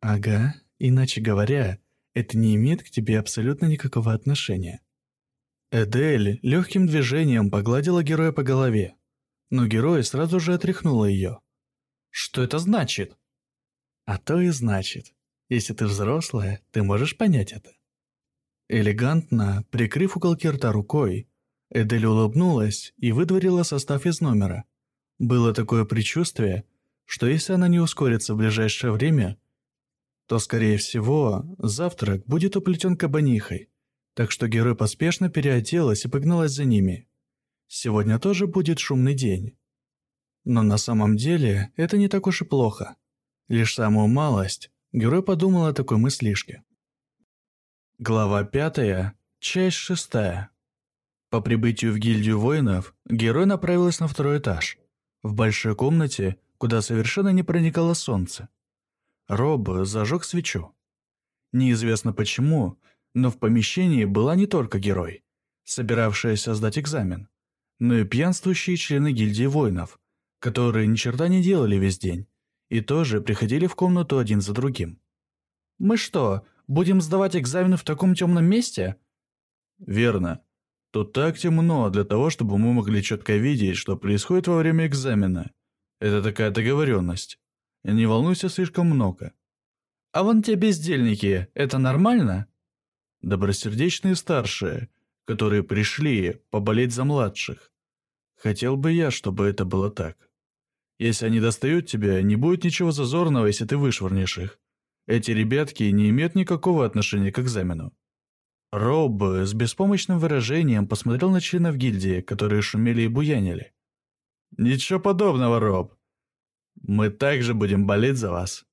Ага, иначе говоря, это не имеет к тебе абсолютно никакого отношения. Эдель легким движением погладила героя по голове, но герой сразу же отряхнула ее. «Что это значит?» «А то и значит. Если ты взрослая, ты можешь понять это». Элегантно, прикрыв уголки рта рукой, Эдель улыбнулась и выдворила состав из номера. Было такое предчувствие, что если она не ускорится в ближайшее время, то, скорее всего, завтрак будет уплетен кабанихой, так что герой поспешно переоделась и погналась за ними. Сегодня тоже будет шумный день. Но на самом деле это не так уж и плохо. Лишь самую малость герой подумал о такой мыслишке. Глава пятая, часть шестая. По прибытию в гильдию воинов, герой направился на второй этаж, в большой комнате, куда совершенно не проникало солнце. Роб зажег свечу. Неизвестно почему, но в помещении была не только герой, собиравшаяся сдать экзамен, но и пьянствующие члены гильдии воинов, которые ни черта не делали весь день, и тоже приходили в комнату один за другим. «Мы что, будем сдавать экзамены в таком темном месте?» «Верно. Тут так темно для того, чтобы мы могли четко видеть, что происходит во время экзамена. Это такая договоренность. Не волнуйся слишком много». «А вон те бездельники, это нормально?» «Добросердечные старшие, которые пришли поболеть за младших. Хотел бы я, чтобы это было так. Если они достают тебя, не будет ничего зазорного, если ты вышвырнешь их. Эти ребятки не имеют никакого отношения к экзамену. Роб с беспомощным выражением посмотрел на членов гильдии, которые шумели и буянили. «Ничего подобного, Роб. Мы также будем болеть за вас».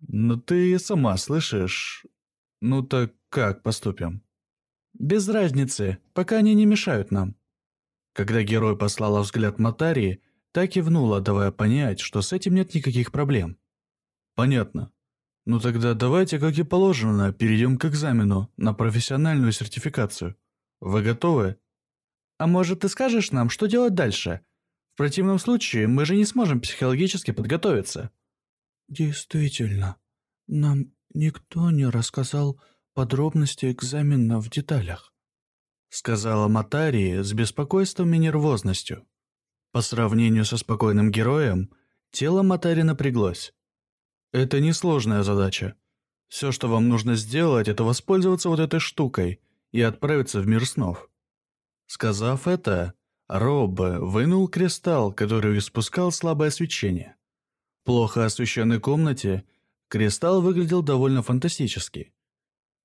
«Ну ты сама слышишь. Ну так как поступим?» «Без разницы, пока они не мешают нам». Когда герой послала взгляд Матарии, та кивнула, давая понять, что с этим нет никаких проблем. «Понятно. Ну тогда давайте, как и положено, перейдем к экзамену на профессиональную сертификацию. Вы готовы?» «А может, ты скажешь нам, что делать дальше? В противном случае мы же не сможем психологически подготовиться». «Действительно, нам никто не рассказал подробности экзамена в деталях сказала Матари с беспокойством и нервозностью. По сравнению со спокойным героем, тело Матари напряглось. Это несложная задача. Все, что вам нужно сделать, это воспользоваться вот этой штукой и отправиться в мир снов. Сказав это, Роб вынул кристалл, который испускал слабое свечение. В плохо освещенной комнате кристалл выглядел довольно фантастически.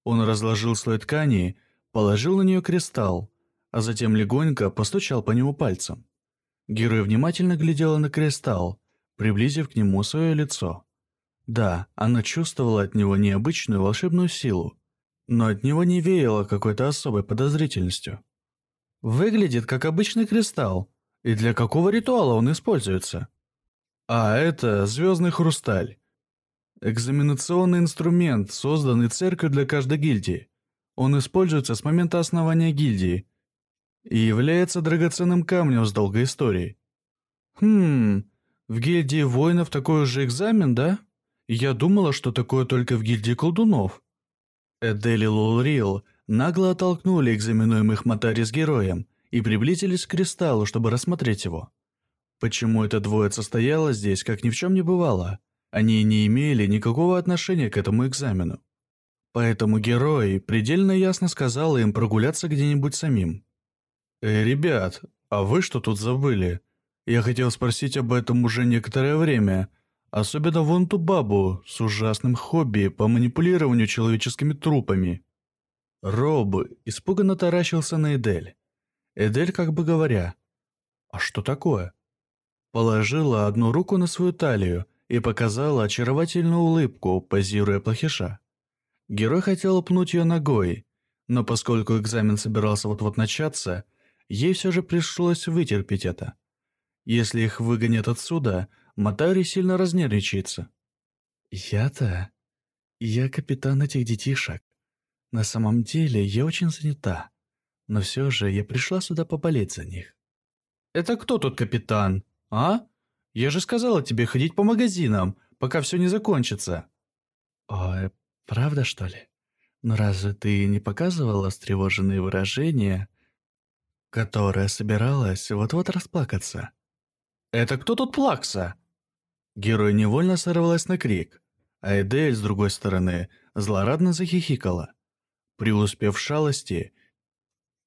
Он разложил слой ткани положил на нее кристалл, а затем легонько постучал по нему пальцем. Герой внимательно глядела на кристалл, приблизив к нему свое лицо. Да, она чувствовала от него необычную волшебную силу, но от него не веяло какой-то особой подозрительностью. Выглядит как обычный кристалл. И для какого ритуала он используется? А это звездный хрусталь. Экзаменационный инструмент, созданный церковью для каждой гильдии. Он используется с момента основания гильдии и является драгоценным камнем с долгой историей. Хм, в гильдии воинов такой же экзамен, да? Я думала, что такое только в гильдии колдунов. Эдели Лулрил нагло оттолкнули экзаменуемых Матари с героем и приблизились к кристаллу, чтобы рассмотреть его. Почему эта двоица стояла здесь, как ни в чем не бывало? Они не имели никакого отношения к этому экзамену. Поэтому герой предельно ясно сказал им прогуляться где-нибудь самим. «Эй, ребят, а вы что тут забыли? Я хотел спросить об этом уже некоторое время, особенно вон ту бабу с ужасным хобби по манипулированию человеческими трупами». Роб испуганно таращился на Эдель. Эдель как бы говоря, «А что такое?» Положила одну руку на свою талию и показала очаровательную улыбку, позируя плохиша. Герой хотел пнуть ее ногой, но поскольку экзамен собирался вот-вот начаться, ей все же пришлось вытерпеть это. Если их выгонят отсюда, Матари сильно разнервничается. «Я-то... Я капитан этих детишек. На самом деле я очень занята, но все же я пришла сюда поболеть за них». «Это кто тут капитан, а? Я же сказала тебе ходить по магазинам, пока все не закончится». «Ой, Правда, что ли? Но разве ты не показывала встревоженные выражения, которая собиралась вот-вот расплакаться? «Это кто тут плакса?» Герой невольно сорвалась на крик, а Эдель, с другой стороны, злорадно захихикала. Преуспев в шалости,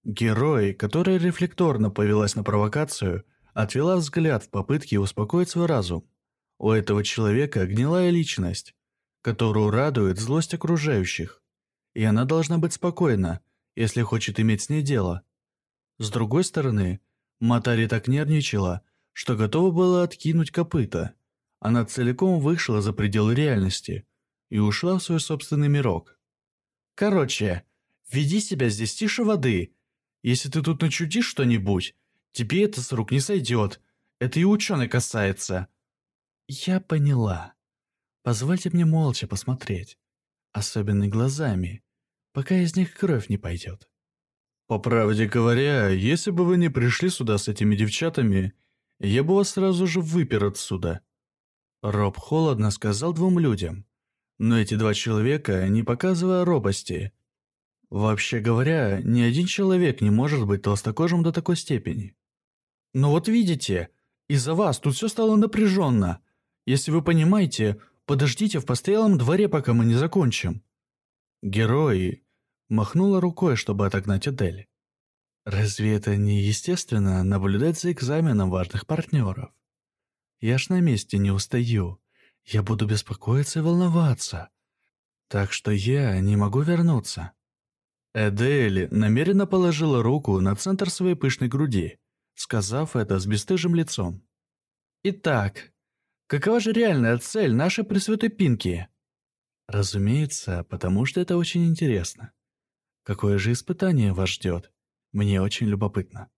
герой, которая рефлекторно повелась на провокацию, отвела взгляд в попытке успокоить свой разум. У этого человека гнилая личность, которую радует злость окружающих, и она должна быть спокойна, если хочет иметь с ней дело. С другой стороны, Матари так нервничала, что готова была откинуть копыта. Она целиком вышла за пределы реальности и ушла в свой собственный мирок. «Короче, веди себя здесь тише воды. Если ты тут начудишь что-нибудь, тебе это с рук не сойдет. Это и ученый касается». «Я поняла». Позвольте мне молча посмотреть, особенно глазами, пока из них кровь не пойдет. По правде говоря, если бы вы не пришли сюда с этими девчатами, я бы вас сразу же выпер отсюда. Роб холодно сказал двум людям, но эти два человека, не показывая робости, Вообще говоря, ни один человек не может быть толстокожим до такой степени. Но вот видите, из-за вас тут все стало напряженно. Если вы понимаете, Подождите в постоялом дворе, пока мы не закончим». Герои махнула рукой, чтобы отогнать Адель. «Разве это не естественно наблюдать за экзаменом важных партнеров? Я ж на месте не устаю. Я буду беспокоиться и волноваться. Так что я не могу вернуться». Эдель намеренно положила руку на центр своей пышной груди, сказав это с бесстыжим лицом. «Итак, Какова же реальная цель нашей Пресвятой Пинки? Разумеется, потому что это очень интересно. Какое же испытание вас ждет? Мне очень любопытно.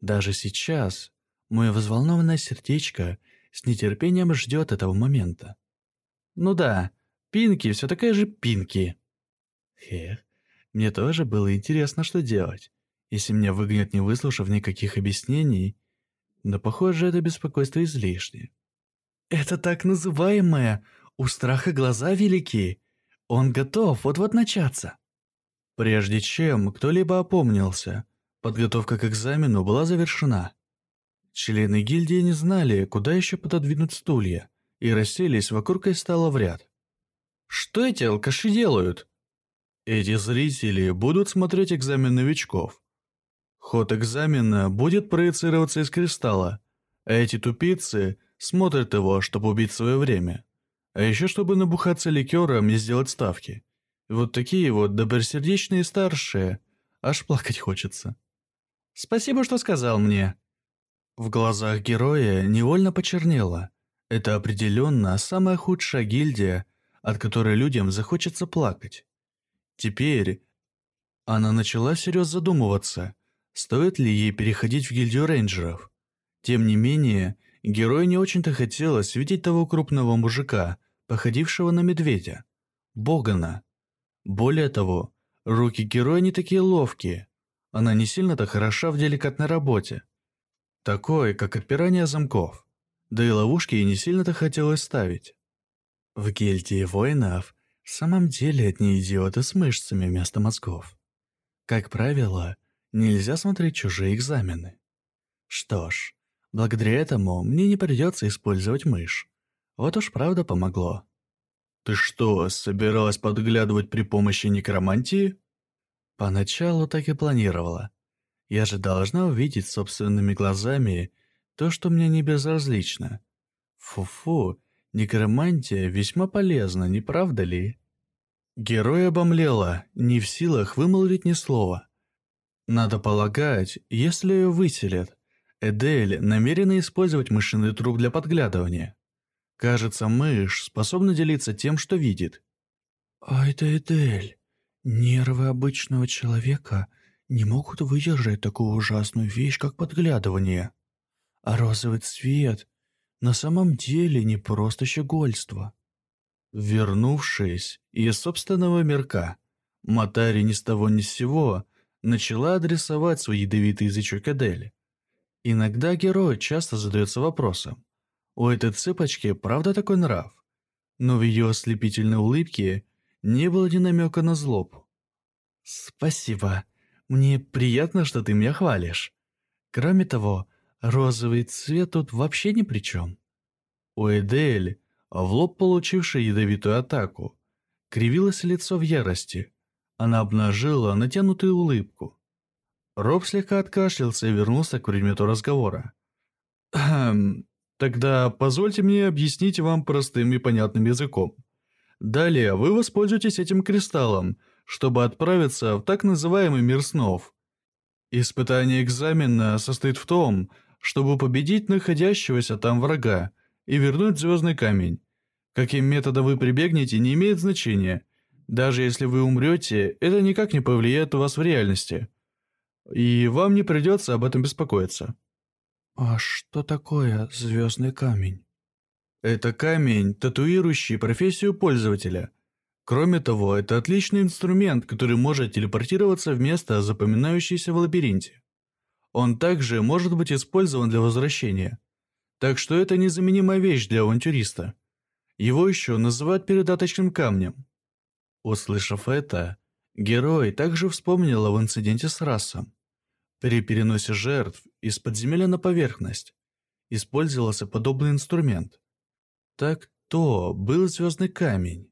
Даже сейчас мое взволнованное сердечко с нетерпением ждет этого момента. Ну да, Пинки все такая же Пинки. Эх, мне тоже было интересно, что делать. Если меня выгонят, не выслушав никаких объяснений, но, похоже, это беспокойство излишнее. Это так называемое «у страха глаза велики». Он готов вот-вот начаться. Прежде чем кто-либо опомнился, подготовка к экзамену была завершена. Члены гильдии не знали, куда еще пододвинуть стулья, и расселись вокруг и стало в ряд. Что эти алкаши делают? Эти зрители будут смотреть экзамен новичков. Ход экзамена будет проецироваться из кристалла, а эти тупицы Смотрит его, чтобы убить свое время. А еще чтобы набухаться ликером и сделать ставки. Вот такие вот добросердечные старшие. Аж плакать хочется. Спасибо, что сказал мне. В глазах героя невольно почернело. Это определенно самая худшая гильдия, от которой людям захочется плакать. Теперь она начала всерьез задумываться, стоит ли ей переходить в гильдию рейнджеров. Тем не менее, герою не очень-то хотелось видеть того крупного мужика, походившего на медведя, Богана. Более того, руки героя не такие ловкие, она не сильно-то хороша в деликатной работе. Такой, как отпирание замков. Да и ловушки ей не сильно-то хотелось ставить. В гильдии воинов в самом деле одни идиоты с мышцами вместо мозгов. Как правило, нельзя смотреть чужие экзамены. Что ж, благодаря этому мне не придется использовать мышь. Вот уж правда помогло. Ты что, собиралась подглядывать при помощи некромантии? Поначалу так и планировала. Я же должна увидеть собственными глазами то, что мне не безразлично. Фу-фу, некромантия весьма полезна, не правда ли? Герой обомлела, не в силах вымолвить ни слова. Надо полагать, если ее выселят, Эдель намерена использовать мышиный труп для подглядывания. Кажется, мышь способна делиться тем, что видит. «А это Эдель. Нервы обычного человека не могут выдержать такую ужасную вещь, как подглядывание. А розовый цвет на самом деле не просто щегольство. Вернувшись из собственного мирка, Матари ни с того ни с сего начала адресовать свой ядовитый язычок Эдели. Иногда герой часто задается вопросом, у этой цыпочки правда такой нрав? Но в ее ослепительной улыбке не было ни намека на злобу. «Спасибо. Мне приятно, что ты меня хвалишь. Кроме того, розовый цвет тут вообще ни при чем». У Эдель, в лоб получившей ядовитую атаку, кривилось лицо в ярости. Она обнажила натянутую улыбку. Роб слегка откашлялся и вернулся к предмету разговора. «Хм, тогда позвольте мне объяснить вам простым и понятным языком. Далее вы воспользуетесь этим кристаллом, чтобы отправиться в так называемый мир снов. Испытание экзамена состоит в том, чтобы победить находящегося там врага и вернуть звездный камень. Каким методом вы прибегнете, не имеет значения. Даже если вы умрете, это никак не повлияет у вас в реальности. И вам не придется об этом беспокоиться. А что такое звездный камень? Это камень, татуирующий профессию пользователя. Кроме того, это отличный инструмент, который может телепортироваться в место, запоминающееся в лабиринте. Он также может быть использован для возвращения. Так что это незаменимая вещь для авантюриста. Его еще называют передаточным камнем. Услышав это, герой также вспомнил об инциденте с расом. При переносе жертв из подземелья на поверхность использовался подобный инструмент. Так то был звездный камень.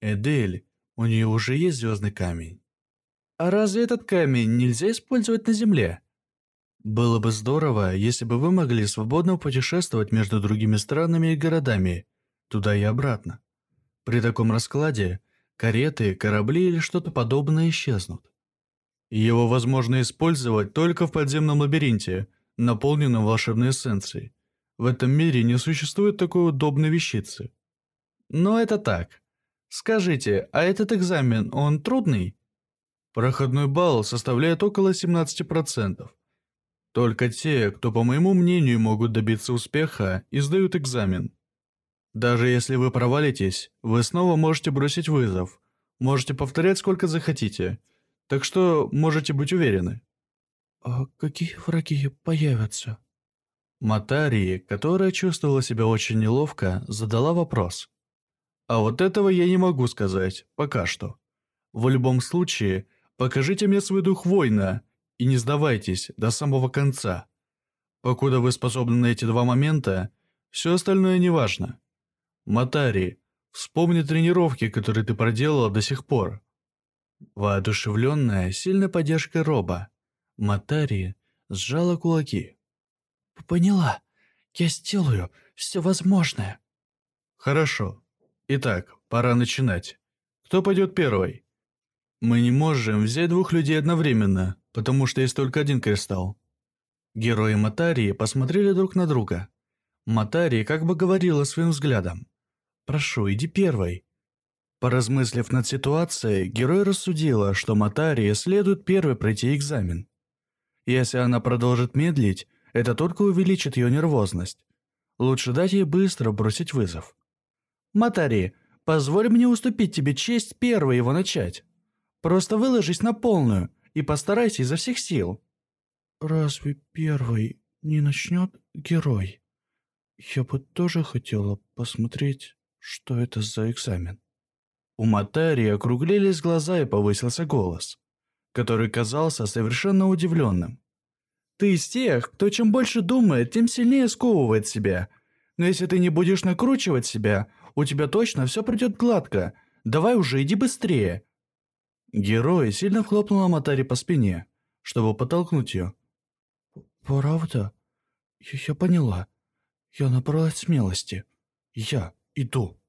Эдель, у нее уже есть звездный камень. А разве этот камень нельзя использовать на Земле? Было бы здорово, если бы вы могли свободно путешествовать между другими странами и городами, туда и обратно. При таком раскладе кареты, корабли или что-то подобное исчезнут. Его возможно использовать только в подземном лабиринте, наполненном волшебной эссенцией. В этом мире не существует такой удобной вещицы. Но это так. Скажите, а этот экзамен, он трудный? Проходной балл составляет около 17%. Только те, кто, по моему мнению, могут добиться успеха, и сдают экзамен. Даже если вы провалитесь, вы снова можете бросить вызов. Можете повторять сколько захотите. Так что можете быть уверены. А какие враги появятся? Матарии, которая чувствовала себя очень неловко, задала вопрос. А вот этого я не могу сказать, пока что. В любом случае, покажите мне свой дух воина и не сдавайтесь до самого конца. Покуда вы способны на эти два момента, все остальное не важно. Матари, вспомни тренировки, которые ты проделала до сих пор. Воодушевленная сильной поддержкой Роба, Матари сжала кулаки. «Поняла. Я сделаю все возможное». «Хорошо. Итак, пора начинать. Кто пойдет первый? Мы не можем взять двух людей одновременно, потому что есть только один кристалл. Герои Матарии посмотрели друг на друга. Матари как бы говорила своим взглядом. «Прошу, иди первой». Поразмыслив над ситуацией, герой рассудила, что Матари следует первой пройти экзамен. Если она продолжит медлить, это только увеличит ее нервозность. Лучше дать ей быстро бросить вызов. «Матари, позволь мне уступить тебе честь первой его начать. Просто выложись на полную и постарайся изо всех сил». «Разве первый не начнет герой? Я бы тоже хотела посмотреть, что это за экзамен». У Матари округлились глаза и повысился голос, который казался совершенно удивленным. «Ты из тех, кто чем больше думает, тем сильнее сковывает себя. Но если ты не будешь накручивать себя, у тебя точно все придет гладко. Давай уже, иди быстрее». Герой сильно хлопнула Матари по спине, чтобы подтолкнуть ее. «Правда? Я поняла. Я набралась смелости. Я иду».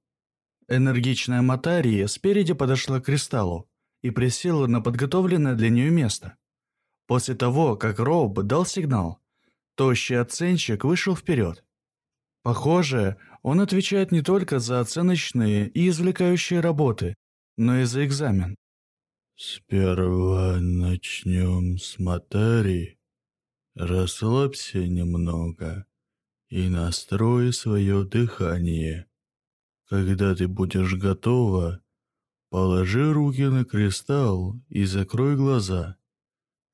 Энергичная Матария спереди подошла к кристаллу и присела на подготовленное для нее место. После того, как Роб дал сигнал, тощий оценщик вышел вперед. Похоже, он отвечает не только за оценочные и извлекающие работы, но и за экзамен. «Сперва начнем с Матари. Расслабься немного и настрой свое дыхание». Когда ты будешь готова, положи руки на кристалл и закрой глаза.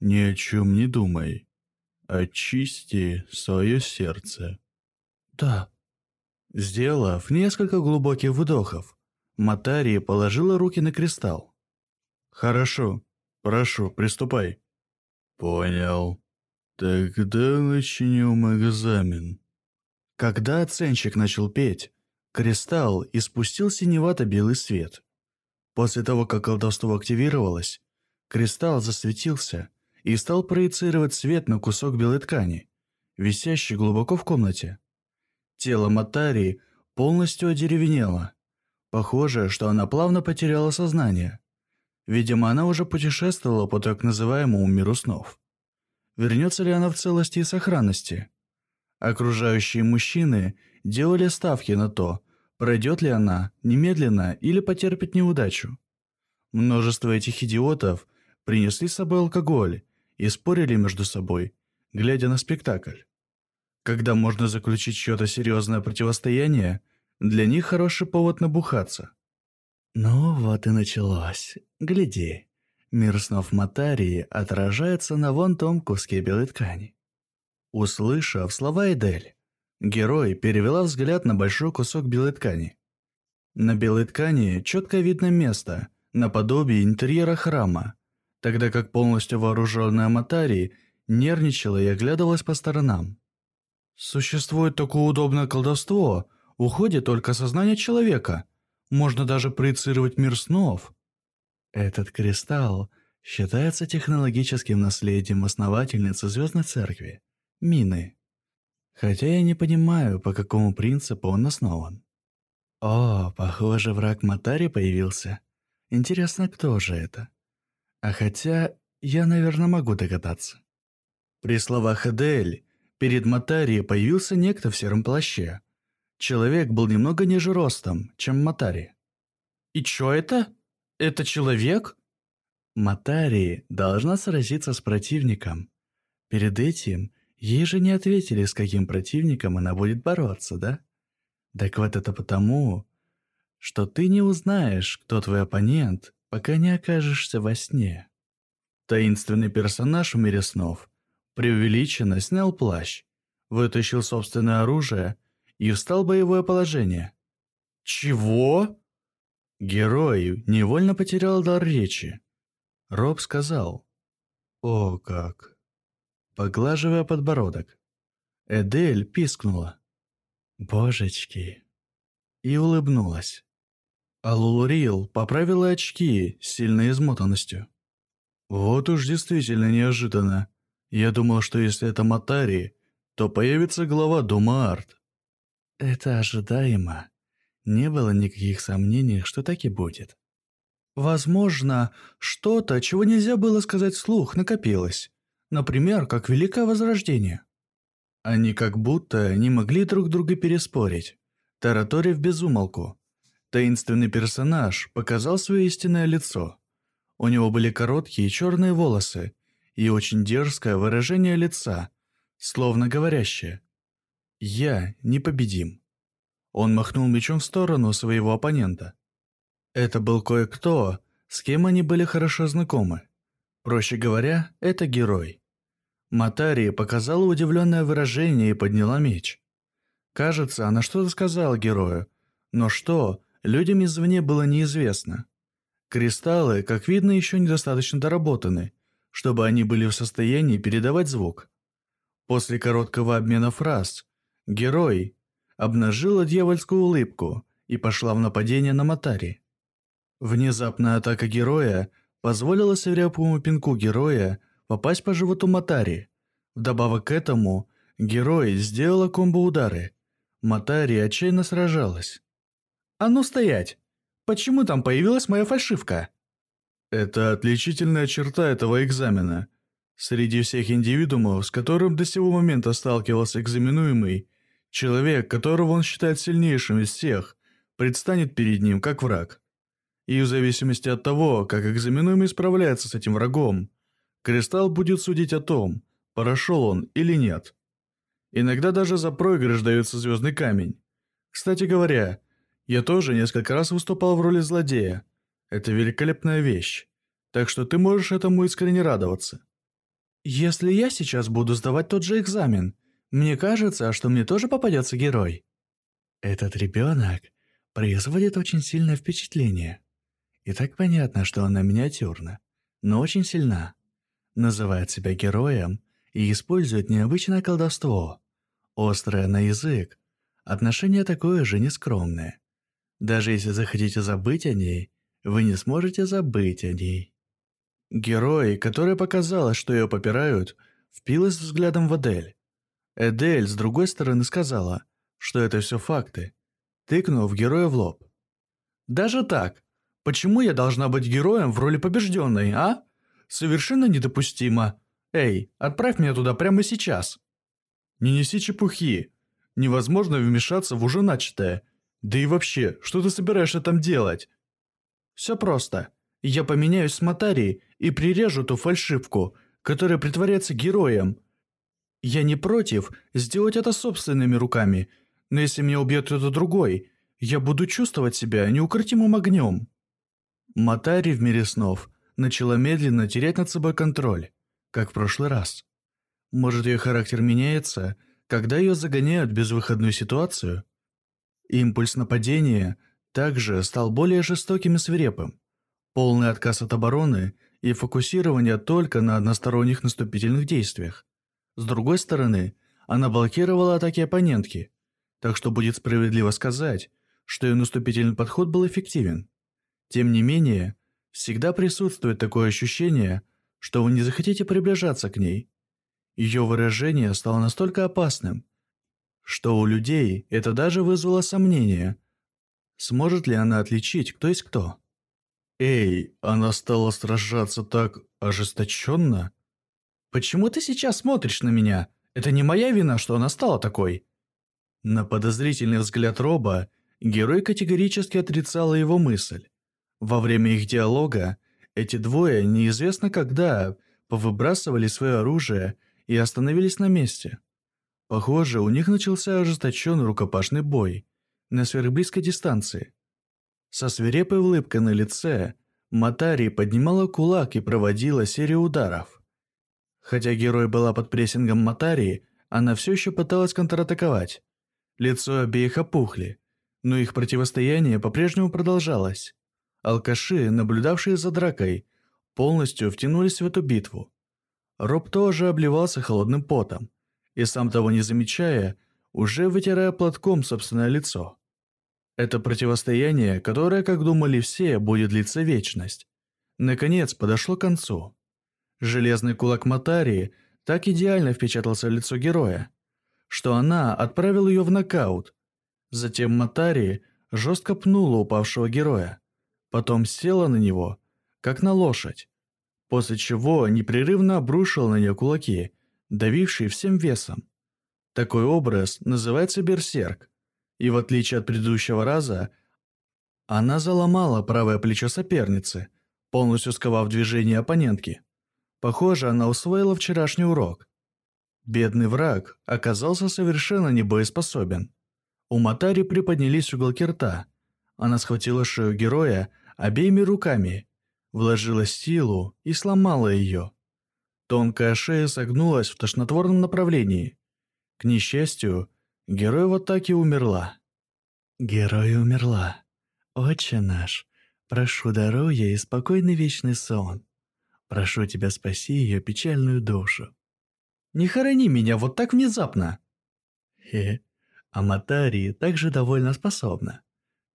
Ни о чем не думай. Очисти свое сердце. Да. Сделав несколько глубоких вдохов, Матария положила руки на кристалл. Хорошо. Прошу, приступай. Понял. Тогда начнем экзамен. Когда оценщик начал петь, Кристалл испустил синевато-белый свет. После того, как колдовство активировалось, кристалл засветился и стал проецировать свет на кусок белой ткани, висящий глубоко в комнате. Тело Матарии полностью одеревенело. Похоже, что она плавно потеряла сознание. Видимо, она уже путешествовала по так называемому миру снов. Вернется ли она в целости и сохранности? Окружающие мужчины делали ставки на то, Пройдет ли она немедленно или потерпит неудачу? Множество этих идиотов принесли с собой алкоголь и спорили между собой, глядя на спектакль. Когда можно заключить что-то серьезное противостояние, для них хороший повод набухаться. Ну вот и началось. Гляди. Мир снов Матарии отражается на вон том куске белой ткани. Услышав слова Эдель, Герой перевела взгляд на большой кусок белой ткани. На белой ткани четко видно место, наподобие интерьера храма, тогда как полностью вооруженная Матари нервничала и оглядывалась по сторонам. Существует такое удобное колдовство, уходит только сознание человека. Можно даже проецировать мир снов. Этот кристалл считается технологическим наследием основательницы Звездной Церкви, Мины. Хотя я не понимаю, по какому принципу он основан. О, похоже, враг Матари появился. Интересно, кто же это? А хотя, я, наверное, могу догадаться. При словах Эдель, перед Матари появился некто в сером плаще. Человек был немного ниже ростом, чем Матари. «И чё это? Это человек?» Матари должна сразиться с противником. Перед этим Ей же не ответили, с каким противником она будет бороться, да? Так вот это потому, что ты не узнаешь, кто твой оппонент, пока не окажешься во сне. Таинственный персонаж в мире снов преувеличенно снял плащ, вытащил собственное оружие и встал в боевое положение. «Чего?» Герой невольно потерял дар речи. Роб сказал. «О, как!» поглаживая подбородок. Эдель пискнула. «Божечки!» И улыбнулась. А Лулурил поправила очки с сильной измотанностью. «Вот уж действительно неожиданно. Я думал, что если это Матари, то появится глава Дома Арт». «Это ожидаемо. Не было никаких сомнений, что так и будет». Возможно, что-то, чего нельзя было сказать вслух, накопилось. Например, как Великое Возрождение. Они как будто не могли друг друга переспорить, тараторив безумолку. Таинственный персонаж показал свое истинное лицо. У него были короткие черные волосы и очень дерзкое выражение лица, словно говорящее «Я непобедим». Он махнул мечом в сторону своего оппонента. Это был кое-кто, с кем они были хорошо знакомы. Проще говоря, это герой. Матари показала удивленное выражение и подняла меч. Кажется, она что-то сказала герою, но что, людям извне было неизвестно. Кристаллы, как видно, еще недостаточно доработаны, чтобы они были в состоянии передавать звук. После короткого обмена фраз, герой обнажила дьявольскую улыбку и пошла в нападение на Матари. Внезапная атака героя позволила свирепому пинку героя попасть по животу Матари. Вдобавок к этому, герой сделала комбо-удары. Матари отчаянно сражалась. «А ну стоять! Почему там появилась моя фальшивка?» Это отличительная черта этого экзамена. Среди всех индивидуумов, с которым до сего момента сталкивался экзаменуемый, человек, которого он считает сильнейшим из всех, предстанет перед ним как враг. И в зависимости от того, как экзаменуемый справляется с этим врагом, Кристалл будет судить о том, прошел он или нет. Иногда даже за проигрыш дается звездный камень. Кстати говоря, я тоже несколько раз выступал в роли злодея. Это великолепная вещь. Так что ты можешь этому искренне радоваться. Если я сейчас буду сдавать тот же экзамен, мне кажется, что мне тоже попадется герой. Этот ребенок производит очень сильное впечатление. И так понятно, что она миниатюрна, но очень сильна называет себя героем и использует необычное колдовство. Острое на язык. Отношение такое же нескромное. Даже если захотите забыть о ней, вы не сможете забыть о ней. Герой, который показала, что ее попирают, впилась взглядом в Эдель. Эдель с другой стороны сказала, что это все факты, тыкнув героя в лоб. «Даже так? Почему я должна быть героем в роли побежденной, а?» совершенно недопустимо. Эй, отправь меня туда прямо сейчас. Не неси чепухи. Невозможно вмешаться в уже начатое. Да и вообще, что ты собираешься там делать? Все просто. Я поменяюсь с Матари и прирежу ту фальшивку, которая притворяется героем. Я не против сделать это собственными руками, но если меня убьет кто-то другой, я буду чувствовать себя неукротимым огнем. Матари в мире снов начала медленно терять над собой контроль, как в прошлый раз. Может, ее характер меняется, когда ее загоняют в безвыходную ситуацию? Импульс нападения также стал более жестоким и свирепым. Полный отказ от обороны и фокусирование только на односторонних наступительных действиях. С другой стороны, она блокировала атаки оппонентки, так что будет справедливо сказать, что ее наступительный подход был эффективен. Тем не менее, Всегда присутствует такое ощущение, что вы не захотите приближаться к ней. Ее выражение стало настолько опасным, что у людей это даже вызвало сомнение, сможет ли она отличить, кто есть кто. «Эй, она стала сражаться так ожесточенно?» «Почему ты сейчас смотришь на меня? Это не моя вина, что она стала такой». На подозрительный взгляд Роба герой категорически отрицала его мысль. Во время их диалога эти двое неизвестно когда повыбрасывали свое оружие и остановились на месте. Похоже, у них начался ожесточенный рукопашный бой на сверхблизкой дистанции. Со свирепой улыбкой на лице Матари поднимала кулак и проводила серию ударов. Хотя герой была под прессингом Матари, она все еще пыталась контратаковать. Лицо обеих опухли, но их противостояние по-прежнему продолжалось. Алкаши, наблюдавшие за дракой, полностью втянулись в эту битву. Роб тоже обливался холодным потом, и сам того не замечая, уже вытирая платком собственное лицо. Это противостояние, которое, как думали все, будет длиться вечность, наконец подошло к концу. Железный кулак Матарии так идеально впечатался в лицо героя, что она отправила ее в нокаут. Затем Матарии жестко пнула упавшего героя потом села на него, как на лошадь, после чего непрерывно обрушила на нее кулаки, давившие всем весом. Такой образ называется берсерк, и в отличие от предыдущего раза, она заломала правое плечо соперницы, полностью сковав движение оппонентки. Похоже, она усвоила вчерашний урок. Бедный враг оказался совершенно небоеспособен. У Матари приподнялись уголки рта. Она схватила шею героя обеими руками, вложила силу и сломала ее. Тонкая шея согнулась в тошнотворном направлении. К несчастью, герой в атаке умерла. Герой умерла. Отче наш, прошу здоровья и спокойный вечный сон. Прошу тебя спаси ее печальную душу. Не хорони меня вот так внезапно. Хе, а Матари также довольно способна.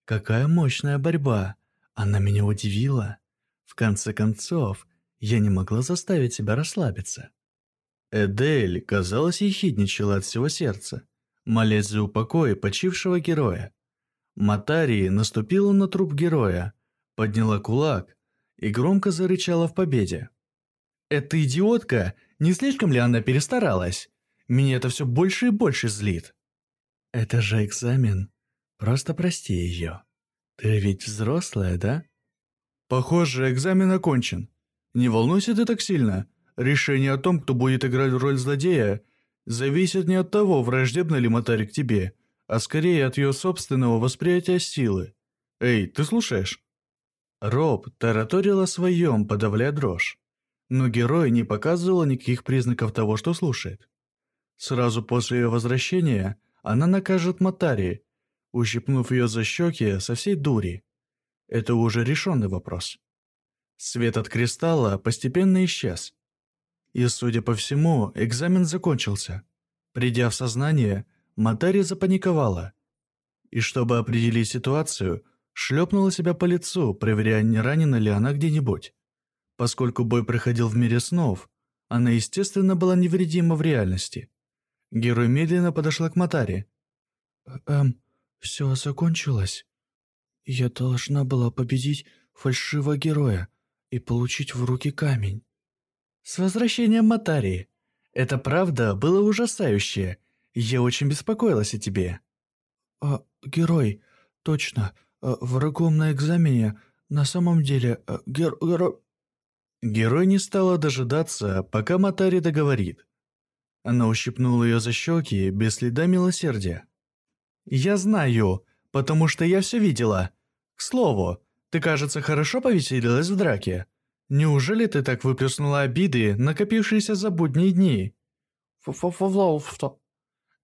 Какая мощная борьба! Она меня удивила. В конце концов, я не могла заставить себя расслабиться. Эдель, казалось, ехидничала от всего сердца, молясь за упокой почившего героя. Матари наступила на труп героя, подняла кулак и громко зарычала в победе. «Эта идиотка, не слишком ли она перестаралась? Меня это все больше и больше злит». «Это же экзамен. Просто прости ее. Ты ведь взрослая, да?» «Похоже, экзамен окончен. Не волнуйся ты так сильно. Решение о том, кто будет играть роль злодея, зависит не от того, враждебна ли Матари к тебе, а скорее от ее собственного восприятия силы. Эй, ты слушаешь?» Роб тараторил о своем, подавляя дрожь. Но герой не показывал никаких признаков того, что слушает. Сразу после ее возвращения она накажет Матари, ущипнув ее за щеки со всей дури. Это уже решенный вопрос. Свет от кристалла постепенно исчез. И, судя по всему, экзамен закончился. Придя в сознание, Матари запаниковала. И чтобы определить ситуацию, шлепнула себя по лицу, проверяя, не ранена ли она где-нибудь. Поскольку бой проходил в мире снов, она, естественно, была невредима в реальности. Герой медленно подошла к Матари. «Эм, все закончилось. Я должна была победить фальшивого героя и получить в руки камень». «С возвращением Матари. Это правда было ужасающе. Я очень беспокоилась о тебе». «А, герой, точно, а, врагом на экзамене, на самом деле, а, гер... герой...» Герой не стала дожидаться, пока Матари договорит. Она ущипнула ее за щеки без следа милосердия. «Я знаю, потому что я все видела. К слову, ты, кажется, хорошо повеселилась в драке. Неужели ты так выплеснула обиды, накопившиеся за будние дни?»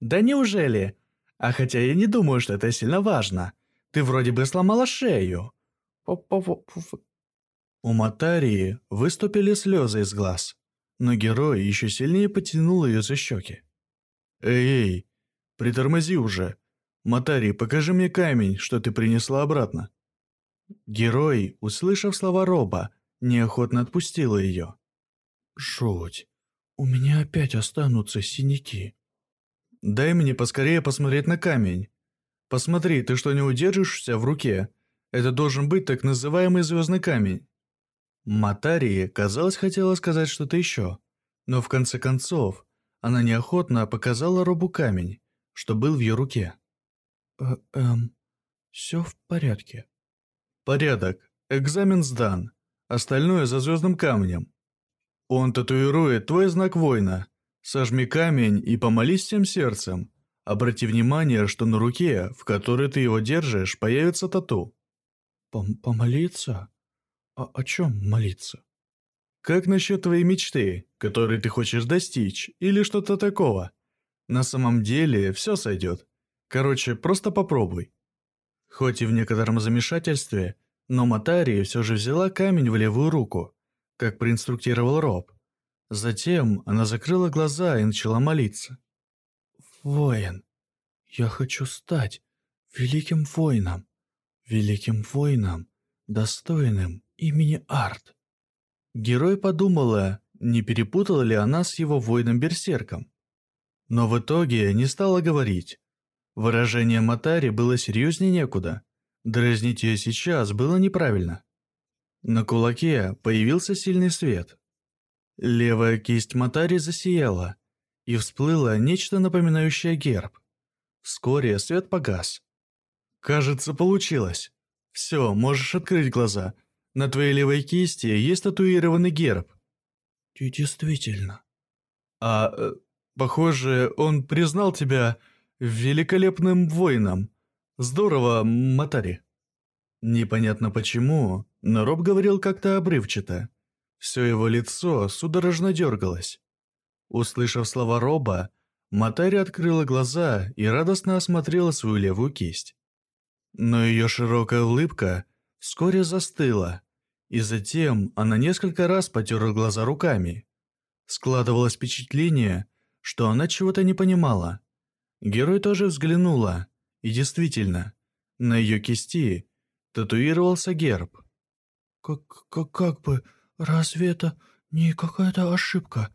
«Да неужели? А хотя я не думаю, что это сильно важно. Ты вроде бы сломала шею». У Матарии выступили слезы из глаз, но герой еще сильнее потянул ее за щеки. «Эй, притормози уже! Матари, покажи мне камень, что ты принесла обратно!» Герой, услышав слова Роба, неохотно отпустила ее. «Жуть! У меня опять останутся синяки!» «Дай мне поскорее посмотреть на камень. Посмотри, ты что не удержишься в руке? Это должен быть так называемый звездный камень». Матарии, казалось, хотела сказать что-то еще, но в конце концов она неохотно показала Робу камень, что был в ее руке. «Э «Эм, все в порядке». «Порядок. Экзамен сдан. Остальное за звездным камнем. Он татуирует твой знак воина. Сожми камень и помолись всем сердцем. Обрати внимание, что на руке, в которой ты его держишь, появится тату». Пом «Помолиться?» А о чем молиться? Как насчет твоей мечты, которой ты хочешь достичь, или что-то такого? На самом деле, все сойдет. Короче, просто попробуй. Хоть и в некотором замешательстве, но Матари все же взяла камень в левую руку, как проинструктировал Роб. Затем она закрыла глаза и начала молиться. «Воин, я хочу стать великим воином, великим воином, достойным имени Арт. Герой подумала, не перепутала ли она с его воином-берсерком. Но в итоге не стала говорить. Выражение Матари было серьезнее некуда. Дразнить ее сейчас было неправильно. На кулаке появился сильный свет. Левая кисть Матари засияла, и всплыло нечто напоминающее герб. Вскоре свет погас. «Кажется, получилось. Все, можешь открыть глаза. На твоей левой кисти есть татуированный герб». «Ты действительно...» «А, э, похоже, он признал тебя великолепным воином. Здорово, Матари». Непонятно почему, но Роб говорил как-то обрывчато. Все его лицо судорожно дергалось. Услышав слова Роба, Матари открыла глаза и радостно осмотрела свою левую кисть. Но ее широкая улыбка вскоре застыла, и затем она несколько раз потерла глаза руками. Складывалось впечатление, что она чего-то не понимала. Герой тоже взглянула, и действительно, на ее кисти татуировался герб. «Как, как, как бы, разве это не какая-то ошибка?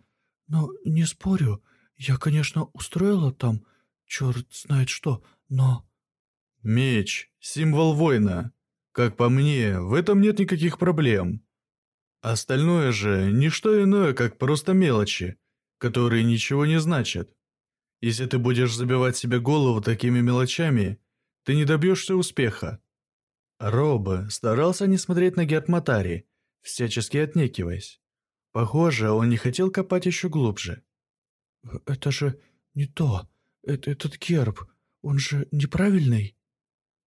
Но не спорю, я, конечно, устроила там черт знает что, но...» «Меч, символ воина. Как по мне, в этом нет никаких проблем. Остальное же не что иное, как просто мелочи, которые ничего не значат. Если ты будешь забивать себе голову такими мелочами, ты не добьешься успеха. Роб старался не смотреть на Герматари, всячески отнекиваясь. Похоже, он не хотел копать еще глубже. «Это же не то. Это, этот герб, он же неправильный».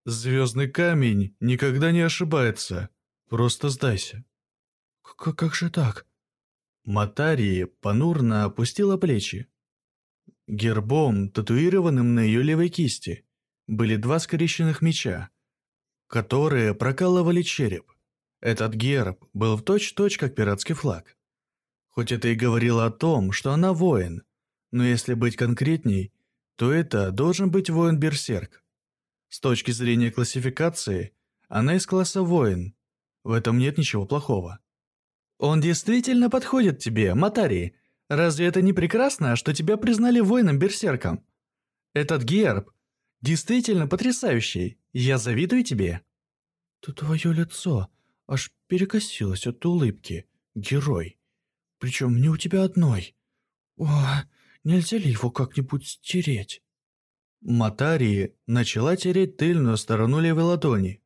«Звездный камень никогда не ошибается. Просто сдайся». К «Как же так?» Матари понурно опустила плечи. Гербом, татуированным на ее левой кисти, были два скрещенных меча, которые прокалывали череп. Этот герб был в точь-точь как пиратский флаг. Хоть это и говорило о том, что она воин, но если быть конкретней, то это должен быть воин-берсерк. С точки зрения классификации, она из класса воин. В этом нет ничего плохого. Он действительно подходит тебе, Матари. Разве это не прекрасно, что тебя признали воином-берсерком? Этот герб действительно потрясающий. Я завидую тебе». «То твое лицо аж перекосилось от улыбки, герой. Причем не у тебя одной. О, нельзя ли его как-нибудь стереть?» Матари начала тереть тыльную сторону левой ладони.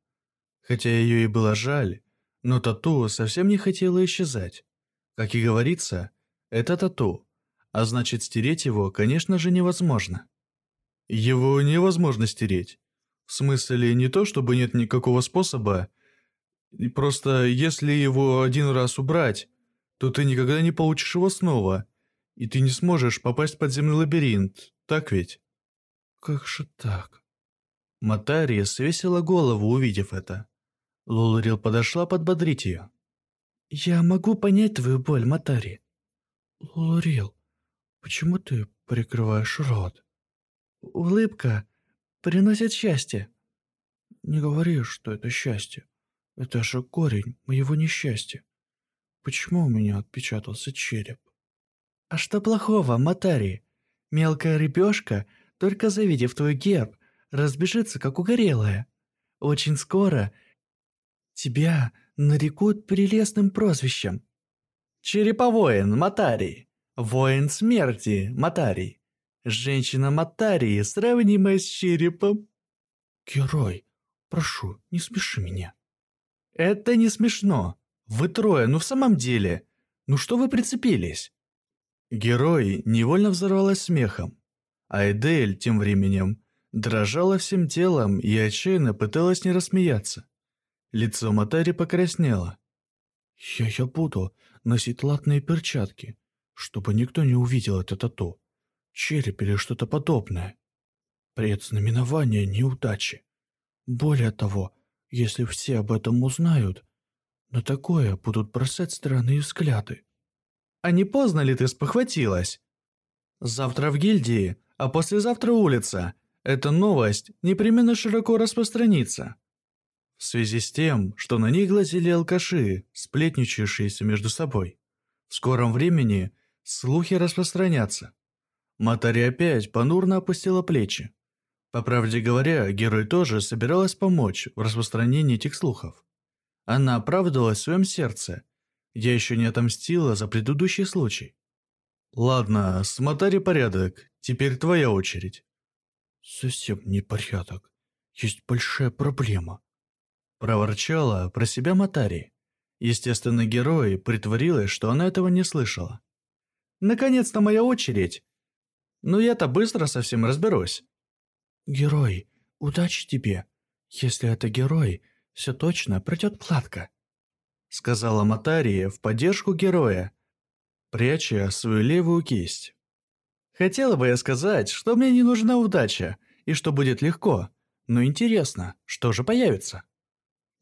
Хотя ее и было жаль, но тату совсем не хотела исчезать. Как и говорится, это тату, а значит стереть его, конечно же, невозможно. Его невозможно стереть. В смысле, не то, чтобы нет никакого способа. Просто если его один раз убрать, то ты никогда не получишь его снова, и ты не сможешь попасть в подземный лабиринт, так ведь? Как же так? Матария свесила голову, увидев это. Лулурил подошла подбодрить ее. «Я могу понять твою боль, Матари». «Лулурил, почему ты прикрываешь рот?» «Улыбка приносит счастье». «Не говори, что это счастье. Это же корень моего несчастья. Почему у меня отпечатался череп?» «А что плохого, Матари? Мелкая рыбешка, только завидев твой герб, разбежится, как угорелая. Очень скоро тебя нарекут прелестным прозвищем. Череповоин Матари, воин смерти Матари. Женщина Матарии, сравнимая с черепом. Герой, прошу, не смеши меня. Это не смешно. Вы трое, ну в самом деле. Ну что вы прицепились? Герой невольно взорвалась смехом. А Эдель тем временем дрожала всем телом и отчаянно пыталась не рассмеяться. Лицо Матари покраснело. «Я, я буду носить латные перчатки, чтобы никто не увидел это тату череп или что-то подобное. Предзнаменование неудачи. Более того, если все об этом узнают, на такое будут бросать странные взгляды. А не поздно ли ты спохватилась? Завтра в гильдии, а послезавтра улица. Эта новость непременно широко распространится. В связи с тем, что на них глазели алкаши, сплетничающиеся между собой. В скором времени слухи распространятся. Матари опять понурно опустила плечи. По правде говоря, герой тоже собиралась помочь в распространении этих слухов. Она оправдывалась в своем сердце. Я еще не отомстила за предыдущий случай. Ладно, смотри порядок, теперь твоя очередь. Совсем не порядок. Есть большая проблема. Проворчала про себя Матари. Естественно, герой притворилась, что она этого не слышала. Наконец-то моя очередь. Ну я-то быстро совсем разберусь. Герой, удачи тебе. Если это герой, все точно пройдет гладко. Сказала Матария в поддержку героя, пряча свою левую кисть. Хотела бы я сказать, что мне не нужна удача и что будет легко, но интересно, что же появится?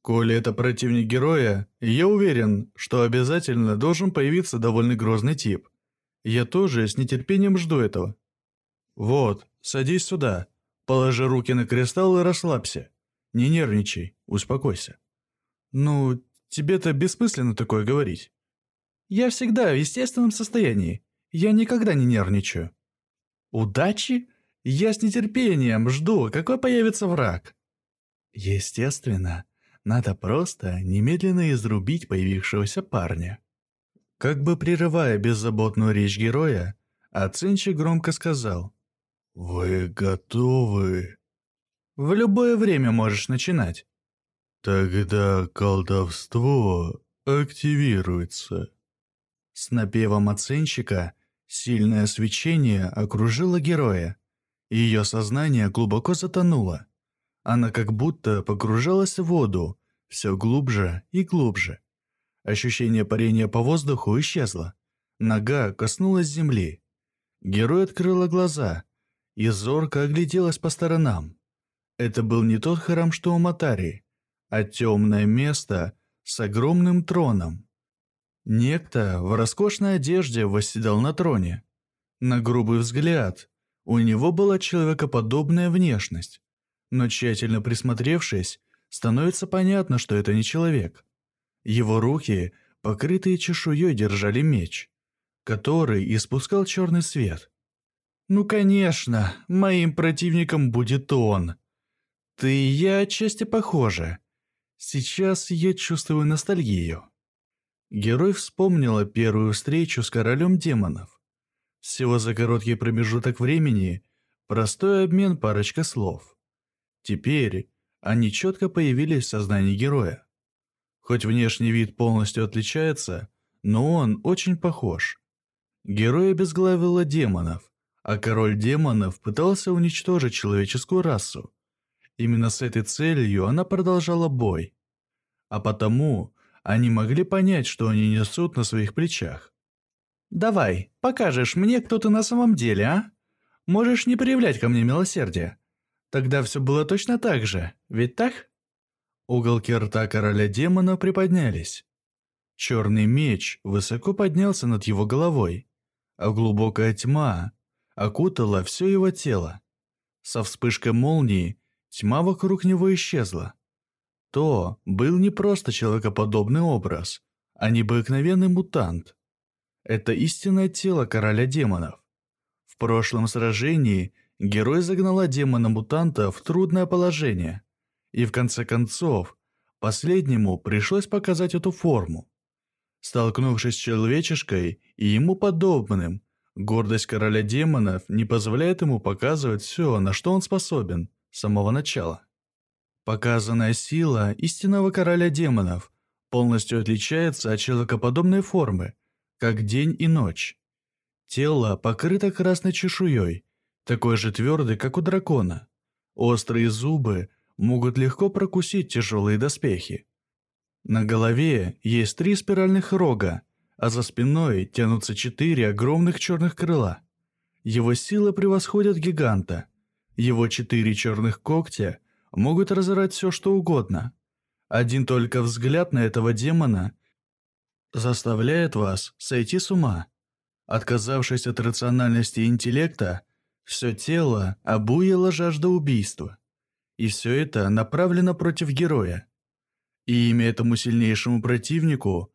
Коли это противник героя, я уверен, что обязательно должен появиться довольно грозный тип. Я тоже с нетерпением жду этого. Вот, садись сюда, положи руки на кристалл и расслабься. Не нервничай, успокойся. Ну, тебе-то бессмысленно такое говорить. Я всегда в естественном состоянии. Я никогда не нервничаю. Удачи? Я с нетерпением жду, какой появится враг. Естественно, надо просто немедленно изрубить появившегося парня. Как бы прерывая беззаботную речь героя, оценщик громко сказал «Вы готовы?» «В любое время можешь начинать». «Тогда колдовство активируется». С напевом оценщика сильное свечение окружило героя, ее сознание глубоко затонуло. Она как будто погружалась в воду, все глубже и глубже. Ощущение парения по воздуху исчезло. Нога коснулась земли. Герой открыла глаза и зорко огляделась по сторонам. Это был не тот храм, что у Матари, а темное место с огромным троном. Некто в роскошной одежде восседал на троне. На грубый взгляд, у него была человекоподобная внешность, но тщательно присмотревшись, становится понятно, что это не человек. Его руки, покрытые чешуей, держали меч, который испускал черный свет. «Ну, конечно, моим противником будет он. Ты и я отчасти похожи. Сейчас я чувствую ностальгию». Герой вспомнила первую встречу с королем демонов. Всего за короткий промежуток времени простой обмен парочка слов. Теперь они четко появились в сознании героя. Хоть внешний вид полностью отличается, но он очень похож. Герой обезглавила демонов, а король демонов пытался уничтожить человеческую расу. Именно с этой целью она продолжала бой. А потому они могли понять, что они несут на своих плечах. «Давай, покажешь мне, кто ты на самом деле, а? Можешь не проявлять ко мне милосердия. Тогда все было точно так же, ведь так?» Уголки рта короля демона приподнялись. Черный меч высоко поднялся над его головой, а глубокая тьма окутала все его тело. Со вспышкой молнии тьма вокруг него исчезла. То был не просто человекоподобный образ, а необыкновенный мутант. Это истинное тело короля демонов. В прошлом сражении герой загнала демона-мутанта в трудное положение. И в конце концов, последнему пришлось показать эту форму. Столкнувшись с человечешкой и ему подобным, гордость короля демонов не позволяет ему показывать все, на что он способен, с самого начала. Показанная сила истинного короля демонов полностью отличается от человекоподобной формы, как день и ночь. Тело покрыто красной чешуей, такой же твердой, как у дракона. Острые зубы могут легко прокусить тяжелые доспехи. На голове есть три спиральных рога, а за спиной тянутся четыре огромных черных крыла. Его сила превосходит гиганта. Его четыре черных когтя могут разорать все, что угодно. Один только взгляд на этого демона заставляет вас сойти с ума. Отказавшись от рациональности и интеллекта, все тело обуяло жажда убийства. И все это направлено против героя. И имя этому сильнейшему противнику,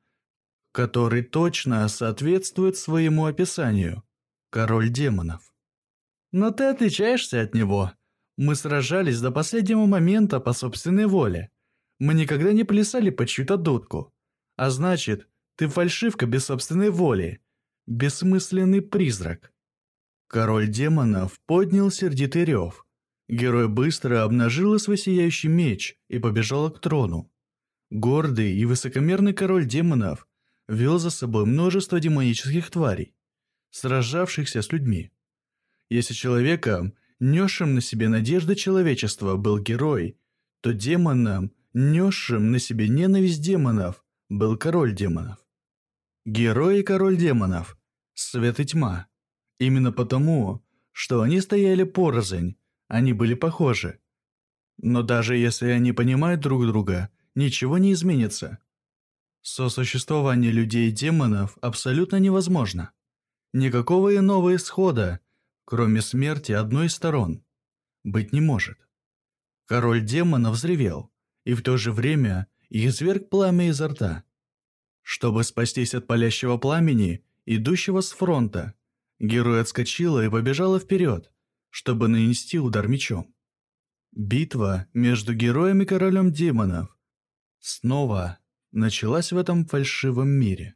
который точно соответствует своему описанию – король демонов. Но ты отличаешься от него. Мы сражались до последнего момента по собственной воле. Мы никогда не плясали под чью-то дудку. А значит, ты фальшивка без собственной воли. бессмысленный призрак. Король демонов поднял сердитый рев. Герой быстро обнажил свой сияющий меч и побежал к трону. Гордый и высокомерный король демонов вел за собой множество демонических тварей, сражавшихся с людьми. Если человеком, несшим на себе надежды человечества, был герой, то демоном, несшим на себе ненависть демонов, был король демонов. Герой и король демонов, свет и тьма. Именно потому, что они стояли порознь, они были похожи. Но даже если они понимают друг друга, ничего не изменится. Сосуществование людей и демонов абсолютно невозможно. Никакого иного исхода, кроме смерти одной из сторон, быть не может. Король демонов взревел, и в то же время изверг пламя изо рта. Чтобы спастись от палящего пламени, идущего с фронта, герой отскочила и побежала вперед, чтобы нанести удар мечом. Битва между героем и королем демонов снова началась в этом фальшивом мире.